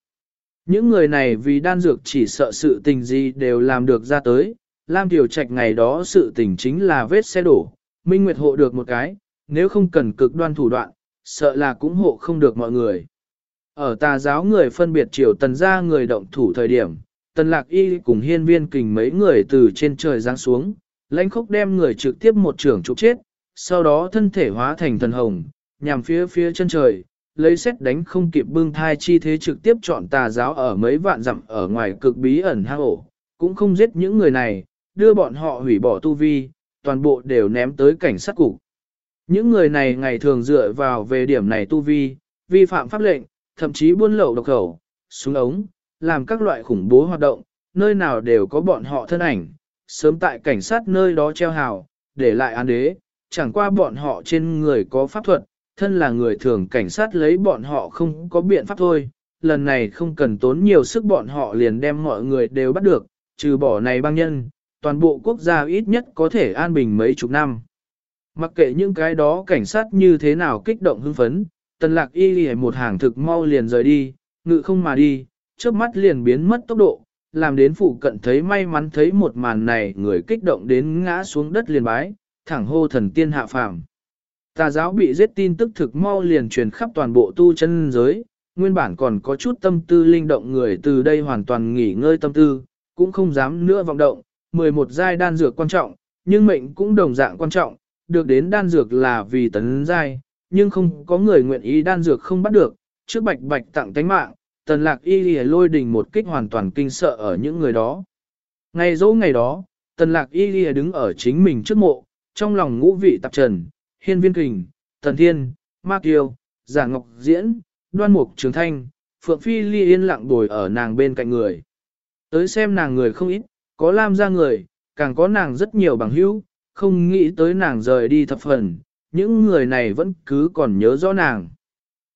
Những người này vì đan dược chỉ sợ sự tình gì đều làm được ra tới. Lam tiểu trạch ngày đó sự tình chính là vết xe đổ, Minh Nguyệt hộ được một cái, nếu không cần cực đoan thủ đoạn, sợ là cũng hộ không được mọi người. Ở tà giáo người phân biệt triều tần gia người động thủ thời điểm, tần lạc y cùng hiên viên kình mấy người từ trên trời giáng xuống, lãnh khốc đem người trực tiếp một trưởng trục chết, sau đó thân thể hóa thành thần hồng, nhằm phía phía chân trời, lấy xét đánh không kịp bưng thai chi thế trực tiếp chọn tà giáo ở mấy vạn dặm ở ngoài cực bí ẩn hang ổ, cũng không giết những người này, đưa bọn họ hủy bỏ tu vi, toàn bộ đều ném tới cảnh sát cục. Những người này ngày thường dựa vào về điểm này tu vi, vi phạm pháp lệnh, thậm chí buôn lậu độc khẩu, súng ống, làm các loại khủng bố hoạt động, nơi nào đều có bọn họ thân ảnh, sớm tại cảnh sát nơi đó treo hào, để lại án đế, chẳng qua bọn họ trên người có pháp thuật, thân là người thường cảnh sát lấy bọn họ không có biện pháp thôi, lần này không cần tốn nhiều sức bọn họ liền đem mọi người đều bắt được, trừ bỏ này băng nhân, toàn bộ quốc gia ít nhất có thể an bình mấy chục năm. Mặc kệ những cái đó cảnh sát như thế nào kích động hưng phấn, tần lạc y lì một hàng thực mau liền rời đi, ngự không mà đi, trước mắt liền biến mất tốc độ, làm đến phụ cận thấy may mắn thấy một màn này người kích động đến ngã xuống đất liền bái, thẳng hô thần tiên hạ phàm. Tà giáo bị giết tin tức thực mau liền truyền khắp toàn bộ tu chân giới, nguyên bản còn có chút tâm tư linh động người từ đây hoàn toàn nghỉ ngơi tâm tư, cũng không dám nữa vọng động, 11 giai đan dược quan trọng, nhưng mệnh cũng đồng dạng quan trọng, được đến đan dược là vì tấn giai, nhưng không có người nguyện ý đan dược không bắt được, trước bạch bạch tặng tánh mạng, tần lạc y lì lôi đình một kích hoàn toàn kinh sợ ở những người đó. Ngày dỗ ngày đó, tần lạc y lì đứng ở chính mình trước mộ, trong lòng ngũ vị tạp trần, hiên viên kình, tần thiên, ma tiêu, giả ngọc diễn, đoan mục trường thanh, phượng phi ly yên lặng bồi ở nàng bên cạnh người. Tới xem nàng người không ít, có lam ra người, càng có nàng rất nhiều bằng hữu, không nghĩ tới nàng rời đi thập phần, những người này vẫn cứ còn nhớ rõ nàng.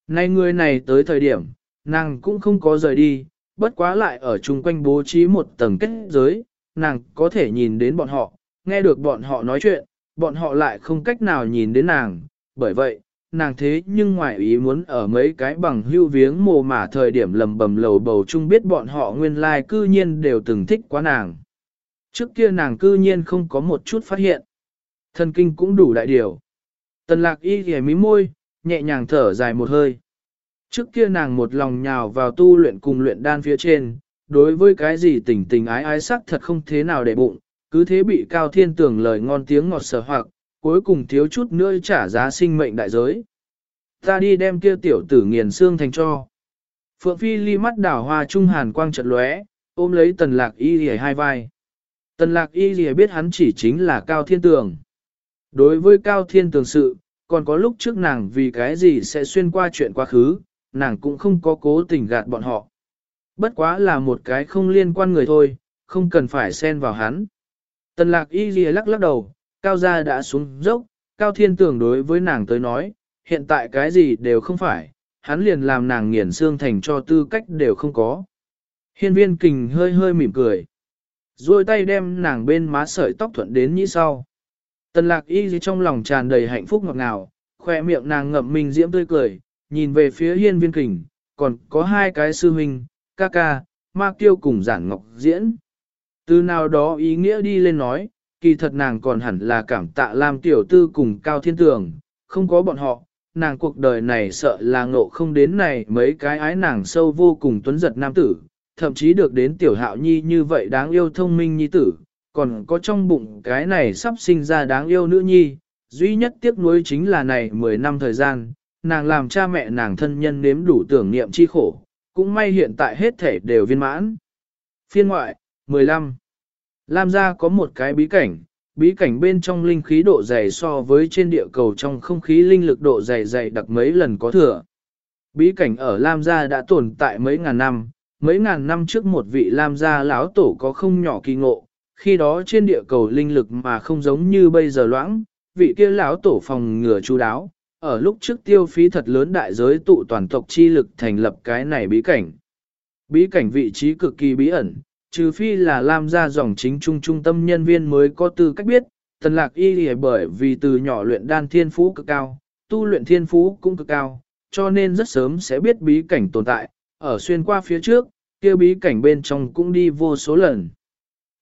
Nay người này tới thời điểm, nàng cũng không có rời đi, bất quá lại ở chung quanh bố trí một tầng kết giới, nàng có thể nhìn đến bọn họ, nghe được bọn họ nói chuyện, bọn họ lại không cách nào nhìn đến nàng, bởi vậy, nàng thế nhưng ngoài ý muốn ở mấy cái bằng hưu viếng mồ mả thời điểm lầm bầm lầu bầu chung biết bọn họ nguyên lai cư nhiên đều từng thích quá nàng. Trước kia nàng cư nhiên không có một chút phát hiện. Thần kinh cũng đủ đại điều. Tần lạc y ghề mí môi, nhẹ nhàng thở dài một hơi. Trước kia nàng một lòng nhào vào tu luyện cùng luyện đan phía trên, đối với cái gì tình tình ái ái sắc thật không thế nào để bụng, cứ thế bị cao thiên tưởng lời ngon tiếng ngọt sở hoặc, cuối cùng thiếu chút nữa trả giá sinh mệnh đại giới. Ta đi đem kia tiểu tử nghiền xương thành cho. Phượng Phi ly mắt đảo hoa trung hàn quang trận lóe, ôm lấy tần lạc y lìa hai vai. Tần lạc y lìa biết hắn chỉ chính là cao thiên tường. Đối với cao thiên tường sự, còn có lúc trước nàng vì cái gì sẽ xuyên qua chuyện quá khứ, nàng cũng không có cố tình gạt bọn họ. Bất quá là một cái không liên quan người thôi, không cần phải xen vào hắn. Tần lạc y ghi lắc lắc đầu, cao gia đã xuống dốc, cao thiên tưởng đối với nàng tới nói, hiện tại cái gì đều không phải, hắn liền làm nàng nghiền xương thành cho tư cách đều không có. Hiên viên kình hơi hơi mỉm cười. Rồi tay đem nàng bên má sợi tóc thuận đến như sau. Tần lạc y ghi trong lòng tràn đầy hạnh phúc ngọt ngào, khoe miệng nàng ngậm mình diễm tươi cười, nhìn về phía hiên viên kình, còn có hai cái sư huynh, ca ca, ma kiêu cùng giản ngọc diễn. Từ nào đó ý nghĩa đi lên nói, kỳ thật nàng còn hẳn là cảm tạ làm tiểu tư cùng cao thiên tường, không có bọn họ, nàng cuộc đời này sợ là ngộ không đến này mấy cái ái nàng sâu vô cùng tuấn giật nam tử, thậm chí được đến tiểu hạo nhi như vậy đáng yêu thông minh nhi tử, còn có trong bụng cái này sắp sinh ra đáng yêu nữ nhi, duy nhất tiếc nuối chính là này 10 năm thời gian, nàng làm cha mẹ nàng thân nhân nếm đủ tưởng niệm chi khổ, cũng may hiện tại hết thể đều viên mãn. Phiên ngoại, 15. Lam gia có một cái bí cảnh, bí cảnh bên trong linh khí độ dày so với trên địa cầu trong không khí linh lực độ dày dày đặc mấy lần có thừa. Bí cảnh ở Lam gia đã tồn tại mấy ngàn năm, mấy ngàn năm trước một vị Lam gia lão tổ có không nhỏ kỳ ngộ, khi đó trên địa cầu linh lực mà không giống như bây giờ loãng, vị kia lão tổ phòng ngừa chú đáo, ở lúc trước tiêu phí thật lớn đại giới tụ toàn tộc chi lực thành lập cái này bí cảnh. Bí cảnh vị trí cực kỳ bí ẩn, trừ phi là Lam gia dòng chính trung trung tâm nhân viên mới có tư cách biết, tần lạc y lì bởi vì từ nhỏ luyện đan thiên phú cực cao, tu luyện thiên phú cũng cực cao, cho nên rất sớm sẽ biết bí cảnh tồn tại, ở xuyên qua phía trước, kia bí cảnh bên trong cũng đi vô số lần.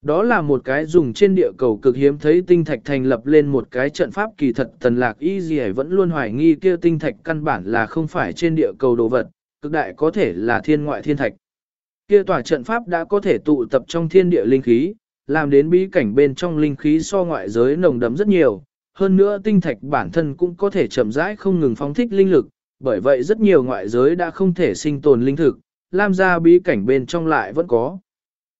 Đó là một cái dùng trên địa cầu cực hiếm thấy tinh thạch thành lập lên một cái trận pháp kỳ thật tần lạc y gì vẫn luôn hoài nghi kia tinh thạch căn bản là không phải trên địa cầu đồ vật, cực đại có thể là thiên ngoại thiên thạch. Kia tòa trận pháp đã có thể tụ tập trong thiên địa linh khí, làm đến bí cảnh bên trong linh khí so ngoại giới nồng đậm rất nhiều, hơn nữa tinh thạch bản thân cũng có thể chậm rãi không ngừng phóng thích linh lực, bởi vậy rất nhiều ngoại giới đã không thể sinh tồn linh thực, làm ra bí cảnh bên trong lại vẫn có.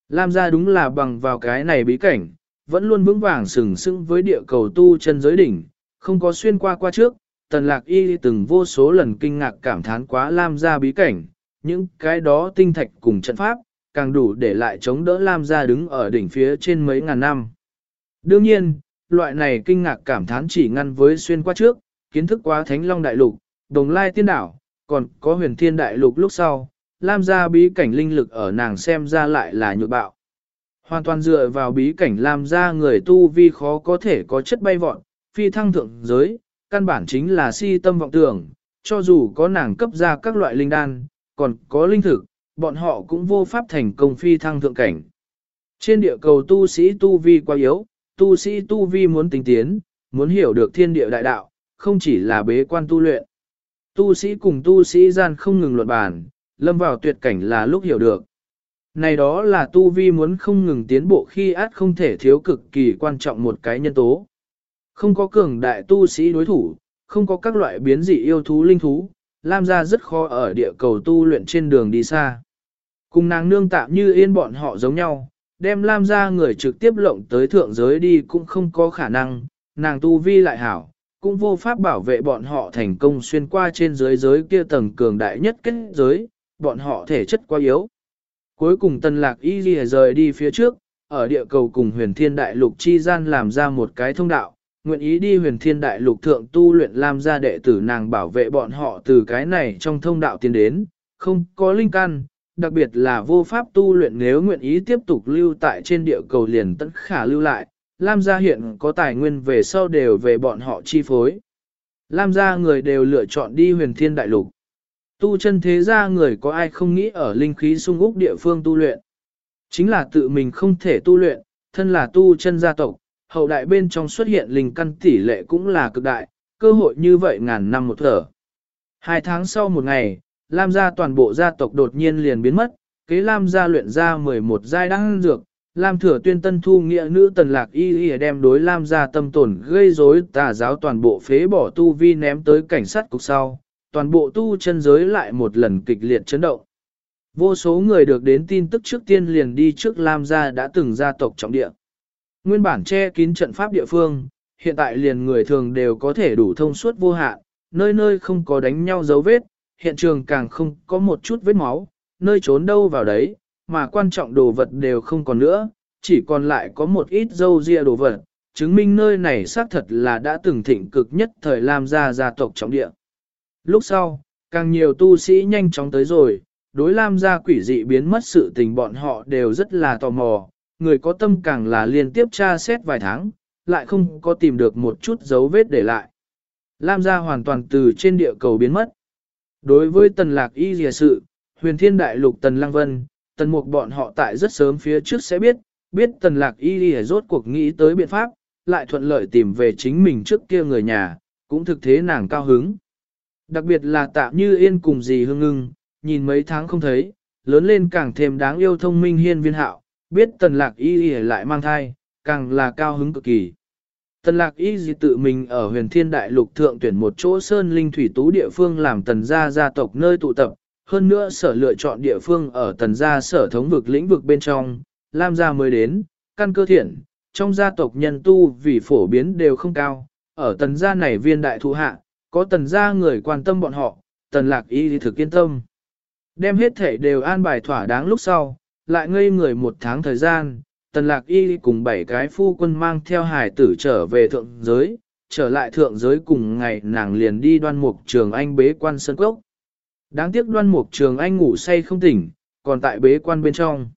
Lam gia đúng là bằng vào cái này bí cảnh, vẫn luôn vững vàng sừng sững với địa cầu tu chân giới đỉnh, không có xuyên qua qua trước, tần lạc y từng vô số lần kinh ngạc cảm thán quá Lam gia bí cảnh, những cái đó tinh thạch cùng trận pháp, càng đủ để lại chống đỡ Lam gia đứng ở đỉnh phía trên mấy ngàn năm. Đương nhiên, loại này kinh ngạc cảm thán chỉ ngăn với xuyên qua trước, kiến thức quá Thánh Long Đại Lục, Đồng Lai Tiên Đảo, còn có huyền thiên đại lục lúc sau, Lam gia bí cảnh linh lực ở nàng xem ra lại là nhược bạo. Hoàn toàn dựa vào bí cảnh Lam gia người tu vi khó có thể có chất bay vọt, phi thăng thượng giới, căn bản chính là si tâm vọng tưởng, cho dù có nàng cấp ra các loại linh đan, còn có linh thực, bọn họ cũng vô pháp thành công phi thăng thượng cảnh. Trên địa cầu tu sĩ tu vi quá yếu, tu sĩ tu vi muốn tinh tiến, muốn hiểu được thiên địa đại đạo, không chỉ là bế quan tu luyện. Tu sĩ cùng tu sĩ gian không ngừng luận bàn, lâm vào tuyệt cảnh là lúc hiểu được. Này đó là tu vi muốn không ngừng tiến bộ khi át không thể thiếu cực kỳ quan trọng một cái nhân tố. Không có cường đại tu sĩ đối thủ, không có các loại biến dị yêu thú linh thú, Lam gia rất khó ở địa cầu tu luyện trên đường đi xa. Cùng nàng nương tạm như yên bọn họ giống nhau, đem Lam gia người trực tiếp lộng tới thượng giới đi cũng không có khả năng, nàng tu vi lại hảo, cũng vô pháp bảo vệ bọn họ thành công xuyên qua trên giới giới kia tầng cường đại nhất kết giới, bọn họ thể chất quá yếu. Cuối cùng tân lạc y ghi rời đi phía trước, ở địa cầu cùng huyền thiên đại lục chi gian làm ra một cái thông đạo, nguyện ý đi huyền thiên đại lục thượng tu luyện làm ra đệ tử nàng bảo vệ bọn họ từ cái này trong thông đạo tiến đến, không có linh căn, đặc biệt là vô pháp tu luyện nếu nguyện ý tiếp tục lưu tại trên địa cầu liền tất khả lưu lại, Lam gia hiện có tài nguyên về sau đều về bọn họ chi phối. Lam gia người đều lựa chọn đi huyền thiên đại lục. Tu chân thế gia người có ai không nghĩ ở linh khí sung úc địa phương tu luyện. Chính là tự mình không thể tu luyện, thân là tu chân gia tộc, hậu đại bên trong xuất hiện linh căn tỷ lệ cũng là cực đại, cơ hội như vậy ngàn năm một thở. Hai tháng sau một ngày, Lam gia toàn bộ gia tộc đột nhiên liền biến mất, kế Lam gia luyện ra 11 giai đăng dược, Lam thừa tuyên tân thu nghĩa nữ tần lạc y y đem đối Lam gia tâm tổn gây rối tà giáo toàn bộ phế bỏ tu vi ném tới cảnh sát cục sau, toàn bộ tu chân giới lại một lần kịch liệt chấn động. Vô số người được đến tin tức trước tiên liền đi trước Lam gia đã từng gia tộc trọng địa. Nguyên bản che kín trận pháp địa phương, hiện tại liền người thường đều có thể đủ thông suốt vô hạn, nơi nơi không có đánh nhau dấu vết, hiện trường càng không có một chút vết máu, nơi trốn đâu vào đấy, mà quan trọng đồ vật đều không còn nữa, chỉ còn lại có một ít dâu ria đồ vật, chứng minh nơi này xác thật là đã từng thịnh cực nhất thời Lam gia gia tộc trọng địa. Lúc sau, càng nhiều tu sĩ nhanh chóng tới rồi, đối Lam gia quỷ dị biến mất sự tình bọn họ đều rất là tò mò, người có tâm càng là liên tiếp tra xét vài tháng, lại không có tìm được một chút dấu vết để lại. Lam gia hoàn toàn từ trên địa cầu biến mất. Đối với tần lạc y dìa sự, huyền thiên đại lục tần lăng vân, tần mục bọn họ tại rất sớm phía trước sẽ biết, biết tần lạc y dìa rốt cuộc nghĩ tới biện pháp, lại thuận lợi tìm về chính mình trước kia người nhà, cũng thực thế nàng cao hứng. Đặc biệt là tạ như yên cùng dì hương ngưng, nhìn mấy tháng không thấy, lớn lên càng thêm đáng yêu thông minh hiên viên hạo, biết tần lạc y y lại mang thai, càng là cao hứng cực kỳ. Tần lạc y gì tự mình ở huyền thiên đại lục thượng tuyển một chỗ sơn linh thủy tú địa phương làm tần gia gia tộc nơi tụ tập, hơn nữa sở lựa chọn địa phương ở tần gia sở thống vực lĩnh vực bên trong, Lam gia mới đến, căn cơ thiện, trong gia tộc nhân tu vì phổ biến đều không cao, ở tần gia này viên đại thụ hạ, có tần gia người quan tâm bọn họ, tần lạc y thì thực yên tâm. Đem hết thể đều an bài thỏa đáng lúc sau, lại ngây người một tháng thời gian, tần lạc y cùng bảy cái phu quân mang theo hải tử trở về thượng giới, trở lại thượng giới cùng ngày nàng liền đi đoan mục trường anh bế quan sân cốc. Đáng tiếc đoan mục trường anh ngủ say không tỉnh, còn tại bế quan bên trong.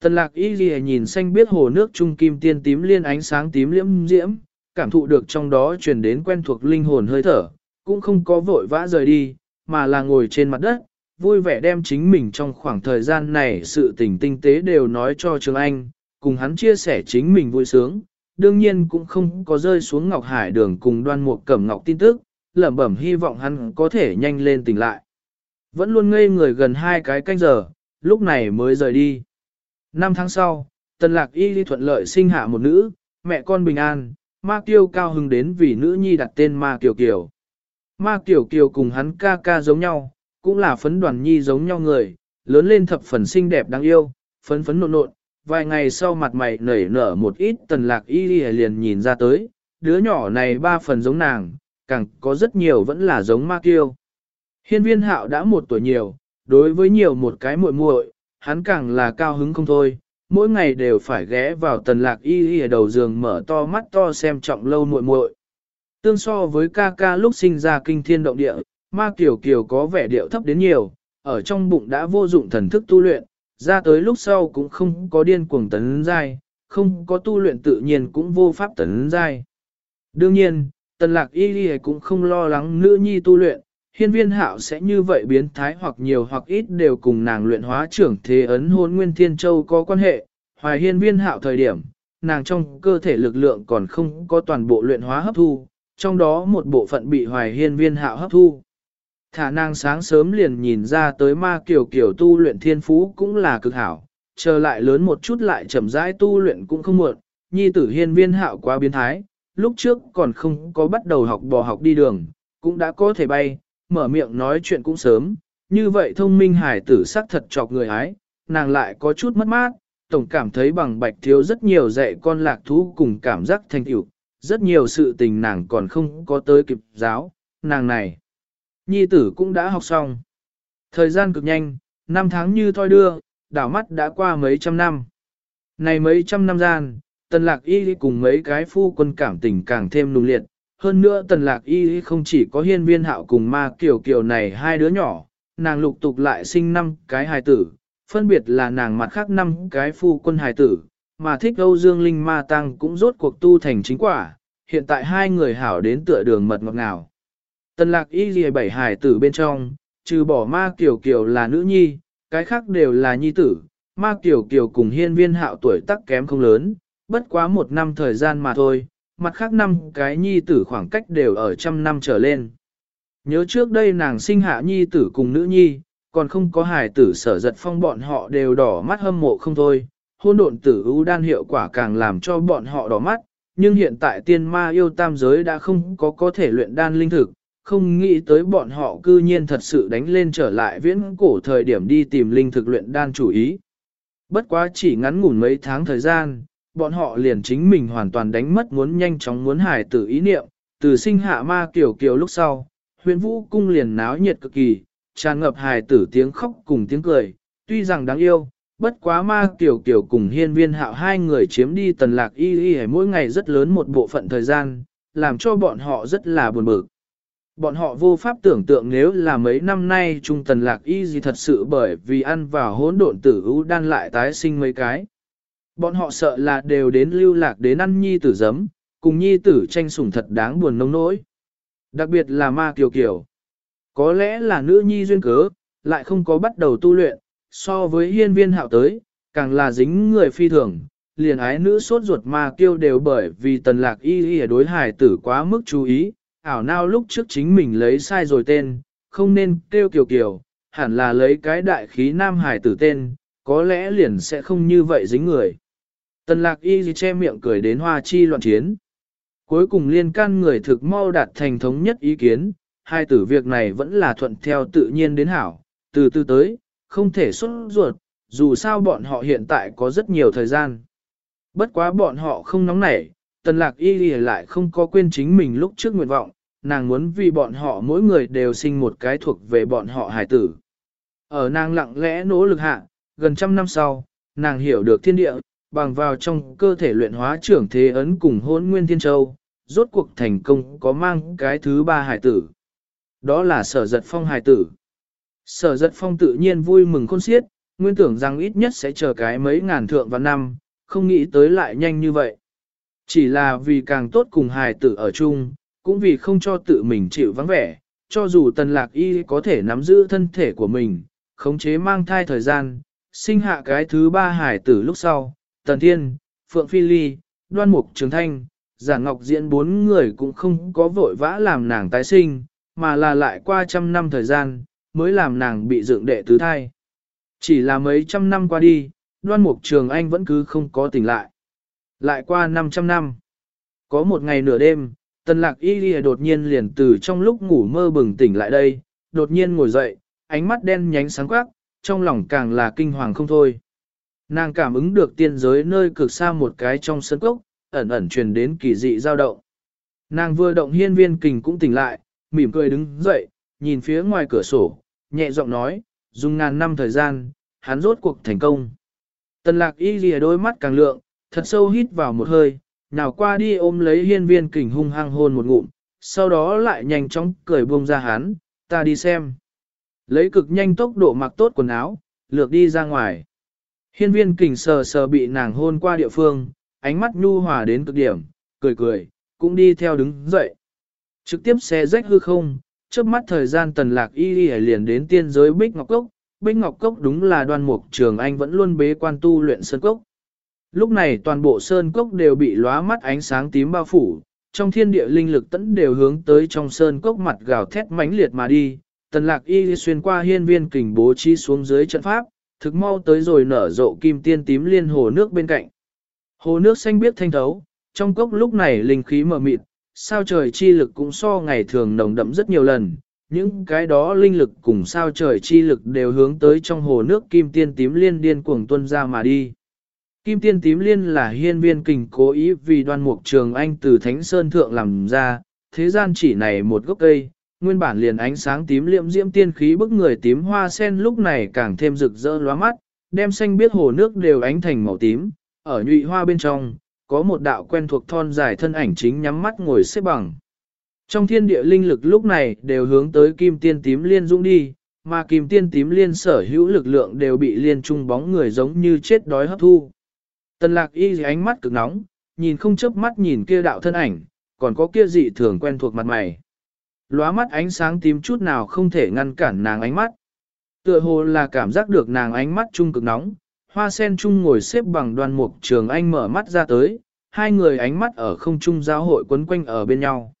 Tần lạc y ghi nhìn xanh biết hồ nước trung kim tiên tím liên ánh sáng tím liễm diễm, cảm thụ được trong đó truyền đến quen thuộc linh hồn hơi thở, cũng không có vội vã rời đi, mà là ngồi trên mặt đất, vui vẻ đem chính mình trong khoảng thời gian này sự tình tinh tế đều nói cho Trường Anh, cùng hắn chia sẻ chính mình vui sướng, đương nhiên cũng không có rơi xuống Ngọc Hải đường cùng đoan mục cẩm ngọc tin tức, lẩm bẩm hy vọng hắn có thể nhanh lên tỉnh lại. Vẫn luôn ngây người gần hai cái canh giờ, lúc này mới rời đi. Năm tháng sau, Tần Lạc Y đi thuận lợi sinh hạ một nữ, mẹ con bình an, Ma Kiêu cao hứng đến vì nữ nhi đặt tên Ma Kiều Kiều. Ma Kiều Kiều cùng hắn ca ca giống nhau, cũng là phấn đoàn nhi giống nhau người, lớn lên thập phần xinh đẹp đáng yêu, phấn phấn nộn nộn, vài ngày sau mặt mày nảy nở một ít tần lạc y liền nhìn ra tới, đứa nhỏ này ba phần giống nàng, càng có rất nhiều vẫn là giống ma kiêu. Hiên viên hạo đã một tuổi nhiều, đối với nhiều một cái muội muội, hắn càng là cao hứng không thôi, mỗi ngày đều phải ghé vào tần lạc y y đầu giường mở to mắt to xem trọng lâu muội muội. Tương so với ca ca lúc sinh ra kinh thiên động địa, ma kiều kiều có vẻ điệu thấp đến nhiều, ở trong bụng đã vô dụng thần thức tu luyện, ra tới lúc sau cũng không có điên cuồng tấn giai, không có tu luyện tự nhiên cũng vô pháp tấn giai. Đương nhiên, tần lạc y đi cũng không lo lắng nữ nhi tu luyện, hiên viên hạo sẽ như vậy biến thái hoặc nhiều hoặc ít đều cùng nàng luyện hóa trưởng thế ấn hôn nguyên thiên châu có quan hệ, hoài hiên viên hạo thời điểm, nàng trong cơ thể lực lượng còn không có toàn bộ luyện hóa hấp thu, trong đó một bộ phận bị hoài hiên viên hạo hấp thu. Thả nàng sáng sớm liền nhìn ra tới ma kiểu kiểu tu luyện thiên phú cũng là cực hảo, chờ lại lớn một chút lại chậm rãi tu luyện cũng không muộn, nhi tử hiên viên hạo quá biến thái, lúc trước còn không có bắt đầu học bò học đi đường, cũng đã có thể bay, mở miệng nói chuyện cũng sớm, như vậy thông minh hải tử sắc thật chọc người ái, nàng lại có chút mất mát, tổng cảm thấy bằng bạch thiếu rất nhiều dạy con lạc thú cùng cảm giác thành tựu, rất nhiều sự tình nàng còn không có tới kịp giáo, nàng này. Nhi tử cũng đã học xong. Thời gian cực nhanh, năm tháng như thoi đưa, đảo mắt đã qua mấy trăm năm. Này mấy trăm năm gian, tần lạc y cùng mấy cái phu quân cảm tình càng thêm nung liệt. Hơn nữa tần lạc y không chỉ có hiên viên hạo cùng ma kiểu kiểu này hai đứa nhỏ, nàng lục tục lại sinh năm cái hài tử, phân biệt là nàng mặt khác năm cái phu quân hài tử, mà thích Âu Dương Linh Ma Tăng cũng rốt cuộc tu thành chính quả, hiện tại hai người hảo đến tựa đường mật ngọt ngào. Tần lạc y ghi bảy Hải tử bên trong, trừ bỏ ma kiểu kiểu là nữ nhi, cái khác đều là nhi tử, ma kiểu kiểu cùng hiên viên hạo tuổi tắc kém không lớn, bất quá một năm thời gian mà thôi, mặt khác năm cái nhi tử khoảng cách đều ở trăm năm trở lên. Nhớ trước đây nàng sinh hạ nhi tử cùng nữ nhi, còn không có Hải tử sở giật phong bọn họ đều đỏ mắt hâm mộ không thôi, hôn độn tử ưu đan hiệu quả càng làm cho bọn họ đỏ mắt, nhưng hiện tại tiên ma yêu tam giới đã không có có thể luyện đan linh thực, không nghĩ tới bọn họ cư nhiên thật sự đánh lên trở lại viễn cổ thời điểm đi tìm linh thực luyện đan chủ ý. Bất quá chỉ ngắn ngủn mấy tháng thời gian, bọn họ liền chính mình hoàn toàn đánh mất muốn nhanh chóng muốn hài tử ý niệm, từ sinh hạ ma kiểu kiểu lúc sau, huyền vũ cung liền náo nhiệt cực kỳ, tràn ngập hài tử tiếng khóc cùng tiếng cười, tuy rằng đáng yêu, bất quá ma kiểu kiểu cùng hiên viên hạo hai người chiếm đi tần lạc y y mỗi ngày rất lớn một bộ phận thời gian, làm cho bọn họ rất là buồn bực. Bọn họ vô pháp tưởng tượng nếu là mấy năm nay trung tần lạc y gì thật sự bởi vì ăn vào hỗn độn tử ưu đan lại tái sinh mấy cái. Bọn họ sợ là đều đến lưu lạc đến ăn nhi tử giấm, cùng nhi tử tranh sủng thật đáng buồn nông nỗi. Đặc biệt là ma kiều kiều. Có lẽ là nữ nhi duyên cớ, lại không có bắt đầu tu luyện, so với hiên viên hạo tới, càng là dính người phi thường, liền ái nữ sốt ruột ma kêu đều bởi vì tần lạc y y đối hài tử quá mức chú ý, ảo nào lúc trước chính mình lấy sai rồi tên, không nên kêu kiều kiều, hẳn là lấy cái đại khí nam hài tử tên, có lẽ liền sẽ không như vậy dính người. Tần lạc y y che miệng cười đến hoa chi loạn chiến. Cuối cùng liên can người thực mau đạt thành thống nhất ý kiến, hai tử việc này vẫn là thuận theo tự nhiên đến hảo, từ từ tới, không thể xuất ruột, dù sao bọn họ hiện tại có rất nhiều thời gian. Bất quá bọn họ không nóng nảy, tần lạc y lại không có quên chính mình lúc trước nguyện vọng, nàng muốn vì bọn họ mỗi người đều sinh một cái thuộc về bọn họ hài tử. Ở nàng lặng lẽ nỗ lực hạ, gần trăm năm sau, nàng hiểu được thiên địa, bằng vào trong cơ thể luyện hóa trưởng thế ấn cùng hôn nguyên thiên châu, rốt cuộc thành công có mang cái thứ ba hài tử. Đó là sở giật phong hài tử. Sở giật phong tự nhiên vui mừng khôn xiết, nguyên tưởng rằng ít nhất sẽ chờ cái mấy ngàn thượng và năm, không nghĩ tới lại nhanh như vậy. Chỉ là vì càng tốt cùng hài tử ở chung, cũng vì không cho tự mình chịu vắng vẻ, cho dù tần lạc y có thể nắm giữ thân thể của mình, khống chế mang thai thời gian, sinh hạ cái thứ ba hải tử lúc sau, tần thiên, phượng phi ly, đoan mục trường thanh, giả ngọc diễn bốn người cũng không có vội vã làm nàng tái sinh, mà là lại qua trăm năm thời gian, mới làm nàng bị dựng đệ tứ thai. Chỉ là mấy trăm năm qua đi, đoan mục trường anh vẫn cứ không có tỉnh lại. Lại qua 500 năm. Có một ngày nửa đêm, tần lạc y lìa đột nhiên liền từ trong lúc ngủ mơ bừng tỉnh lại đây, đột nhiên ngồi dậy, ánh mắt đen nhánh sáng quắc, trong lòng càng là kinh hoàng không thôi. Nàng cảm ứng được tiên giới nơi cực xa một cái trong sân cốc, ẩn ẩn truyền đến kỳ dị dao động. Nàng vừa động hiên viên kình cũng tỉnh lại, mỉm cười đứng dậy, nhìn phía ngoài cửa sổ, nhẹ giọng nói, dùng ngàn năm thời gian, hắn rốt cuộc thành công. Tần lạc y ghi đôi mắt càng lượng, thật sâu hít vào một hơi, nào qua đi ôm lấy hiên viên kình hung hăng hôn một ngụm, sau đó lại nhanh chóng cười buông ra hắn, ta đi xem. Lấy cực nhanh tốc độ mặc tốt quần áo, lược đi ra ngoài. Hiên viên kình sờ sờ bị nàng hôn qua địa phương, ánh mắt nhu hòa đến cực điểm, cười cười, cũng đi theo đứng dậy. Trực tiếp xe rách hư không, trước mắt thời gian tần lạc y y liền đến tiên giới Bích Ngọc Cốc. Bích Ngọc Cốc đúng là đoan mục trường anh vẫn luôn bế quan tu luyện sơn cốc. Lúc này toàn bộ sơn cốc đều bị lóa mắt ánh sáng tím bao phủ, trong thiên địa linh lực tẫn đều hướng tới trong sơn cốc mặt gào thét mãnh liệt mà đi. Tần lạc y xuyên qua hiên viên kình bố trí xuống dưới trận pháp, thực mau tới rồi nở rộ kim tiên tím liên hồ nước bên cạnh. Hồ nước xanh biếc thanh thấu, trong cốc lúc này linh khí mờ mịt, sao trời chi lực cũng so ngày thường nồng đậm rất nhiều lần, những cái đó linh lực cùng sao trời chi lực đều hướng tới trong hồ nước kim tiên tím liên điên cuồng tuân ra mà đi. Kim tiên tím liên là hiên viên kình cố ý vì đoan mục trường anh từ Thánh Sơn Thượng làm ra, thế gian chỉ này một gốc cây, nguyên bản liền ánh sáng tím liệm diễm tiên khí bức người tím hoa sen lúc này càng thêm rực rỡ lóa mắt, đem xanh biết hồ nước đều ánh thành màu tím, ở nhụy hoa bên trong, có một đạo quen thuộc thon dài thân ảnh chính nhắm mắt ngồi xếp bằng. Trong thiên địa linh lực lúc này đều hướng tới kim tiên tím liên dũng đi, mà kim tiên tím liên sở hữu lực lượng đều bị liên trung bóng người giống như chết đói hấp thu. Tần lạc y ánh mắt cực nóng, nhìn không chớp mắt nhìn kia đạo thân ảnh, còn có kia dị thường quen thuộc mặt mày. Lóa mắt ánh sáng tím chút nào không thể ngăn cản nàng ánh mắt. Tựa hồ là cảm giác được nàng ánh mắt trung cực nóng, hoa sen trung ngồi xếp bằng đoàn mục trường anh mở mắt ra tới, hai người ánh mắt ở không trung giao hội quấn quanh ở bên nhau.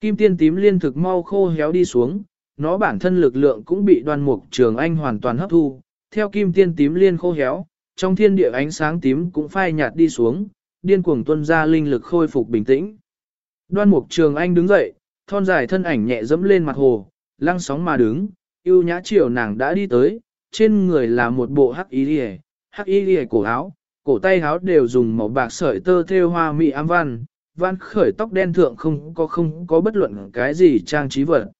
Kim tiên tím liên thực mau khô héo đi xuống, nó bản thân lực lượng cũng bị đoàn mục trường anh hoàn toàn hấp thu, theo kim tiên tím liên khô héo, trong thiên địa ánh sáng tím cũng phai nhạt đi xuống, điên cuồng tuân ra linh lực khôi phục bình tĩnh. Đoan mục trường anh đứng dậy, thon dài thân ảnh nhẹ dẫm lên mặt hồ, lăng sóng mà đứng, yêu nhã chiều nàng đã đi tới, trên người là một bộ hắc y liề, hắc y lìa cổ áo, cổ tay áo đều dùng màu bạc sợi tơ thêu hoa mỹ ám văn, văn khởi tóc đen thượng không có không có bất luận cái gì trang trí vật.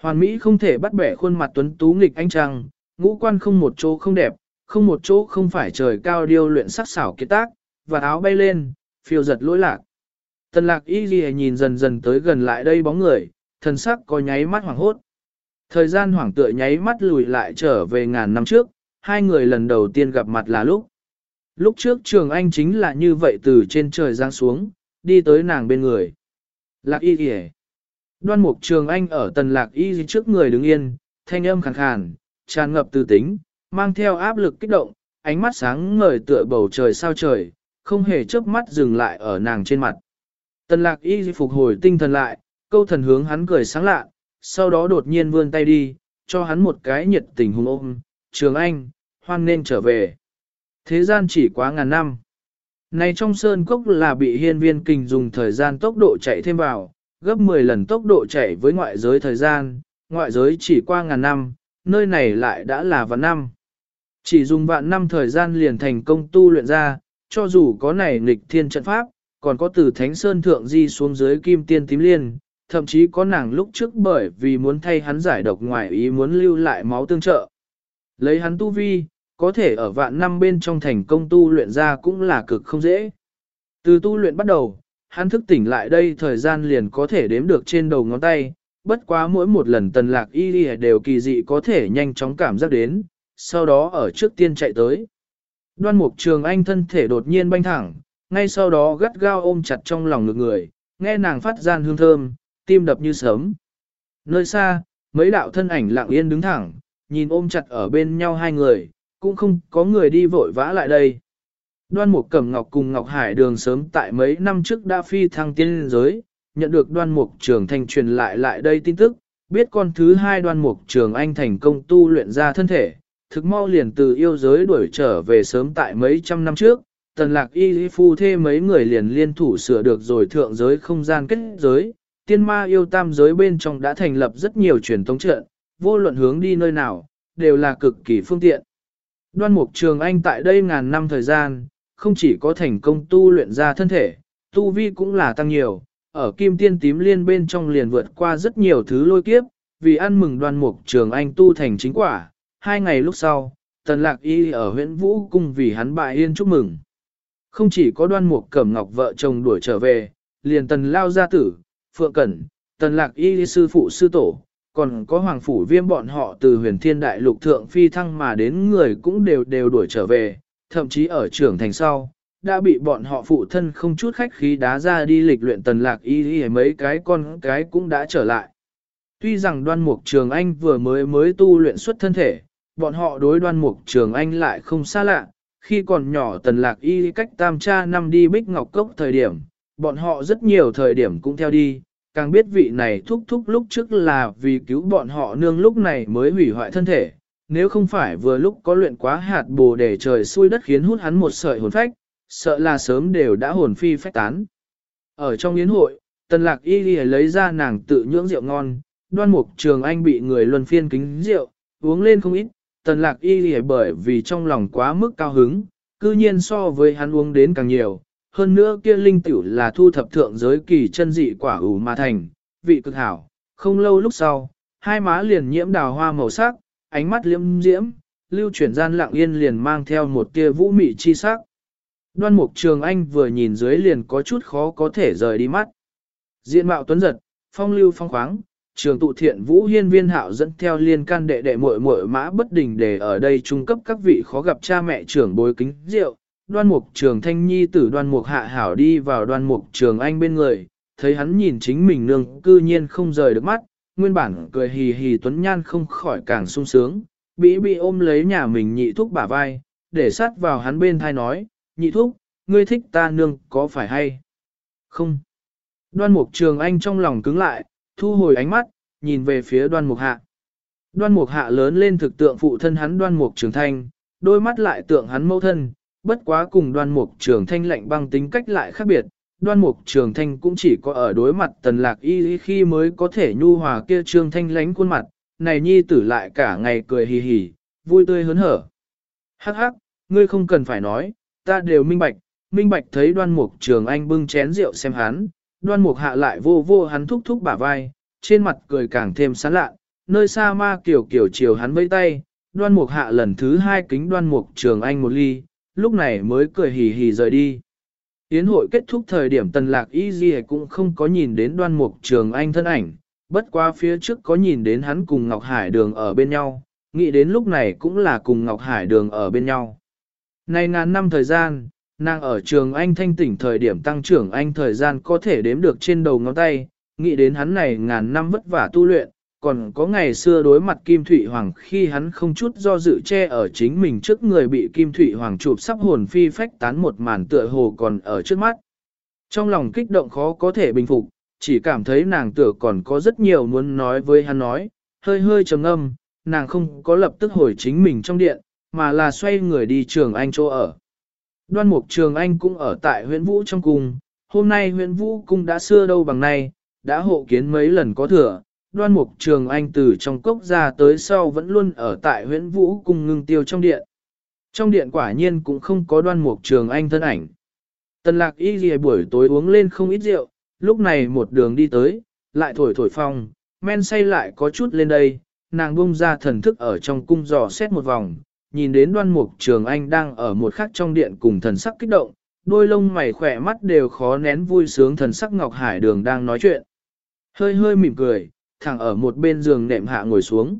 Hoàn mỹ không thể bắt bẻ khuôn mặt tuấn tú nghịch anh trăng, ngũ quan không một chỗ không đẹp, không một chỗ không phải trời cao điêu luyện sắc xảo kiệt tác, và áo bay lên, phiêu giật lỗi lạc. Tần lạc y ghi nhìn dần dần tới gần lại đây bóng người, thần sắc có nháy mắt hoảng hốt. Thời gian hoảng tựa nháy mắt lùi lại trở về ngàn năm trước, hai người lần đầu tiên gặp mặt là lúc. Lúc trước trường anh chính là như vậy từ trên trời giáng xuống, đi tới nàng bên người. Lạc y ghi Đoan mục trường anh ở tần lạc y trước người đứng yên, thanh âm khàn khàn, tràn ngập từ tính, mang theo áp lực kích động, ánh mắt sáng ngời tựa bầu trời sao trời, không hề chớp mắt dừng lại ở nàng trên mặt. Tần lạc y phục hồi tinh thần lại, câu thần hướng hắn cười sáng lạ, sau đó đột nhiên vươn tay đi, cho hắn một cái nhiệt tình hùng ôm, trường anh, hoan nên trở về. Thế gian chỉ quá ngàn năm. Này trong sơn cốc là bị hiên viên kình dùng thời gian tốc độ chạy thêm vào, gấp 10 lần tốc độ chạy với ngoại giới thời gian, ngoại giới chỉ qua ngàn năm, nơi này lại đã là vạn năm. Chỉ dùng vạn năm thời gian liền thành công tu luyện ra, cho dù có này nghịch thiên trận pháp, còn có từ Thánh Sơn Thượng Di xuống dưới Kim Tiên Tím Liên, thậm chí có nàng lúc trước bởi vì muốn thay hắn giải độc ngoài ý muốn lưu lại máu tương trợ. Lấy hắn tu vi, có thể ở vạn năm bên trong thành công tu luyện ra cũng là cực không dễ. Từ tu luyện bắt đầu, hắn thức tỉnh lại đây thời gian liền có thể đếm được trên đầu ngón tay, bất quá mỗi một lần tần lạc y đều kỳ dị có thể nhanh chóng cảm giác đến, sau đó ở trước tiên chạy tới. Đoan mục trường anh thân thể đột nhiên banh thẳng, ngay sau đó gắt gao ôm chặt trong lòng ngực người, nghe nàng phát gian hương thơm, tim đập như sớm. Nơi xa, mấy đạo thân ảnh lặng yên đứng thẳng, nhìn ôm chặt ở bên nhau hai người, cũng không có người đi vội vã lại đây. Đoan Mục Cẩm Ngọc cùng Ngọc Hải Đường sớm tại mấy năm trước đã phi thăng tiên giới, nhận được Đoan Mục Trường Thành truyền lại lại đây tin tức, biết con thứ hai Đoan Mục Trường Anh thành công tu luyện ra thân thể, thực mau liền từ yêu giới đuổi trở về sớm tại mấy trăm năm trước, tần lạc y phu thê mấy người liền liên thủ sửa được rồi thượng giới không gian kết giới, tiên ma yêu tam giới bên trong đã thành lập rất nhiều truyền tống trận, vô luận hướng đi nơi nào, đều là cực kỳ phương tiện. Đoan mục trường anh tại đây ngàn năm thời gian, không chỉ có thành công tu luyện ra thân thể, tu vi cũng là tăng nhiều, ở kim tiên tím liên bên trong liền vượt qua rất nhiều thứ lôi kiếp, vì ăn mừng đoan mục trường anh tu thành chính quả, hai ngày lúc sau, tần lạc y ở huyện vũ cung vì hắn bại yên chúc mừng. Không chỉ có đoan mục cẩm ngọc vợ chồng đuổi trở về, liền tần lao gia tử, phượng cẩn, tần lạc y sư phụ sư tổ, còn có hoàng phủ viêm bọn họ từ huyền thiên đại lục thượng phi thăng mà đến người cũng đều đều đuổi trở về, thậm chí ở trưởng thành sau, đã bị bọn họ phụ thân không chút khách khí đá ra đi lịch luyện tần lạc y y mấy cái con cái cũng đã trở lại. Tuy rằng đoan mục trường anh vừa mới mới tu luyện xuất thân thể, bọn họ đối đoan mục trường anh lại không xa lạ, khi còn nhỏ tần lạc y cách tam cha năm đi bích ngọc cốc thời điểm, bọn họ rất nhiều thời điểm cũng theo đi, càng biết vị này thúc thúc lúc trước là vì cứu bọn họ nương lúc này mới hủy hoại thân thể, nếu không phải vừa lúc có luyện quá hạt bồ để trời xui đất khiến hút hắn một sợi hồn phách, sợ là sớm đều đã hồn phi phách tán. Ở trong yến hội, tần lạc y ghi lấy ra nàng tự nhưỡng rượu ngon, đoan mục trường anh bị người luân phiên kính rượu, uống lên không ít, tần lạc y ghi bởi vì trong lòng quá mức cao hứng, cư nhiên so với hắn uống đến càng nhiều. Hơn nữa kia linh tiểu là thu thập thượng giới kỳ chân dị quả ủ mà thành, vị cực hảo, không lâu lúc sau, hai má liền nhiễm đào hoa màu sắc, ánh mắt liễm diễm, lưu chuyển gian lặng yên liền mang theo một tia vũ mị chi sắc. Đoan mục trường anh vừa nhìn dưới liền có chút khó có thể rời đi mắt. Diện mạo tuấn giật, phong lưu phong khoáng, trường tụ thiện vũ hiên viên hạo dẫn theo liên can đệ đệ muội muội mã bất đình để ở đây trung cấp các vị khó gặp cha mẹ trưởng bối kính rượu. Đoan mục trường thanh nhi tử đoan mục hạ hảo đi vào đoan mục trường anh bên người, thấy hắn nhìn chính mình nương cư nhiên không rời được mắt, nguyên bản cười hì hì tuấn nhan không khỏi càng sung sướng, bị bị ôm lấy nhà mình nhị thúc bả vai, để sát vào hắn bên thai nói, nhị thúc, ngươi thích ta nương có phải hay? Không. Đoan mục trường anh trong lòng cứng lại, thu hồi ánh mắt, nhìn về phía đoan mục hạ. Đoan mục hạ lớn lên thực tượng phụ thân hắn đoan mục trường thanh, đôi mắt lại tượng hắn mẫu thân, bất quá cùng đoan mục trường thanh lạnh băng tính cách lại khác biệt. Đoan mục trường thanh cũng chỉ có ở đối mặt tần lạc y khi mới có thể nhu hòa kia trường thanh lánh khuôn mặt, này nhi tử lại cả ngày cười hì hì, vui tươi hớn hở. Hắc hắc, ngươi không cần phải nói, ta đều minh bạch, minh bạch thấy đoan mục trường anh bưng chén rượu xem hắn, đoan mục hạ lại vô vô hắn thúc thúc bả vai, trên mặt cười càng thêm sán lạ, nơi xa ma kiểu kiểu chiều hắn vây tay, đoan mục hạ lần thứ hai kính đoan mục trường anh một ly, lúc này mới cười hì hì rời đi. Yến hội kết thúc thời điểm tần lạc y gì cũng không có nhìn đến đoan mục trường anh thân ảnh, bất qua phía trước có nhìn đến hắn cùng Ngọc Hải Đường ở bên nhau, nghĩ đến lúc này cũng là cùng Ngọc Hải Đường ở bên nhau. Này ngàn năm thời gian, nàng ở trường Anh thanh tỉnh thời điểm tăng trưởng Anh thời gian có thể đếm được trên đầu ngón tay, nghĩ đến hắn này ngàn năm vất vả tu luyện, còn có ngày xưa đối mặt Kim Thụy Hoàng khi hắn không chút do dự che ở chính mình trước người bị Kim Thụy Hoàng chụp sắp hồn phi phách tán một màn tựa hồ còn ở trước mắt. Trong lòng kích động khó có thể bình phục, chỉ cảm thấy nàng tựa còn có rất nhiều muốn nói với hắn nói, hơi hơi trầm âm, nàng không có lập tức hồi chính mình trong điện, mà là xoay người đi trường anh chỗ ở. Đoan mục trường anh cũng ở tại huyện vũ trong cung, hôm nay huyện vũ cung đã xưa đâu bằng nay, đã hộ kiến mấy lần có thừa, đoan mục trường anh từ trong cốc ra tới sau vẫn luôn ở tại Huyễn vũ cùng ngưng tiêu trong điện. Trong điện quả nhiên cũng không có đoan mục trường anh thân ảnh. Tần lạc y ghi buổi tối uống lên không ít rượu, lúc này một đường đi tới, lại thổi thổi phong, men say lại có chút lên đây, nàng bung ra thần thức ở trong cung dò xét một vòng, nhìn đến đoan mục trường anh đang ở một khắc trong điện cùng thần sắc kích động, đôi lông mày khỏe mắt đều khó nén vui sướng thần sắc Ngọc Hải Đường đang nói chuyện. Hơi hơi mỉm cười, thẳng ở một bên giường nệm hạ ngồi xuống.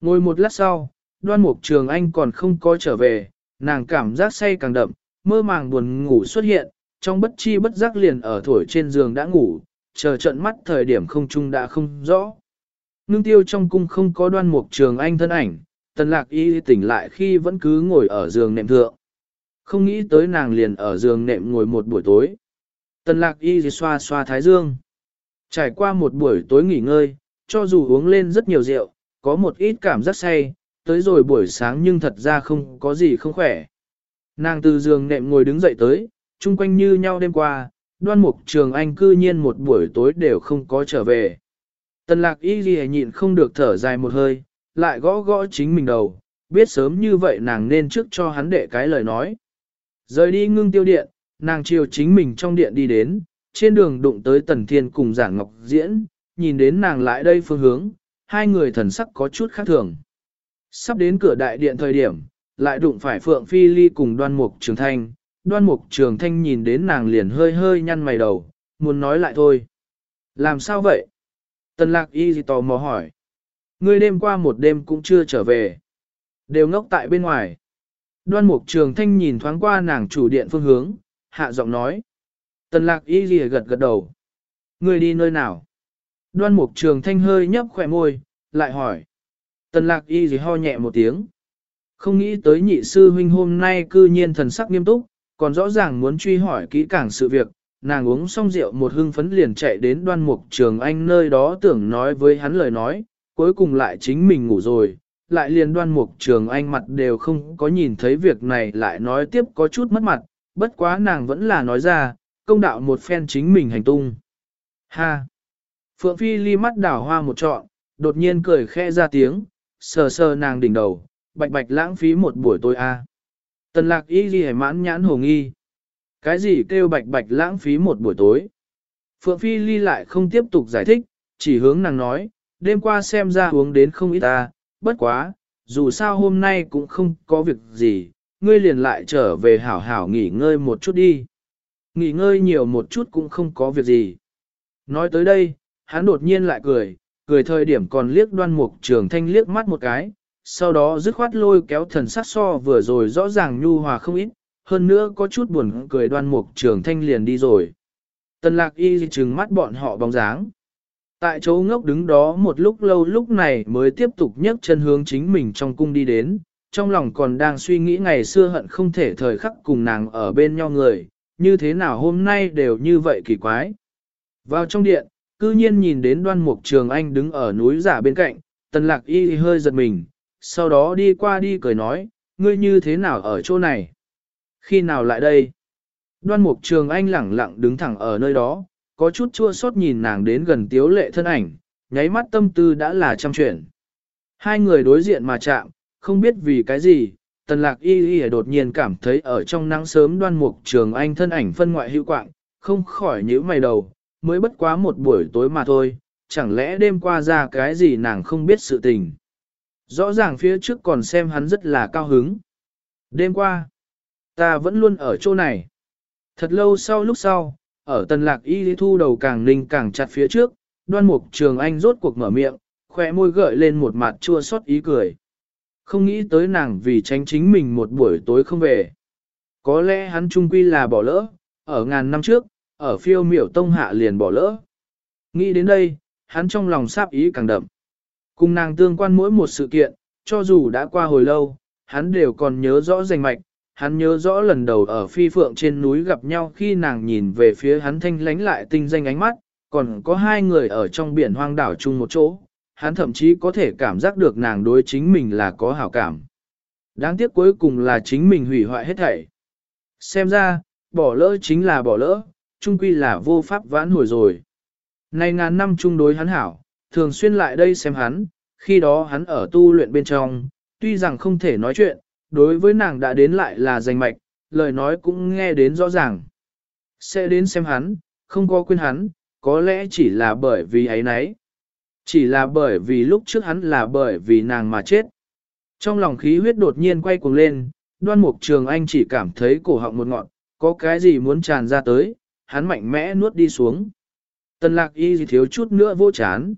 Ngồi một lát sau, đoan mục trường anh còn không có trở về, nàng cảm giác say càng đậm, mơ màng buồn ngủ xuất hiện, trong bất chi bất giác liền ở thổi trên giường đã ngủ, chờ trận mắt thời điểm không trung đã không rõ. Nương tiêu trong cung không có đoan mục trường anh thân ảnh, tần lạc y tỉnh lại khi vẫn cứ ngồi ở giường nệm thượng. Không nghĩ tới nàng liền ở giường nệm ngồi một buổi tối. Tần lạc y xoa xoa thái dương. Trải qua một buổi tối nghỉ ngơi, cho dù uống lên rất nhiều rượu, có một ít cảm giác say, tới rồi buổi sáng nhưng thật ra không có gì không khỏe. Nàng từ giường nệm ngồi đứng dậy tới, chung quanh như nhau đêm qua, đoan mục trường anh cư nhiên một buổi tối đều không có trở về. Tần lạc y ghi nhịn không được thở dài một hơi, lại gõ gõ chính mình đầu, biết sớm như vậy nàng nên trước cho hắn đệ cái lời nói. Rời đi ngưng tiêu điện, nàng chiều chính mình trong điện đi đến, trên đường đụng tới Tần Thiên cùng giảng Ngọc Diễn, nhìn đến nàng lại đây phương hướng, hai người thần sắc có chút khác thường. Sắp đến cửa đại điện thời điểm, lại đụng phải Phượng Phi Ly cùng đoan mục trường thanh, đoan mục trường thanh nhìn đến nàng liền hơi hơi nhăn mày đầu, muốn nói lại thôi. Làm sao vậy? Tần lạc y gì tò mò hỏi. Ngươi đêm qua một đêm cũng chưa trở về. Đều ngốc tại bên ngoài. Đoan mục trường thanh nhìn thoáng qua nàng chủ điện phương hướng, hạ giọng nói. Tần lạc y gì gật gật đầu. Ngươi đi nơi nào? Đoan mục trường thanh hơi nhấp khỏe môi, lại hỏi. Tần lạc y gì ho nhẹ một tiếng. Không nghĩ tới nhị sư huynh hôm nay cư nhiên thần sắc nghiêm túc, còn rõ ràng muốn truy hỏi kỹ càng sự việc, nàng uống xong rượu một hưng phấn liền chạy đến đoan mục trường anh nơi đó tưởng nói với hắn lời nói, cuối cùng lại chính mình ngủ rồi, lại liền đoan mục trường anh mặt đều không có nhìn thấy việc này lại nói tiếp có chút mất mặt, bất quá nàng vẫn là nói ra, công đạo một phen chính mình hành tung. Ha! Phượng Phi ly mắt đảo hoa một trọn, đột nhiên cười khẽ ra tiếng, sờ sờ nàng đỉnh đầu, bạch bạch lãng phí một buổi tối a. Tần lạc y ghi mãn nhãn hồ nghi. Cái gì kêu bạch bạch lãng phí một buổi tối? Phượng Phi ly lại không tiếp tục giải thích, chỉ hướng nàng nói, đêm qua xem ra uống đến không ít ta, bất quá, dù sao hôm nay cũng không có việc gì, ngươi liền lại trở về hảo hảo nghỉ ngơi một chút đi. Nghỉ ngơi nhiều một chút cũng không có việc gì. Nói tới đây, hắn đột nhiên lại cười, cười thời điểm còn liếc đoan mục trường thanh liếc mắt một cái, sau đó dứt khoát lôi kéo thần sắc so vừa rồi rõ ràng nhu hòa không ít, hơn nữa có chút buồn cười đoan mục trường thanh liền đi rồi. Tần lạc y trừng mắt bọn họ bóng dáng. Tại chỗ ngốc đứng đó một lúc lâu lúc này mới tiếp tục nhấc chân hướng chính mình trong cung đi đến, trong lòng còn đang suy nghĩ ngày xưa hận không thể thời khắc cùng nàng ở bên nhau người, như thế nào hôm nay đều như vậy kỳ quái. Vào trong điện, cư nhiên nhìn đến đoan mục trường anh đứng ở núi giả bên cạnh, tần lạc y hơi giật mình, sau đó đi qua đi cười nói, ngươi như thế nào ở chỗ này? Khi nào lại đây? Đoan mục trường anh lẳng lặng đứng thẳng ở nơi đó, có chút chua xót nhìn nàng đến gần tiếu lệ thân ảnh, nháy mắt tâm tư đã là trăm chuyện. Hai người đối diện mà chạm, không biết vì cái gì, tần lạc y y đột nhiên cảm thấy ở trong nắng sớm đoan mục trường anh thân ảnh phân ngoại hữu quạng, không khỏi nhíu mày đầu, mới bất quá một buổi tối mà thôi, chẳng lẽ đêm qua ra cái gì nàng không biết sự tình. Rõ ràng phía trước còn xem hắn rất là cao hứng. Đêm qua, ta vẫn luôn ở chỗ này. Thật lâu sau lúc sau, ở tần lạc y thu đầu càng ninh càng chặt phía trước, đoan mục trường anh rốt cuộc mở miệng, khỏe môi gợi lên một mặt chua xót ý cười. Không nghĩ tới nàng vì tránh chính mình một buổi tối không về. Có lẽ hắn trung quy là bỏ lỡ, ở ngàn năm trước, ở phiêu miểu tông hạ liền bỏ lỡ. Nghĩ đến đây, hắn trong lòng sáp ý càng đậm. Cùng nàng tương quan mỗi một sự kiện, cho dù đã qua hồi lâu, hắn đều còn nhớ rõ rành mạch, hắn nhớ rõ lần đầu ở phi phượng trên núi gặp nhau khi nàng nhìn về phía hắn thanh lánh lại tinh danh ánh mắt, còn có hai người ở trong biển hoang đảo chung một chỗ, hắn thậm chí có thể cảm giác được nàng đối chính mình là có hảo cảm. Đáng tiếc cuối cùng là chính mình hủy hoại hết thảy. Xem ra, bỏ lỡ chính là bỏ lỡ, Trung quy là vô pháp vãn hồi rồi. Này ngàn năm chung đối hắn hảo, thường xuyên lại đây xem hắn, khi đó hắn ở tu luyện bên trong, tuy rằng không thể nói chuyện, đối với nàng đã đến lại là danh mạch, lời nói cũng nghe đến rõ ràng. Sẽ đến xem hắn, không có quên hắn, có lẽ chỉ là bởi vì ấy nấy. Chỉ là bởi vì lúc trước hắn là bởi vì nàng mà chết. Trong lòng khí huyết đột nhiên quay cuồng lên, đoan mục trường anh chỉ cảm thấy cổ họng một ngọn, có cái gì muốn tràn ra tới, hắn mạnh mẽ nuốt đi xuống. Tần lạc y gì thiếu chút nữa vô chán.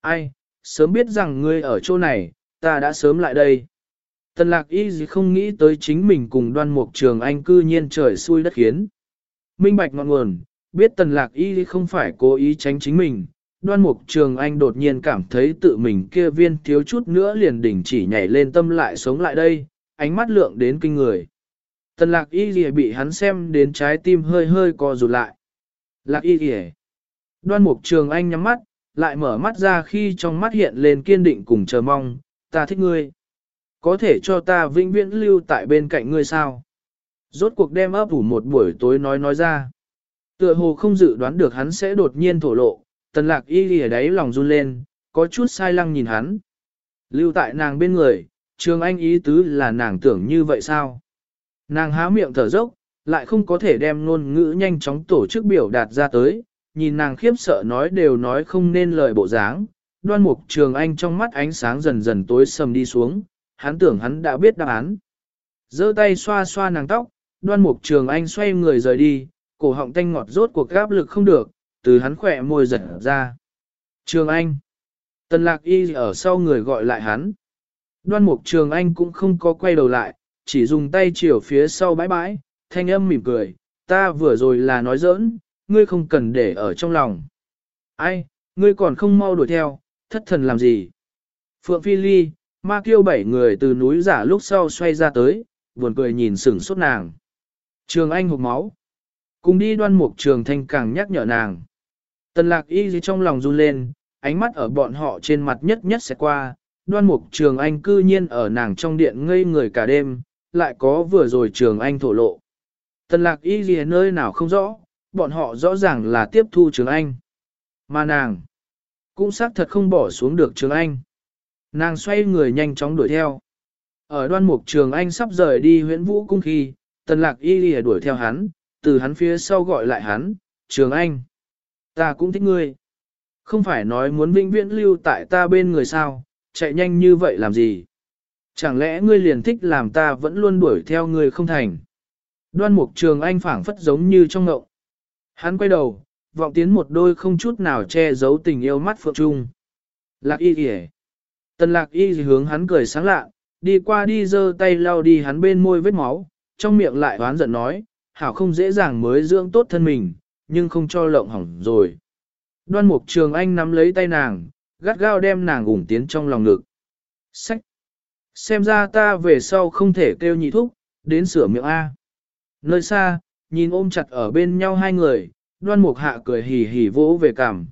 Ai, sớm biết rằng ngươi ở chỗ này, ta đã sớm lại đây. Tần lạc y gì không nghĩ tới chính mình cùng đoan mục trường anh cư nhiên trời xui đất khiến. Minh bạch ngọn nguồn, biết tần lạc y không phải cố ý tránh chính mình. Đoan mục trường anh đột nhiên cảm thấy tự mình kia viên thiếu chút nữa liền đỉnh chỉ nhảy lên tâm lại sống lại đây, ánh mắt lượng đến kinh người. Tần lạc y gì bị hắn xem đến trái tim hơi hơi co rụt lại. Lạc y gì Đoan mục trường anh nhắm mắt, lại mở mắt ra khi trong mắt hiện lên kiên định cùng chờ mong, ta thích ngươi. Có thể cho ta vĩnh viễn lưu tại bên cạnh ngươi sao? Rốt cuộc đem ấp ủ một buổi tối nói nói ra. Tựa hồ không dự đoán được hắn sẽ đột nhiên thổ lộ, tần lạc y ghi ở đáy lòng run lên, có chút sai lăng nhìn hắn. Lưu tại nàng bên người, trường anh ý tứ là nàng tưởng như vậy sao? Nàng há miệng thở dốc, lại không có thể đem ngôn ngữ nhanh chóng tổ chức biểu đạt ra tới, nhìn nàng khiếp sợ nói đều nói không nên lời bộ dáng. Đoan mục trường anh trong mắt ánh sáng dần dần tối sầm đi xuống, hắn tưởng hắn đã biết đáp án. giơ tay xoa xoa nàng tóc, đoan mục trường anh xoay người rời đi, cổ họng tanh ngọt rốt cuộc gáp lực không được, từ hắn khỏe môi giật ra. Trường anh, Tần lạc y ở sau người gọi lại hắn. Đoan mục trường anh cũng không có quay đầu lại, chỉ dùng tay chiều phía sau bãi bãi, thanh âm mỉm cười, ta vừa rồi là nói giỡn, ngươi không cần để ở trong lòng. Ai, ngươi còn không mau đuổi theo, thất thần làm gì? Phượng Phi Ly, ma kiêu bảy người từ núi giả lúc sau xoay ra tới, buồn cười nhìn sửng sốt nàng. Trường Anh hụt máu. Cùng đi đoan mục trường thanh càng nhắc nhở nàng. Tần lạc y gì trong lòng run lên, ánh mắt ở bọn họ trên mặt nhất nhất sẽ qua, đoan mục trường anh cư nhiên ở nàng trong điện ngây người cả đêm, lại có vừa rồi trường anh thổ lộ. Tần lạc y ghi nơi nào không rõ, bọn họ rõ ràng là tiếp thu trường anh. Mà nàng, cũng xác thật không bỏ xuống được trường anh. Nàng xoay người nhanh chóng đuổi theo. Ở đoan mục trường anh sắp rời đi huyễn vũ cung khi, tần lạc y lìa đuổi theo hắn, từ hắn phía sau gọi lại hắn, trường anh. Ta cũng thích ngươi. Không phải nói muốn vĩnh viễn lưu tại ta bên người sao, chạy nhanh như vậy làm gì? Chẳng lẽ ngươi liền thích làm ta vẫn luôn đuổi theo ngươi không thành? Đoan mục trường anh phảng phất giống như trong ngậu. Hắn quay đầu, vọng tiến một đôi không chút nào che giấu tình yêu mắt phượng trung. Lạc y kìa. Tần lạc y hướng hắn cười sáng lạ, đi qua đi giơ tay lau đi hắn bên môi vết máu, trong miệng lại oán giận nói, hảo không dễ dàng mới dưỡng tốt thân mình, nhưng không cho lộng hỏng rồi. Đoan mục trường anh nắm lấy tay nàng, gắt gao đem nàng ủng tiến trong lòng ngực. Sách! Xem ra ta về sau không thể kêu nhị thúc, đến sửa miệng A. Nơi xa, nhìn ôm chặt ở bên nhau hai người, đoan mục hạ cười hì hì vỗ về cảm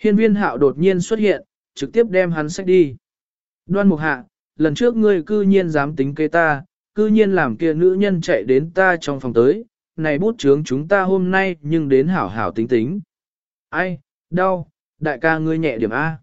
Hiên viên hạo đột nhiên xuất hiện, trực tiếp đem hắn sách đi. Đoan mục hạ, lần trước ngươi cư nhiên dám tính kế ta, cư nhiên làm kia nữ nhân chạy đến ta trong phòng tới, này bút chướng chúng ta hôm nay nhưng đến hảo hảo tính tính. Ai, đau, đại ca ngươi nhẹ điểm A.